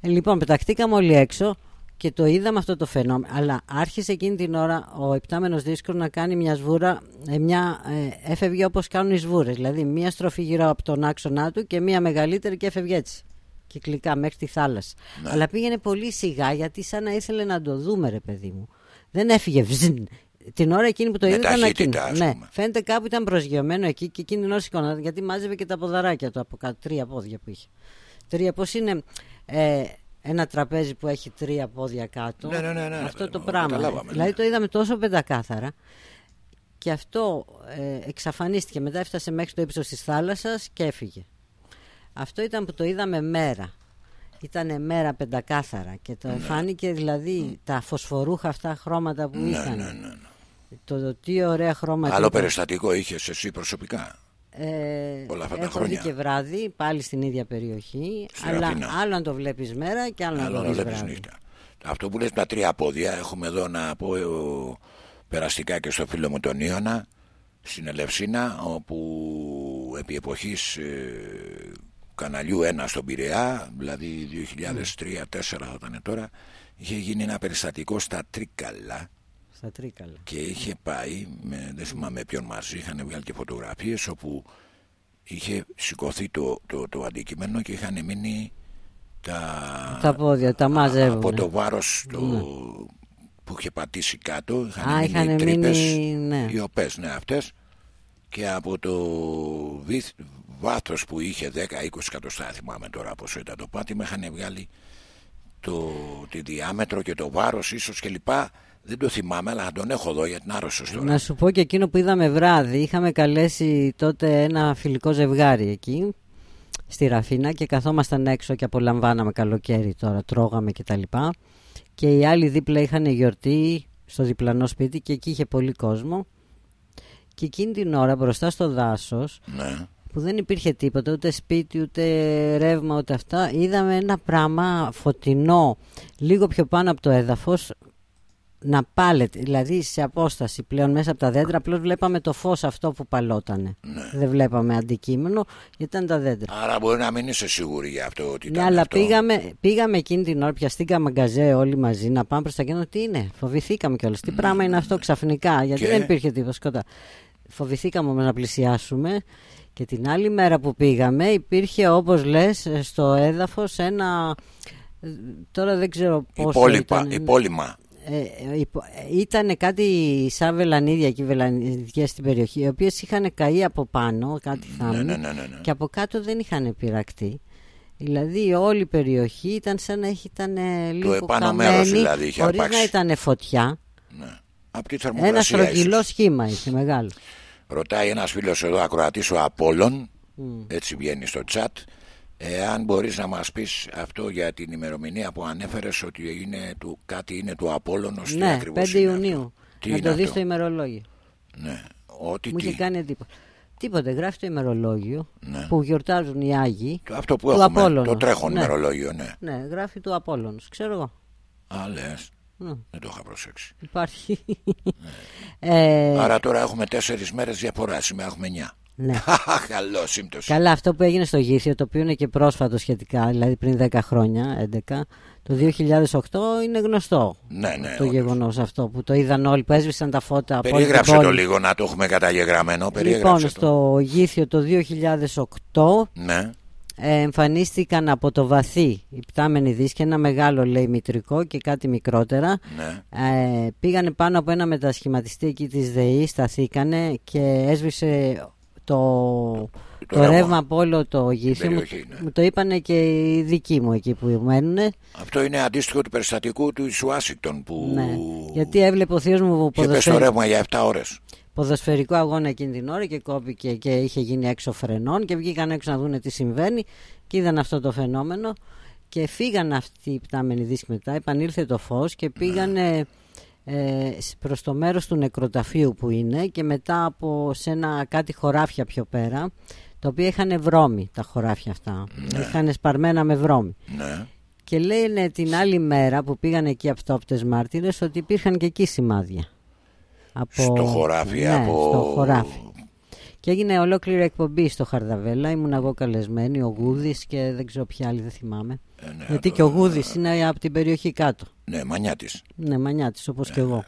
Ε, λοιπόν, πεταχτήκαμε όλοι έξω και το είδαμε αυτό το φαινόμενο. Αλλά άρχισε εκείνη την ώρα ο επτάμενος δίσκος να κάνει μια σβούρα, ε, μια, ε, έφευγε όπως κάνουν οι σβούρες. Δηλαδή, μια στροφή γύρω από τον άξονά του και μια μεγαλύτερη και έφευγε έτσι. Κυκλικά μέχρι τη θάλασσα. Αλλά πήγαινε πολύ σιγά γιατί σαν να ήθελε να το δούμε, ρε παιδί μου. Δεν έφυγε βζν. Την ώρα εκείνη που το Με είδε ήταν ταχύτητα, εκείνη. ας Ναι, πούμε. φαίνεται κάπου ήταν προσγειωμένο εκεί και εκείνη την ώρα σηκώνατε γιατί μάζευε και τα ποδαράκια του από κάτω. Τρία πόδια που είχε. Τρία, πώς είναι ε, ένα τραπέζι που έχει τρία πόδια κάτω. Ναι, ναι, ναι, ναι, αυτό ναι, το ναι, πράγμα. καταλάβαμε, δηλαδή ναι. το είδαμε τόσο πεντακάθαρα. Και αυτό ε, εξαφανίστηκε. Μετά έφτασε μέχρι το ύψος της θάλασσας και έφυγε. Αυτό ήταν που το είδαμε μέρα. ήταν μέρα πεντακάθαρα και το φάνηκε δηλαδή τα φωσφορούχα αυτά χρώματα που Ναι, είχαν. ναι, ναι. ναι. Το, το τι ωραία χρώματα. Άλλο ήταν. περιστατικό είχες εσύ προσωπικά; Ε, όλα αυτά τα έχω χρόνια. δει και βράδυ πάλι στην ίδια περιοχή. Στην αλλά Αθήνα. άλλο αν το βλέπεις μέρα και άλλο, Άλλο αν να το δεις βλέπεις βράδυ. νύχτα. Αυτό που λες τα τρία πόδια έχουμε εδώ να πω ε, ο, περαστικά και στο φίλο μου τον Ιωνα στην Ελευσίνα όπου επί εποχής ε, καναλιού 1 στον Πειραιά δηλαδή 2003-2004 όταν είναι τώρα είχε γίνει ένα περιστατικό στα Τρίκαλα Στα τρίκαλα. και είχε πάει με, δεν θυμάμαι ποιον μαζί είχαν βγάλει και φωτογραφίες όπου είχε σηκωθεί το, το, το αντικείμενο και είχαν μείνει τα, Τα πόδια, τα μάζευουν. από το βάρος το, που είχε πατήσει κάτω είχαν Α, μείνει είχαν τρύπες, μείνει, ναι. οι οπές ναι αυτές και από το βυθ, βάθος που είχε 10-20 εκατοστά θυμάμαι τώρα πόσο ήταν το πάτημα είχαν βγάλει το, τη διάμετρο και το βάρος ίσως και λοιπά δεν το θυμάμαι αλλά τον έχω εδώ γιατί είναι άρρωστος τώρα Να σου πω και εκείνο που είδαμε βράδυ. Είχαμε καλέσει τότε ένα φιλικό ζευγάρι εκεί στη Ραφίνα και καθόμασταν έξω και απολαμβάναμε καλοκαίρι τώρα, τρώγαμε και τα λοιπά. Και οι άλλοι δίπλα είχαν γιορτή στο διπλανό σπίτι και εκεί είχε πολύ κόσμο. Και εκείνη την ώρα μπροστά στο δάσος ναι. που δεν υπήρχε τίποτα, ούτε σπίτι, ούτε ρεύμα, ούτε αυτά. Είδαμε ένα πράγμα φωτεινό, λίγο πιο πάνω από το έδαφος, να πάλεται, δηλαδή σε απόσταση πλέον μέσα από τα δέντρα. Απλώς βλέπαμε το φως αυτό που παλότανε. Δεν βλέπαμε αντικείμενο, γιατί ήταν τα δέντρα. Άρα μπορεί να μην είσαι σίγουρη για αυτό ότι Ναι, ήταν αλλά αυτό. πήγαμε, πήγαμε εκείνη την ώρα, πιαστήκαμε γκαζέ όλοι μαζί να πάμε προς τα κέντρα. Τι είναι, φοβηθήκαμε κιόλας. Τι πράγμα είναι αυτό ξαφνικά, γιατί Και; δεν υπήρχε τίποτα σκοτά. Φοβηθήκαμε όμως να πλησιάσουμε και την άλλη μέρα που πήγαμε υπήρχε όπως λες στο έδαφος ένα. ε, Τώρα δεν ξέρω πόσο Υπόλοιπα, ήταν. υπόλοιμα. Ε, ήταν κάτι σαν βελανίδια εκεί, βελανιδιές στην περιοχή, οι οποίες είχαν καεί από πάνω, κάτι θάμνη, ναι, ναι, ναι, ναι. και από κάτω δεν είχαν πειρακτεί. Δηλαδή όλη η περιοχή ήταν σαν να έχει- ήταν ε, λίγο επάνω χαμένη, μέρος δηλαδή είχε χωρίς αρπάξει. να ήταν φωτιά. ναι. Από τη Ένα θερμοκρασία στρογγυλό ίσως. σχήμα είχε μεγάλο. Ρωτάει ένας φίλος εδώ ακροατής ο Απόλλων Έτσι βγαίνει στο chat Εάν μπορείς να μας πεις αυτό για την ημερομηνία που ανέφερες Ότι είναι του, κάτι είναι του Απόλλωνος τι ναι, ακριβώς 5 είναι Ιουνίου. αυτό. Τι να είναι το δεις αυτό; στο ημερολόγιο. Ναι, ότι Μου τι είχε κάνει εντύπωση. Τίποτε, γράφει το ημερολόγιο Ναι. που γιορτάζουν οι Άγιοι. Το- Αυτό που του έχουμε, Απόλλωνος. το τρέχον Ναι. ημερολόγιο ναι. Ναι, γράφει του Απόλλωνος. Ξέρω εγώ. Α, λες, Ναι, δεν το είχα προσέξει υπάρχει. ε, Άρα τώρα έχουμε τέσσερις μέρες διαφοράς Σήμερα έχουμε εννιά ναι. Καλό σύμπτωση Καλά, αυτό που έγινε στο Γήθιο, το οποίο είναι και πρόσφατο σχετικά, δηλαδή πριν 10 χρόνια, 11, το 2008 είναι γνωστό. Ναι, ναι, το όντως. γεγονός αυτό που το είδαν όλοι, που έσβησαν τα φώτα από όλη την Περίγραψε το πόλη. λίγο να το έχουμε καταγεγραμμένο Λοιπόν, Περίγραψε το στο Γήθιο το 2008 Ναι, ε, εμφανίστηκαν από το βαθύ υπτάμενοι δίσκοι, ένα μεγάλο λέει μητρικό και κάτι μικρότερα. ναι Ε, πήγανε πάνω από ένα μετασχηματιστή εκεί της ΔΕΗ, σταθήκανε και έσβησε το, το, ρεύμα. ρεύμα από όλο το γήθιο. Μου, περιοχή, ναι. μου το είπανε και οι δικοί μου εκεί που μένουν. Αυτό είναι αντίστοιχο του περιστατικού του Ουάσιγκτον που Ναι. Γιατί έβλεπε ο θείος μου είχε πέσει το ποδοσφαιρικό, ρεύμα για 7 ώρες. ποδοσφαιρικό αγώνα εκείνη την ώρα και κόπηκε και είχε γίνει έξω φρενών και βγήκαν έξω να δούνε τι συμβαίνει και είδαν αυτό το φαινόμενο και φύγαν αυτοί οι πτάμενοι δίσκοι μετά, επανήλθε το φως και πήγανε ε, σ- προς το μέρος του νεκροταφείου που είναι και μετά από σε ένα κάτι χωράφια πιο πέρα τα οποία είχαν βρώμη τα χωράφια αυτά, είχαν σπαρμένα με βρώμη. Ναι. Και λένε την άλλη μέρα που πήγαν εκεί αυτόπτες μάρτυρες ότι υπήρχαν και εκεί σημάδια. Από... Στο χωράφι, ναι, από... στο χωράφι. Και έγινε ολόκληρη εκπομπή στο Χαρδαβέλα. Ήμουν εγώ καλεσμένη, ο Γούδης και δεν ξέρω ποια άλλη δεν θυμάμαι. Ε, ναι, Γιατί το- και ο Γούδης είναι από την περιοχή κάτω. Ναι, μανιά της. Ναι, μανιά της όπως και εγώ.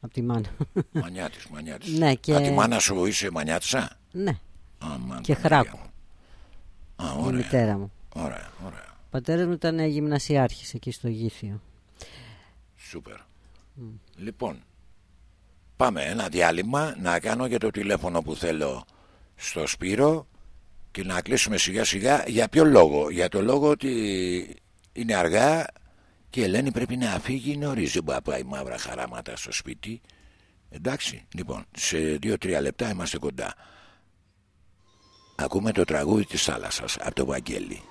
Από τη μάνα. Μανιά της, μανιά της. Ναι, και- Α, τη μάνα σου είσαι μανιάτισα. ναι, Α, μάνα, Και Παναγία Χράκο. μου. Α, η ωραία, μητέρα μου. ωραία, ωραία. Ο πατέρας μου ήταν γυμνασιάρχης εκεί στο Γήθιο. Σούπερ. Λοιπόν, πάμε ένα διάλειμμα να κάνω και το τηλέφωνο που θέλω στο Σπύρο και να κλείσουμε σιγά σιγά. Για ποιο λόγο; Για το λόγο ότι είναι αργά και η Ελένη πρέπει να φύγει νωρίς. Δεν μπορεί να πάει μαύρα χαράματα στο σπίτι. Εντάξει, λοιπόν, σε δύο-τρία λεπτά είμαστε κοντά. Ακούμε το τραγούδι της θάλασσας από το Βαγγέλη.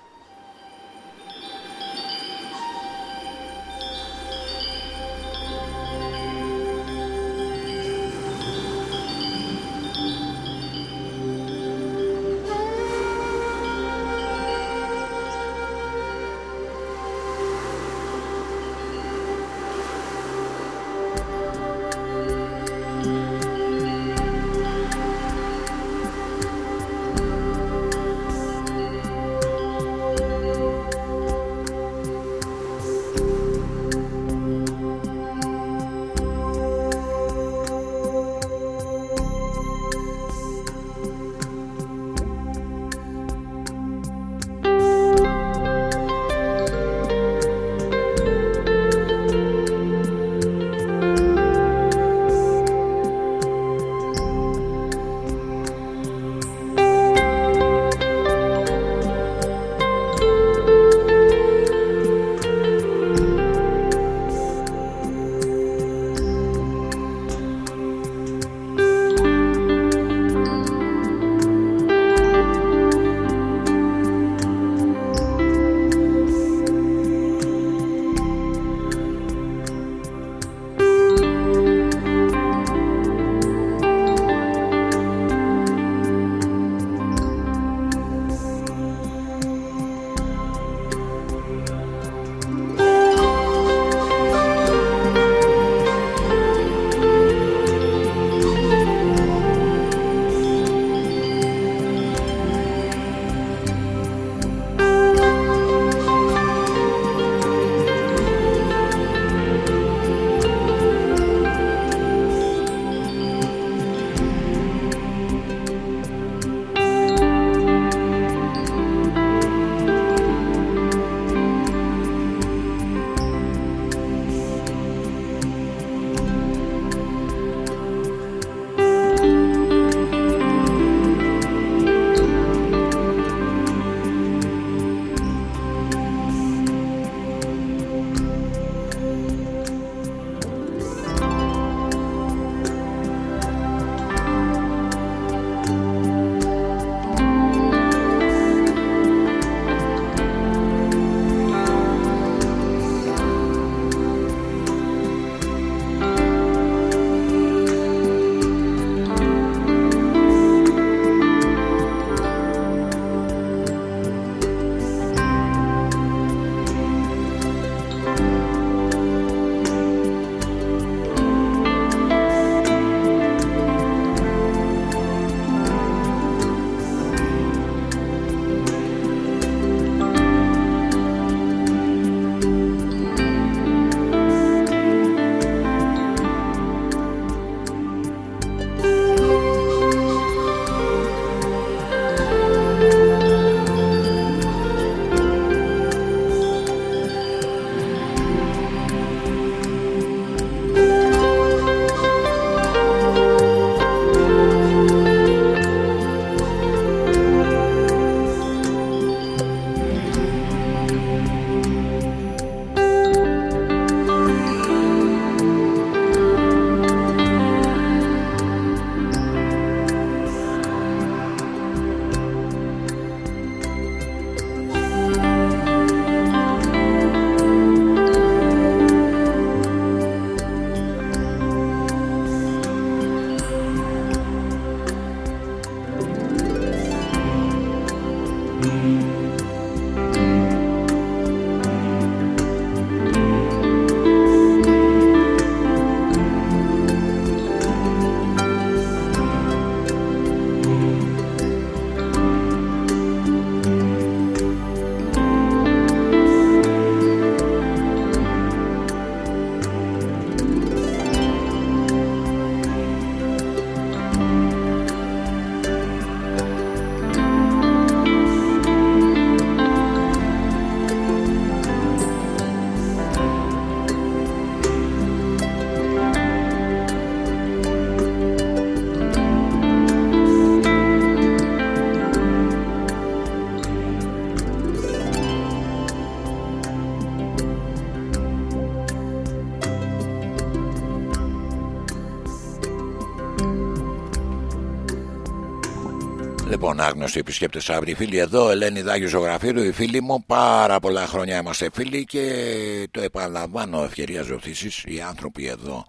Λοιπόν, άγνωστοι επισκέπτες αύριο φίλοι εδώ, Ελένη Δάγιος Ζωγραφίδου, οι φίλοι μου. Πάρα πολλά χρόνια είμαστε φίλοι και το επαναλαμβάνω ευκαιρία ζωθήση. Οι άνθρωποι εδώ,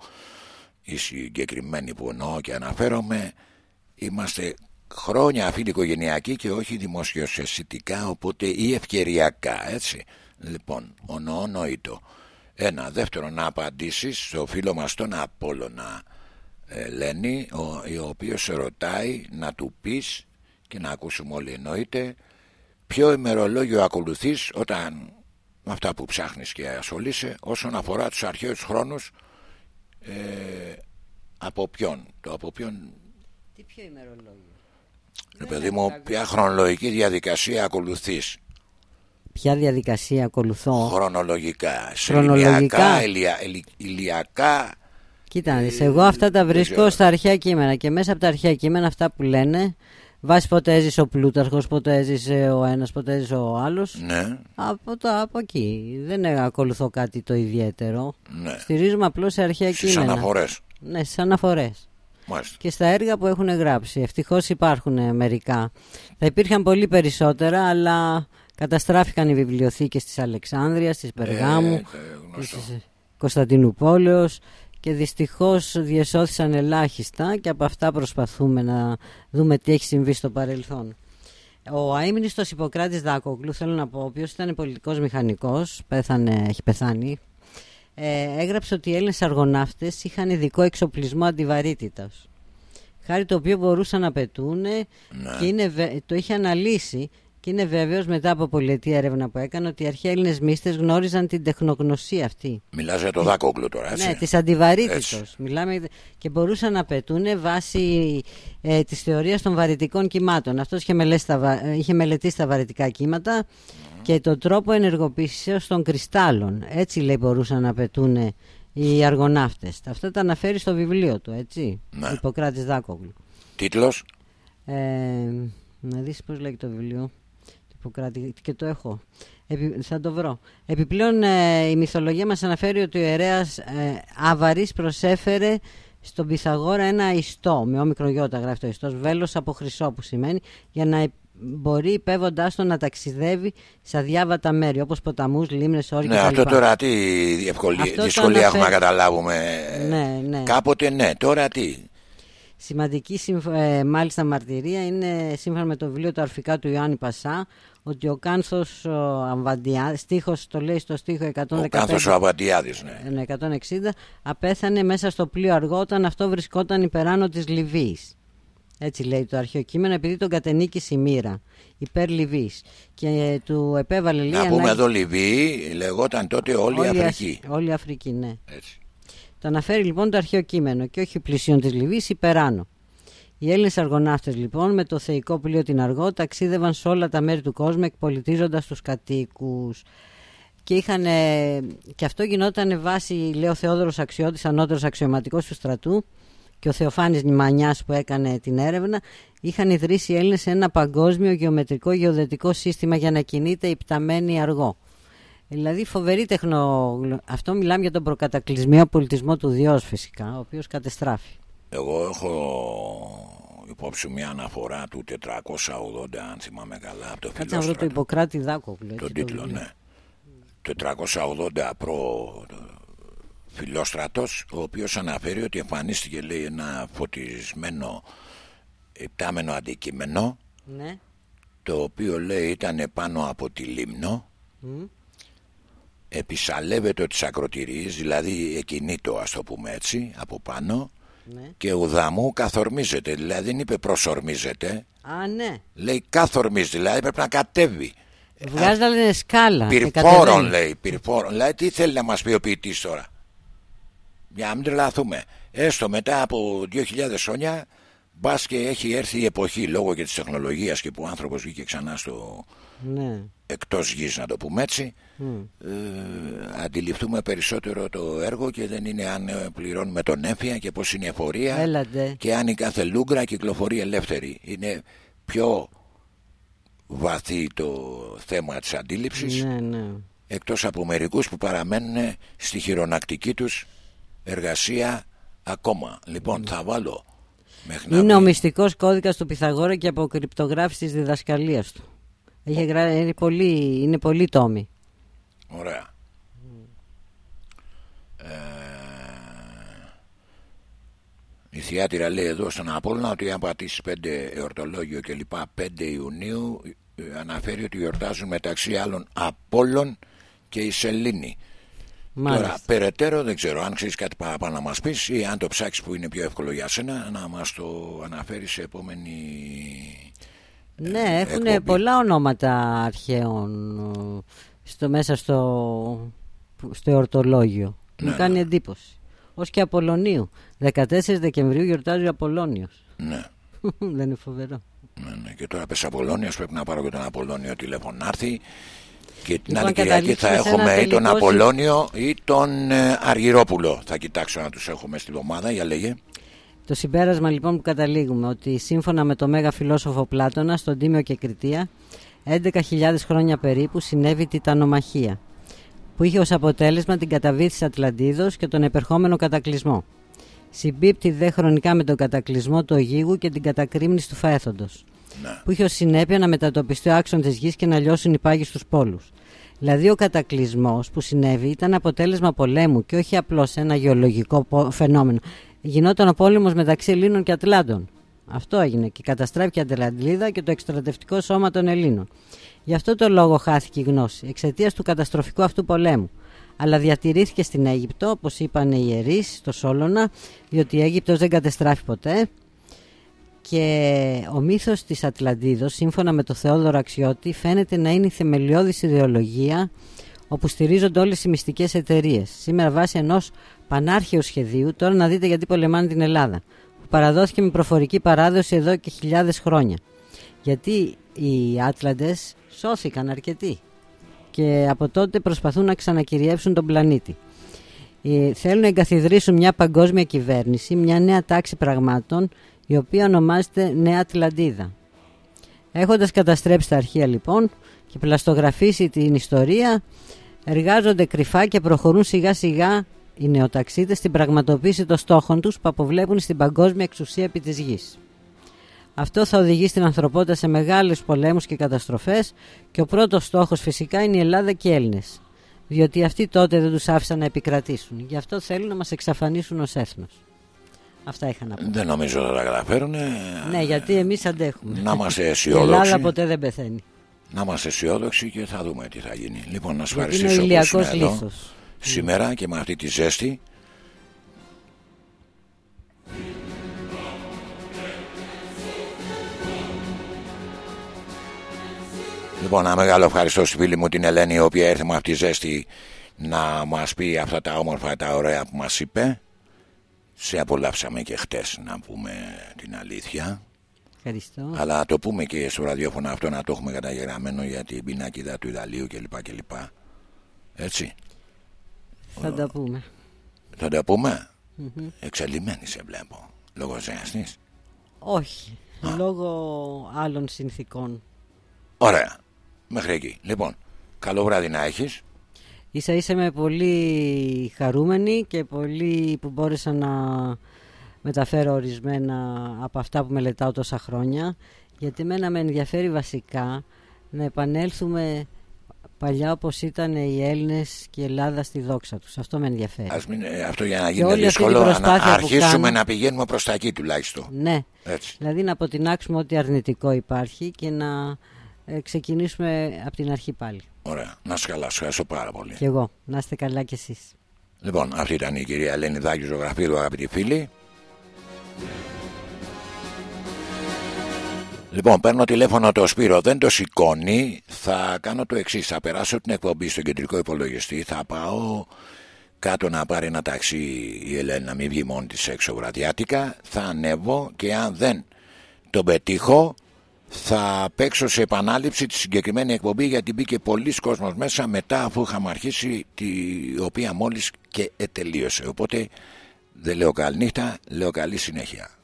οι συγκεκριμένοι που εννοώ και αναφέρομαι, είμαστε χρόνια φίλοι οικογενειακοί και όχι δημοσιοσυστικά, οπότε ή ευκαιριακά, έτσι. Λοιπόν, ονοώ νοήτο. Ένα. Δεύτερο, να απαντήσεις στο φίλο μας τον Απόλωνα Ελένη, ο, ο οποίος σε ρωτάει να του πεις και να ακούσουμε όλοι εννοείται ποιο ημερολόγιο ακολουθείς όταν με αυτά που ψάχνεις και ασχολείσαι όσον αφορά τους αρχαίους χρόνους ε, από ποιον το από ποιον Τι ποιο ημερολόγιο; Ρε παιδί μου ποια χρονολογική διαδικασία ακολουθείς; Ποια διαδικασία ακολουθώ; Χρονολογικά Χρονολογικά. ηλιακά, ηλιακά Κοίτα, Ε, εγώ αυτά τα δεν βρίσκω ξέρω. στα αρχαία κείμενα και μέσα από τα αρχαία κείμενα αυτά που λένε βάσει πότε έζησε ο Πλούταρχος, πότε έζησε ο ένας, πότε έζησε ο άλλος ναι, από, τα, από εκεί δεν ε, ακολουθώ κάτι το ιδιαίτερο ναι. στηρίζουμε απλώς σε αρχαία στις κείμενα αναφορές ναι, στις αναφορές Μάλιστα. και στα έργα που έχουν γράψει. Ευτυχώς υπάρχουν ε, μερικά. Θα υπήρχαν πολύ περισσότερα, αλλά καταστράφηκαν οι βιβλιοθήκες της Αλεξάνδρειας, της Περγάμου, Ε, ε, γνωστό. της ε, Κωνσταντινούπολεως και δυστυχώς διεσώθησαν ελάχιστα και από αυτά προσπαθούμε να δούμε τι έχει συμβεί στο παρελθόν. Ο αείμνηστος Ιπποκράτης Δάκογλου, θέλω να πω, ο οποίος ήταν πολιτικός μηχανικός, πέθανε, έχει πεθάνει, ε, έγραψε ότι οι Έλληνες αργοναύτες είχαν ειδικό εξοπλισμό αντιβαρύτητας. Χάρη το οποίο μπορούσαν να πετούν και είναι, βε- το είχε αναλύσει και είναι βέβαιος μετά από πολιτή έρευνα που έκανε ότι οι αρχαίοι Έλληνες μύστες γνώριζαν την τεχνογνωσία αυτή. μιλάς για το δάκοκλου τώρα έτσι Ναι, της αντιβαρύτητος. Έτσι. Μιλάμε και μπορούσαν να πετούν βάσει ε, της θεωρίας των βαρυτικών κυμάτων. Αυτός είχε, μελέσει τα, βα- ε, είχε μελετήσει τα βαρυτικά κύματα και τον τρόπο ενεργοποίησεως των κρυστάλλων. Έτσι λέει μπορούσαν να πετούν οι αργοναύτες. Αυτά τα αναφέρει στο βιβλίο του, έτσι. Ναι. Ιπποκράτης Δάκογλου. τίτλος; Ε, να δεις πώς λέγει το βιβλίο του Ιπποκράτη και το έχω Επι, θα το βρω επιπλέον ε, η μυθολογία μας αναφέρει ότι ο ιερέας ε, Αβαρής προσέφερε στον Πυθαγόρα ένα ιστό με όμικρο γιώτα γράφει το ιστός βέλος από χρυσό που σημαίνει για να ε- μπορεί υπέβοντάς το να ταξιδεύει σε αδιάβατα μέρη όπως ποταμούς, λίμνες, όροι Ναι, κτλ. αυτό τώρα τι ευκολία- Αυτό το δυσκολία έχουμε να αναφέρει. καταλάβουμε. Ναι, ναι. Κάποτε ναι, τώρα τι; Σημαντική συμφ- ε, μάλιστα μαρτυρία είναι σύμφωνα με το βιβλίο του αρφικά του Ιωάννη Πασά ότι ο Κάνθος ο Αμβαντιά, στίχος το λέει στο στίχο 115 Ο Κάνθος ο Αβαντιάδης, ναι. ναι, 160 απέθανε μέσα στο πλοίο αργό όταν αυτό βρισκόταν υπεράνω της Λιβύης. Έτσι λέει το αρχαίο κείμενο επειδή τον κατενίκησε η μοίρα υπέρ Λιβύης και του επέβαλε λέει Να πούμε ανάγκη- εδώ Λιβύη, λεγόταν τότε όλη η όλη Αφρική. Όλη η Αφρική, ναι. Έτσι. Το αναφέρει λοιπόν το αρχαίο κείμενο και όχι πλησίον της Λιβύης υπεράνω. Οι Έλληνες αργοναύτες λοιπόν με το θεϊκό πλοίο την Αργό ταξίδευαν σε όλα τα μέρη του κόσμου εκπολιτίζοντας τους κατοίκους. Και, είχαν, ε, και αυτό γινόταν βάσει, λέει ο Θεόδωρος Αξιώτης, ανώτερος αξιωματικός του στρατού και ο Θεοφάνης Νημανιάς που έκανε την έρευνα, είχαν ιδρύσει οι Έλληνες ένα παγκόσμιο γεωμετρικό γεωδετικό σύστημα για να κινείται η πταμένη αργό. Δηλαδή φοβερή τεχνο... Αυτό μιλάμε για τον προκατακλυσμίο πολιτισμό του Διός φυσικά, ο οποίος κατεστράφει. Εγώ έχω υπόψη μια αναφορά του 480 αν θυμάμαι καλά από το Κάτσε να βρω το Φιλόστρατο. Ιπποκράτη Δάκοβλου. έτσι, Τον το τίτλο, βιβλίο. ναι. 480 προ Φιλόστρατος, ο οποίος αναφέρει ότι εμφανίστηκε λέει ένα φωτισμένο υπτάμενο αντικείμενο Ναι. το οποίο λέει ήταν πάνω από τη Λίμνο Μμ. Επισαλεύεται τις ακροτηρίες δηλαδή εκινήτο ας το πούμε έτσι από πάνω ναι. και ουδαμού καθορμίζεται δηλαδή δεν είπε προσορμίζεται Α, ναι. λέει καθορμίζεται δηλαδή πρέπει να κατέβει Βγάζανε σκάλα. και πυρφόρων κατεβαίνει. λέει πυρφόρων δηλαδή τι θέλει να μας πει ο ποιητής τώρα; Για να μην τρελαθούμε έστω μετά από 2.000 χρόνια μπας και έχει έρθει η εποχή λόγω και της τεχνολογίας και που ο άνθρωπος βγήκε ξανά στο Ναι. εκτός γης να το πούμε έτσι Μμ. ε, αντιληφθούμε περισσότερο το έργο και δεν είναι αν ε, πληρώνουμε τον έμφυα και πως είναι η εφορία Έλατε. και αν η κάθε λούγκρα κυκλοφορεί ελεύθερη είναι πιο βαθύ το θέμα της αντίληψης Ναι, ναι. εκτός από μερικούς που παραμένουν στη χειρονακτική τους εργασία ακόμα λοιπόν θα βάλω Μέχρι να Είναι βγει. ο μυστικός κώδικας του Πυθαγόρα και αποκρυπτογράφηση της διδασκαλίας του. Έχει γρα... είναι, πολύ... είναι πολύ τόμοι. Ωραία. Ε, η Θιάτυρα λέει εδώ στον Απόλλωνα ότι αν πατήσει 5 εορτολόγιο και λοιπά 5 Ιουνίου ε, αναφέρει ότι γιορτάζουν μεταξύ άλλων Απόλλων και η Σελήνη. Μάλιστα. Τώρα, περαιτέρω δεν ξέρω αν ξέρεις κάτι παραπάνω να μας πεις ή αν το ψάξεις που είναι πιο εύκολο για σένα να μας το αναφέρεις σε επόμενη. Ναι, έχουν εκπομπή. πολλά ονόματα αρχαίων ε, στο, μέσα στο, στο εορτολόγιο. Ναι, Μου κάνει εντύπωση. Ως και Απολωνίου. 14 Δεκεμβρίου γιορτάζει ο Απολώνιος. Ναι. Δεν είναι φοβερό. Ναι, ναι. Και τώρα πες Απολώνιος πρέπει να πάρω και τον Απολώνιο τηλέφωνο να έρθει και την Λοιπόν, άλλη Κυριακή θα καταλήξουμε σε ένα έχουμε ή τον τελικό συ- Απολώνιο ή τον ε, Αργυρόπουλο. Θα κοιτάξω να τους έχουμε στη βδομάδα για λέγε. Το συμπέρασμα λοιπόν που καταλήγουμε ότι σύμφωνα με το μέγα φιλόσοφο Πλάτωνα στον Τίμιο και Κριτία 11.000 χρόνια περίπου συνέβη η Τιτανομαχία που είχε ως αποτέλεσμα την καταβήθηση Ατλαντίδος και τον επερχόμενο κατακλυσμό. Συμπίπτει δε χρονικά με τον κατακλυσμό του Ογίγου και την κατακρίμνηση του Φαέθοντος Ναι. που είχε ως συνέπεια να μετατοπιστεί ο άξον της γης και να λιώσουν οι πάγοι στους πόλους. Δηλαδή ο κατακλυσμός που συνέβη ήταν αποτέλεσμα πολέμου και όχι απλώς ένα γεωλογικό πο- φαινόμενο. Γινόταν ο πόλεμος μεταξύ Ελλήνων και Ατλάντων. Αυτό έγινε και καταστράφηκε η Ατλαντίδα και το εκστρατευτικό σώμα των Ελλήνων. Γι' αυτό το λόγο χάθηκε η γνώση, εξαιτίας του καταστροφικού αυτού πολέμου. Αλλά διατηρήθηκε στην Αίγυπτο, όπως είπαν οι ιερείς, στο Σόλωνα, διότι η Αίγυπτος δεν κατεστράφει ποτέ και ο μύθος της Ατλαντίδος, σύμφωνα με το Θεόδωρο Αξιώτη, φαίνεται να είναι η θεμελιώδης ιδεολογία όπου στηρίζονται όλες οι μυστικές εταιρείες. Σήμερα βάσει ενός πανάρχαιου σχεδίου, τώρα να δείτε γιατί πολεμάνε την Ελλάδα, που παραδόθηκε με προφορική παράδοση εδώ και χιλιάδες χρόνια. Γιατί οι Άτλαντες σώθηκαν αρκετοί και από τότε προσπαθούν να ξανακυριεύσουν τον πλανήτη. Ε, θέλουν να εγκαθιδρύσουν μια παγκόσμια κυβέρνηση, μια νέα τάξη πραγμάτων, η οποία ονομάζεται Νέα Ατλαντίδα. Έχοντας καταστρέψει τα αρχεία λοιπόν και πλαστογραφήσει την ιστορία, εργάζονται κρυφά και προχωρούν σιγά σιγά οι νεοταξίτες στην πραγματοποίηση των στόχων τους που αποβλέπουν στην παγκόσμια εξουσία επί της γης. Αυτό θα οδηγήσει την ανθρωπότητα σε μεγάλους πολέμους και καταστροφές και ο πρώτος στόχος φυσικά είναι η Ελλάδα και οι Έλληνες. Διότι αυτοί τότε δεν τους άφησαν να επικρατήσουν. Γι' αυτό θέλουν να μας εξαφανίσουν ως έθνος. Αυτά είχα να πω. δεν νομίζω θα τα καταφέρουν Ναι, γιατί εμείς αντέχουμε. να είμαστε Η αισιόδοξοι Ελλάδα ποτέ δεν πεθαίνει. να είμαστε αισιόδοξοι και θα δούμε τι θα γίνει λοιπόν να σου Γιατί είναι ο ευχαριστήσω που ηλιακός ήσουν εδώ λίθος. σήμερα και με αυτή τη ζέστη Λοιπόν, ένα μεγάλο ευχαριστώ στη φίλη μου την Ελένη η οποία ήρθε με αυτή τη ζέστη να μας πει αυτά τα όμορφα τα ωραία που μας είπε σε απολαύσαμε και χτες να πούμε την αλήθεια Ευχαριστώ. αλλά το πούμε και στο ραδιόφωνο αυτό να το έχουμε καταγεγραμμένο για την πινάκιδα του Ιδαλίου κλπ. κλπ. Έτσι. Θα τα πούμε. Θα τα πούμε. Εξελιγμένη σε βλέπω. Λόγω ζέστης. Όχι. Λόγω άλλων συνθήκων. Ωραία. Μέχρι εκεί. Λοιπόν, καλό βράδυ να έχεις. Ίσα ίσα είμαι πολύ χαρούμενη και πολύ που μπόρεσα να μεταφέρω ορισμένα από αυτά που μελετάω τόσα χρόνια γιατί μένα με ενδιαφέρει βασικά να επανέλθουμε παλιά όπως ήταν οι Έλληνες και η Ελλάδα στη δόξα τους. Αυτό με ενδιαφέρει. Ας μην, ε, αυτό για να Και γίνει όλη αυτή την δύσκολο να προσπάθεια που αρχίσουμε κάνω- να πηγαίνουμε προς τα εκεί τουλάχιστον. Ναι, Έτσι. δηλαδή να αποτινάξουμε ό,τι αρνητικό υπάρχει και να ε, ξεκινήσουμε από την αρχή πάλι. Ωραία. Να σου καλά. Σου ευχαριστώ πάρα πολύ. Και εγώ. Να είστε καλά κι εσείς. Λοιπόν, αυτή ήταν η κυρία Ελένη Δάκη Ζωγραφίδου, αγαπητοί φίλοι. Λοιπόν, παίρνω τηλέφωνο το Σπύρο, δεν το σηκώνει. Θα κάνω το εξής. Θα περάσω την εκπομπή στο κεντρικό υπολογιστή. Θα πάω κάτω να πάρει ένα ταξί η Ελένη να μην βγει μόνη της έξω βραδιάτικα. Θα ανέβω και αν δεν τον πετύχω, θα παίξω σε επανάληψη τη συγκεκριμένη εκπομπή γιατί μπήκε πολλοί κόσμος μέσα μετά αφού είχαμε αρχίσει τη οποία μόλις και τελείωσε. Οπότε δεν λέω καλή νύχτα, λέω καλή συνέχεια.